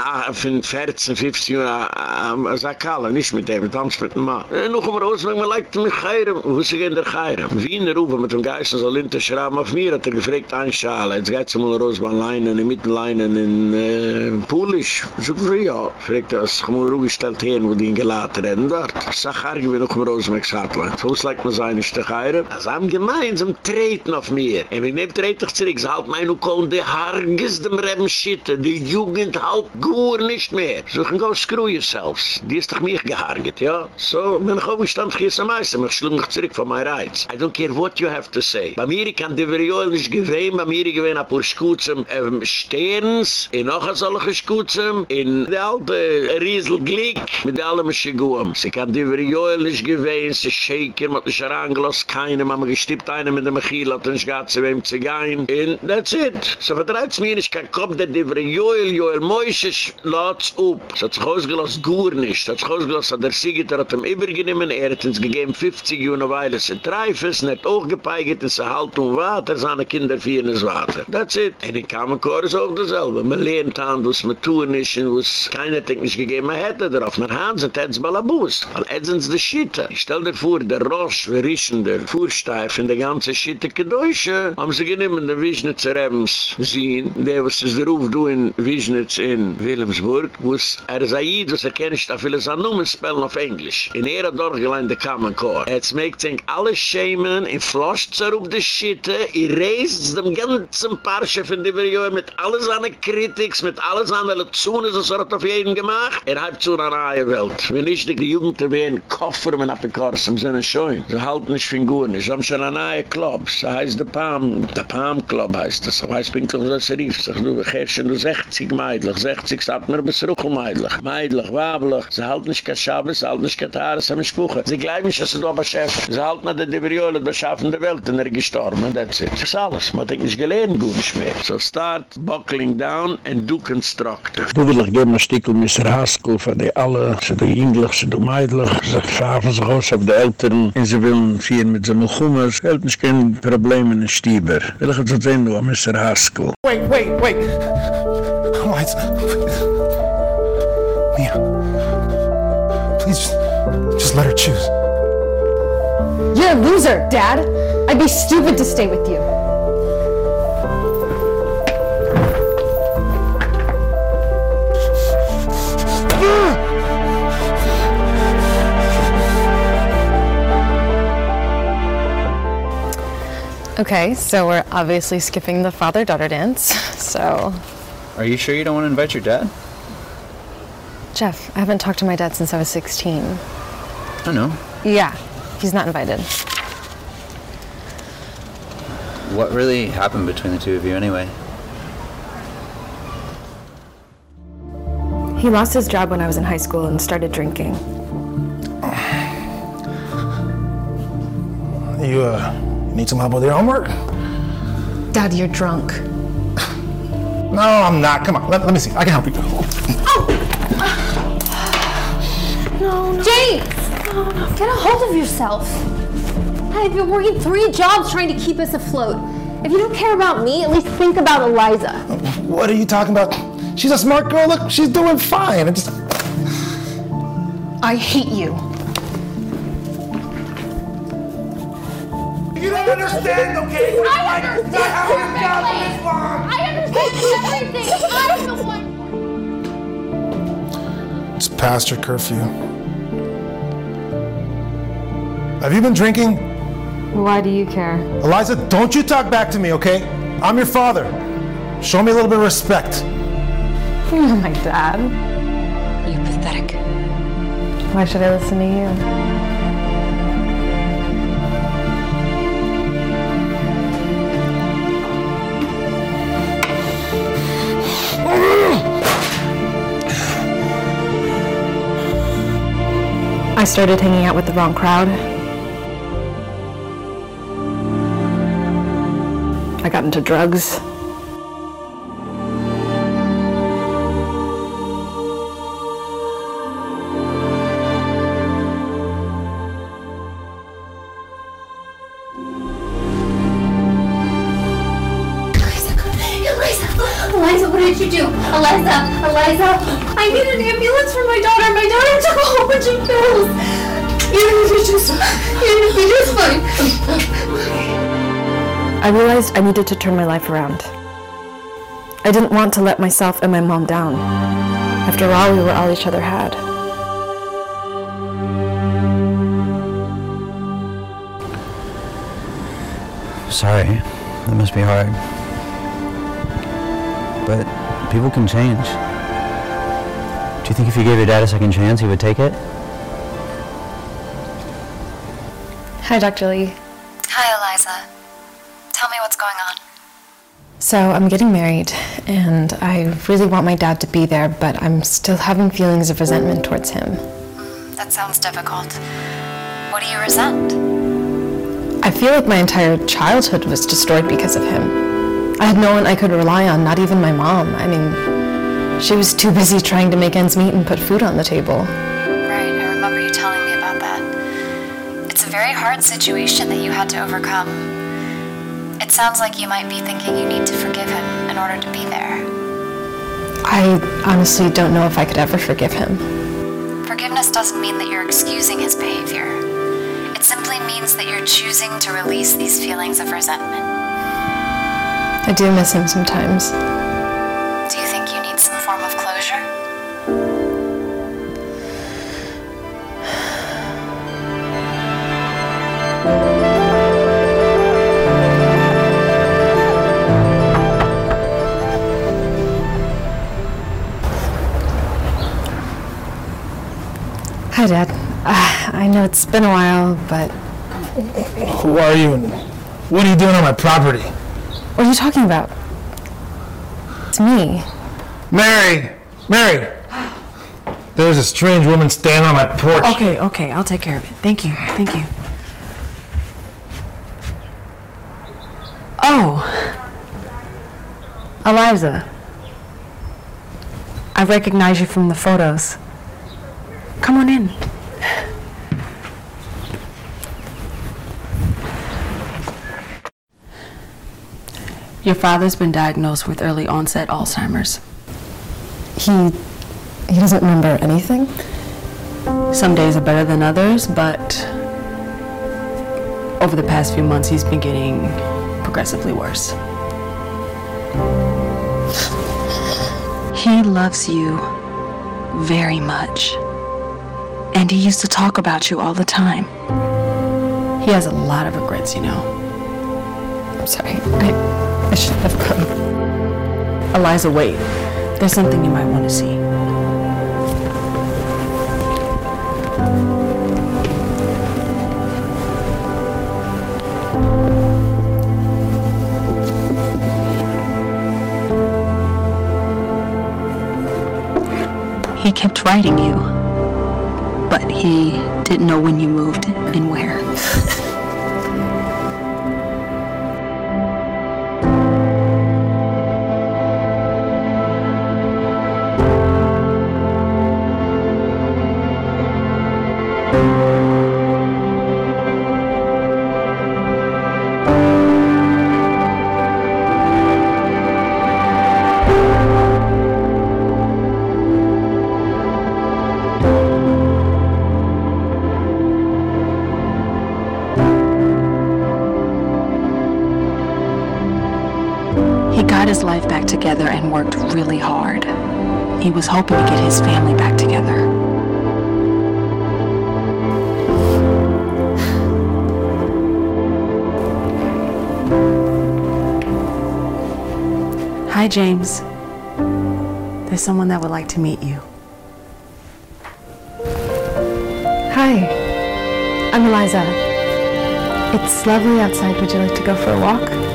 14, 15 Jahren, als Akala, nicht mit dem, tanzt mit einem Mann. Äh, noch haben wir rausgegeben, man leikt mich heirem. Wo ist er in der heirem? Wiener Rufe mit dem Geist, soll hinter Schramm auf mir, hat er gefragt, ein Schale. Jetzt geht es mal raus, man leinen, in Mittenleinen, in äh, Polisch. So, ja, fragt er, es haben wir ruhiggestellt hin, wo die ihn gelaten haben dort. Ich sag, ich bin noch im Rosenbergshartland. So, es leikt man seine Stechheirem. Sie haben gemeinsam treten auf mir. Und wenn ich trete ich zurück, halt mein, du komm, die Hargis dem Reben schitte, die Jugend halt gut nicht mehr. So, go screw yourselves. Die ist doch mich gehargert, ja? So, wenn ich aufgestand, gehe ich am meisten, ich schlug mich zurück von meinen Reiz. I don't care what you have to say. Bei mir kann die Verioel nicht gewähnen, bei mir gewähnen ein paar Schuzen ähm, Sterns, in noch ein solche Schuzen, in der alte Riesel Glick, mit allem Schiguam. Sie kann die Verioel nicht gewähnen, sie schäken, mit der Scharanglos, keinem, haben gestippt einen mit dem Achil, hat uns gar zu wem zu gehen. And that's it. So verdreizt mir nicht, kein Kopf, der die Verioel, Joel Moishe, lat's up. So hat sich ausgelost, gut nicht. So hat sich ausgelost, hat der Siegiter hat ihm übergenommen, er hat uns gegeben 50 Jahre, weil es ein Treifes, und hat auch gepeigert, es halt um Water, seine Kinder führen das Water. That's it. Und in Kamenkor ist auch dasselbe. Man lernt an, was man tun ist, und was keine technisch gegeben hätte darauf. Man hat es, hat es Balabus. Weil es die Schitte. Ich stell dir vor, der Rosch, wir rischen, der Fuhrsteif, in der ganze Schitte, gedäusche, haben sie genommen, der Wiesnitzer Rebens, sehen, der was ist der Ruf, du in Wiesnitz in Wilhelmsburg, wo es er sei, was er kenne ich da viele Sannumen spellen auf Englisch. In er hat dort gelein der Common Core. Jetzt meek zink alle Schemen in Floscher auf die Schitte, i reist dem ganzen Parche von die Verjöhe mit alles an der Kritiks, mit alles an der Lezune, so hat er auf jeden gemacht. Er hat zu einer neue Welt. Wenn ich die Jugend erwähne, Koffer mit Apikars im Sinne schoen. Sie halten nicht für gut. Sie haben schon eine neue Club. Sie heißt der Palm, der Palm Club heißt das. So heißt Pinkel, so ist er rief. Sag du, wir herrschen nur 60 Meidlich. 60 sagt mir bis Ruchel Meidlich. Meidlich, Wabelig. Sie halten nicht kein Schabes, sie halten nicht kein Tares, sie haben Spuche. Sie glauben nicht, dass sie da beschäftigen. Sie halten nicht, dass die Briole beschaffen der Welt und er gestorben. That's it. Das ist alles. Man hat nicht gelernt, gut nicht mehr. So start buckling down and do constructive. Du will ich geben ein Stückchen Mr. Haskell für die alle, sie die Englisch, sie die Meidlich. Sie schaffen sich aus auf die Eltern und sie wollen führen mit so einem Kummer. Sie hält nicht kein Problem in den Stieber. Will ich jetzt sehen, du, Mr. Haskell. Wait, wait, wait. Lights. Mia. Please just, just let her choose. You're a loser, Dad. I'd be stupid to stay with you. Okay, so we're obviously skipping the father daughter dance. So, Are you sure you don't want to invite your dad? Jeff, I haven't talked to my dad since I was 16. I know. Yeah, he's not invited. What really happened between the two of you anyway? He lost his job when I was in high school and started drinking. You, uh, need some help with your homework? Dad, you're drunk. No, I'm not. Come on, let, let me see. I can help you. Oh. No, no. James! No, no. Get a hold of yourself. I've been working three jobs trying to keep us afloat. If you don't care about me, at least think about Eliza. What are you talking about? She's a smart girl. Look, she's doing fine. I just. I hate you. Don't understand, okay? I understand perfectly. I understand everything. I'm the one. It's past your curfew. Have you been drinking? Why do you care? Eliza, don't you talk back to me, okay? I'm your father. Show me a little bit of respect. You're my dad. You're pathetic. Why should I listen to you? I started hanging out with the wrong crowd. I got into drugs. Eliza, Eliza, I need an ambulance for my daughter. My daughter took a whole bunch of pills. Even if it's just, even if it's just fine. I realized I needed to turn my life around. I didn't want to let myself and my mom down. After all, we were all each other had. Sorry. That must be hard. But people can change. Do you think if you gave your dad a second chance, he would take it? Hi, Dr. Lee. Hi, Eliza. Tell me what's going on. So, I'm getting married, and I really want my dad to be there, but I'm still having feelings of resentment towards him. Mm, that sounds difficult. What do you resent? I feel like my entire childhood was destroyed because of him. I had no one I could rely on, not even my mom. I mean, she was too busy trying to make ends meet and put food on the table. Right, I remember you telling me about that. It's a very hard situation that you had to overcome. It sounds like you might be thinking you need to forgive him in order to be there. I honestly don't know if I could ever forgive him. Forgiveness doesn't mean that you're excusing his behavior. It simply means that you're choosing to release these feelings of resentment. I do miss him sometimes. Hi, Dad. Uh, I know it's been a while, but Who are you and what are you doing on my property? what are you talking about? It's me. Mary! Mary! There's a strange woman standing on my porch. Okay, okay, I'll take care of it. Thank you, thank you. Oh, Eliza. I recognize you from the photos. Come on in. Your father's been diagnosed with early onset Alzheimer's. He he doesn't remember anything. Some days are better than others, but over the past few months he's been getting progressively worse. He loves you very much. And he used to talk about you all the time. He has a lot of regrets, you know. I'm sorry. I, I shouldn't have come. Eliza, wait. There's something you might want to see. He kept writing you, but he didn't know when you moved and where. To get his family back together. Hi, James. There's someone that would like to meet you. Hi, I'm Eliza. It's lovely outside. Would you like to go for a walk?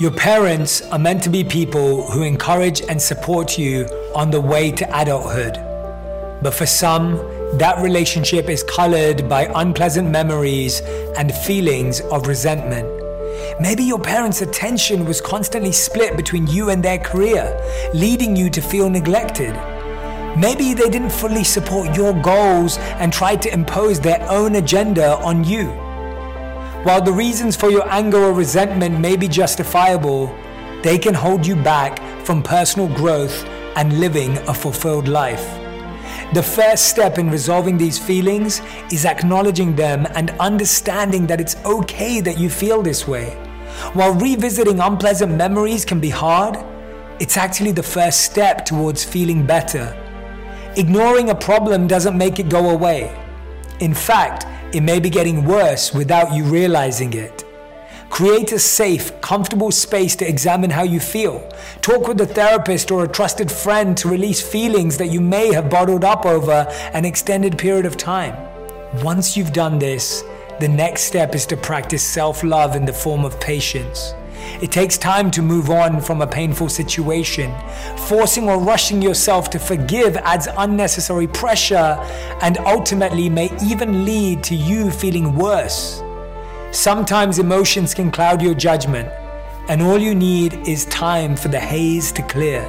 Your parents are meant to be people who encourage and support you on the way to adulthood. But for some, that relationship is colored by unpleasant memories and feelings of resentment. Maybe your parents' attention was constantly split between you and their career, leading you to feel neglected. Maybe they didn't fully support your goals and tried to impose their own agenda on you. While the reasons for your anger or resentment may be justifiable, they can hold you back from personal growth and living a fulfilled life. The first step in resolving these feelings is acknowledging them and understanding that it's okay that you feel this way. While revisiting unpleasant memories can be hard, it's actually the first step towards feeling better. Ignoring a problem doesn't make it go away. In fact, it may be getting worse without you realizing it. Create a safe, comfortable space to examine how you feel. Talk with a therapist or a trusted friend to release feelings that you may have bottled up over an extended period of time. Once you've done this, the next step is to practice self love in the form of patience. It takes time to move on from a painful situation. Forcing or rushing yourself to forgive adds unnecessary pressure and ultimately may even lead to you feeling worse. Sometimes emotions can cloud your judgment, and all you need is time for the haze to clear.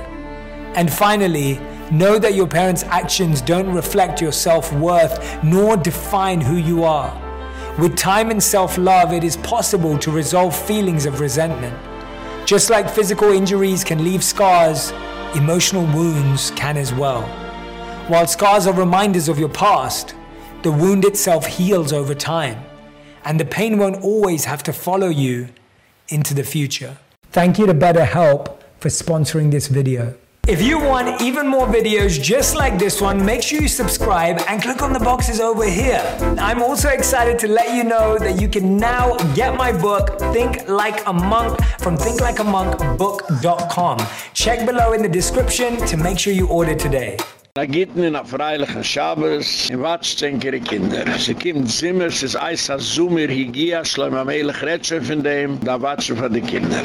And finally, know that your parents' actions don't reflect your self worth nor define who you are. With time and self love, it is possible to resolve feelings of resentment. Just like physical injuries can leave scars, emotional wounds can as well. While scars are reminders of your past, the wound itself heals over time, and the pain won't always have to follow you into the future. Thank you to BetterHelp for sponsoring this video. If you want even more videos just like this one, make sure you subscribe and click on the boxes over here. I'm also excited to let you know that you can now get my book, Think Like a Monk, from thinklikeamonkbook.com. Check below in the description to make sure you order today. Da in Kinder. Zimmer, Higia, da.